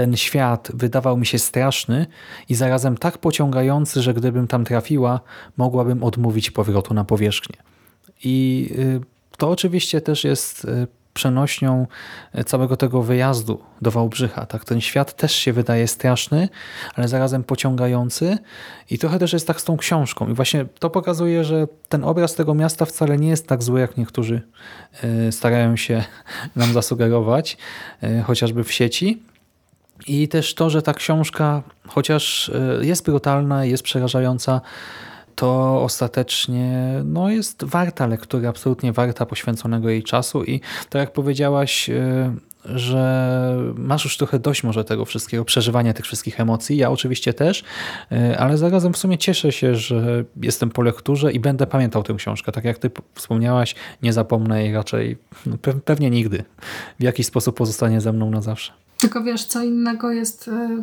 Ten świat wydawał mi się straszny i zarazem tak pociągający, że gdybym tam trafiła, mogłabym odmówić powrotu na powierzchnię. I y, to oczywiście też jest y, przenośnią y, całego tego wyjazdu do Wałbrzycha. Tak? Ten świat też się wydaje straszny, ale zarazem pociągający i trochę też jest tak z tą książką. I właśnie to pokazuje, że ten obraz tego miasta wcale nie jest tak zły, jak niektórzy starają się nam zasugerować, chociażby w sieci. I też to, że ta książka, chociaż y, jest brutalna, jest przerażająca, to ostatecznie no, jest warta lektury, absolutnie warta poświęconego jej czasu. I tak jak powiedziałaś, y, że masz już trochę dość może tego wszystkiego, przeżywania tych wszystkich emocji. Ja oczywiście też, y, ale zarazem w sumie cieszę się, że jestem po lekturze i będę pamiętał tę książkę. Tak jak ty wspomniałaś, nie zapomnę jej raczej no, pe- pewnie nigdy. W jakiś sposób pozostanie ze mną na zawsze. Tylko wiesz, co innego jest e,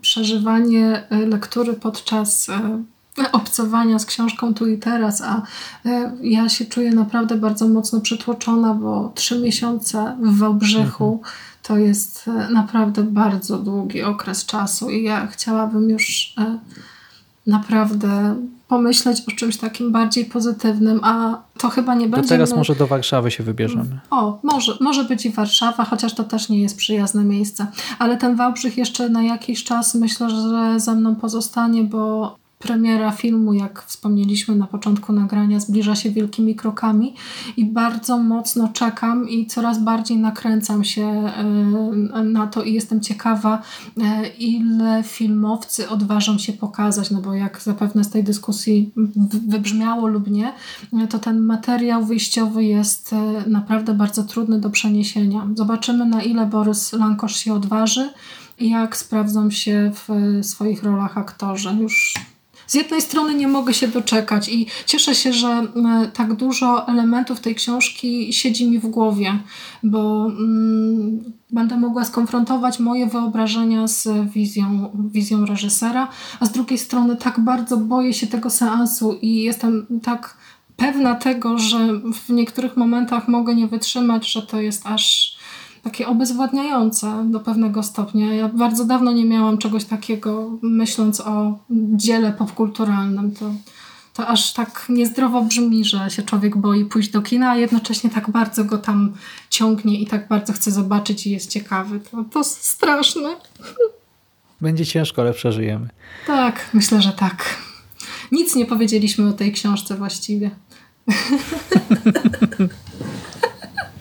przeżywanie e, lektury podczas e, obcowania z książką tu i teraz, a e, ja się czuję naprawdę bardzo mocno przytłoczona, bo trzy miesiące w Wałbrzychu to jest e, naprawdę bardzo długi okres czasu i ja chciałabym już e, naprawdę pomyśleć o czymś takim bardziej pozytywnym, a to chyba nie To będzie... teraz my- może do Warszawy się wybierzemy. o, może, może być i Warszawa, chociaż to też nie jest przyjazne miejsce. Ale ten Wałbrzych jeszcze na jakiś czas myślę, że ze mną pozostanie, bo premiera filmu, jak wspomnieliśmy na początku nagrania, zbliża się wielkimi krokami i bardzo mocno czekam i coraz bardziej nakręcam się e, na to i jestem ciekawa, e, ile filmowcy odważą się pokazać, no bo jak zapewne z tej dyskusji wybrzmiało lub nie, to ten materiał wyjściowy jest e, naprawdę bardzo trudny do przeniesienia. Zobaczymy, na ile Borys Lankosz się odważy jak sprawdzą się w swoich rolach aktorzy. Już z jednej strony nie mogę się doczekać i cieszę się, że tak dużo elementów tej książki siedzi mi w głowie, bo mm, będę mogła skonfrontować moje wyobrażenia z wizją, wizją reżysera, a z drugiej strony tak bardzo boję się tego seansu i jestem tak pewna tego, że w niektórych momentach mogę nie wytrzymać, że to jest aż takie obezwładniające do pewnego stopnia. Ja bardzo dawno nie miałam czegoś takiego, myśląc o dziele popkulturalnym. To, to aż tak niezdrowo brzmi, że się człowiek boi pójść do kina, a jednocześnie tak bardzo go tam ciągnie i tak bardzo chce zobaczyć i jest ciekawy. To, to straszne. Będzie ciężko, ale przeżyjemy. Tak, myślę, że tak. Nic nie powiedzieliśmy o tej książce właściwie.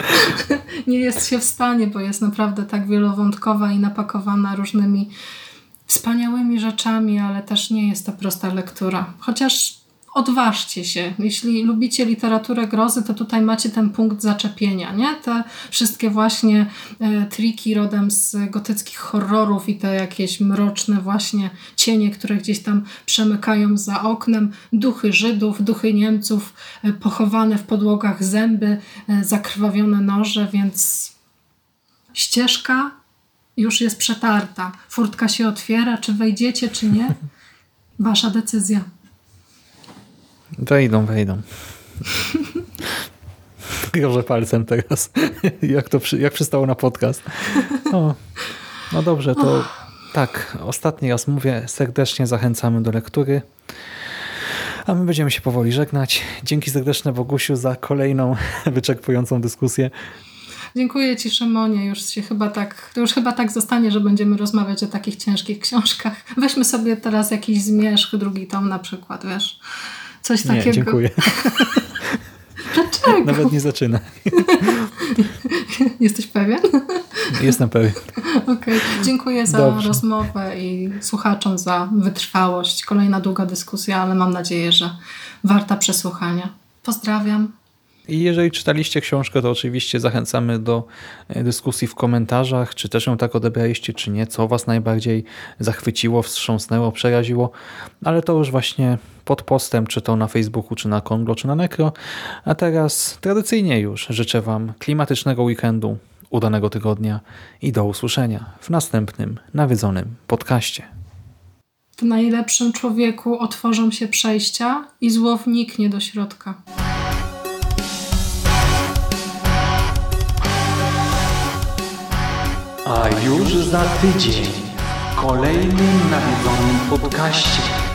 nie jest się w stanie, bo jest naprawdę tak wielowątkowa i napakowana różnymi wspaniałymi rzeczami, ale też nie jest to prosta lektura. Chociaż odważcie się. Jeśli lubicie literaturę grozy, to tutaj macie ten punkt zaczepienia, nie? Te wszystkie właśnie e, triki rodem z gotyckich horrorów i te jakieś mroczne właśnie cienie, które gdzieś tam przemykają za oknem, duchy Żydów, duchy Niemców, e, pochowane w podłogach zęby, e, zakrwawione noże, więc ścieżka już jest przetarta. Furtka się otwiera, czy wejdziecie, czy nie? Wasza decyzja. Wejdą, wejdą. Grożę palcem teraz, jak to przy, jak przystało na podcast. O, no dobrze, to tak, ostatni raz mówię, serdecznie zachęcamy do lektury. A my będziemy się powoli żegnać. Dzięki serdeczne Bogusiu za kolejną wyczerpującą dyskusję. Dziękuję Ci, Szymonie. Już się chyba tak, to już chyba tak zostanie, że będziemy rozmawiać o takich ciężkich książkach. Weźmy sobie teraz jakiś zmierzch, drugi tom na przykład, wiesz. Coś Nie, takiego. dziękuję. Dlaczego? Nawet nie zaczynaj. Jesteś pewien? Jestem pewien. Okej. Dziękuję za Dobrze. rozmowę i słuchaczom za wytrwałość. Kolejna długa dyskusja, ale mam nadzieję, że warta przesłuchania. Pozdrawiam. I jeżeli czytaliście książkę, to oczywiście zachęcamy do e, dyskusji w komentarzach, czy też ją tak odebraliście, czy nie, co was najbardziej zachwyciło, wstrząsnęło, przeraziło, ale to już właśnie pod postem, czy to na Facebooku, czy na Konglo, czy na Nekro. A teraz tradycyjnie już życzę wam klimatycznego weekendu, udanego tygodnia i do usłyszenia w następnym nawiedzonym podcaście. W najlepszym człowieku otworzą się przejścia i zło wniknie do środka. A już za tydzień w kolejnym nawiedzonym podcaście.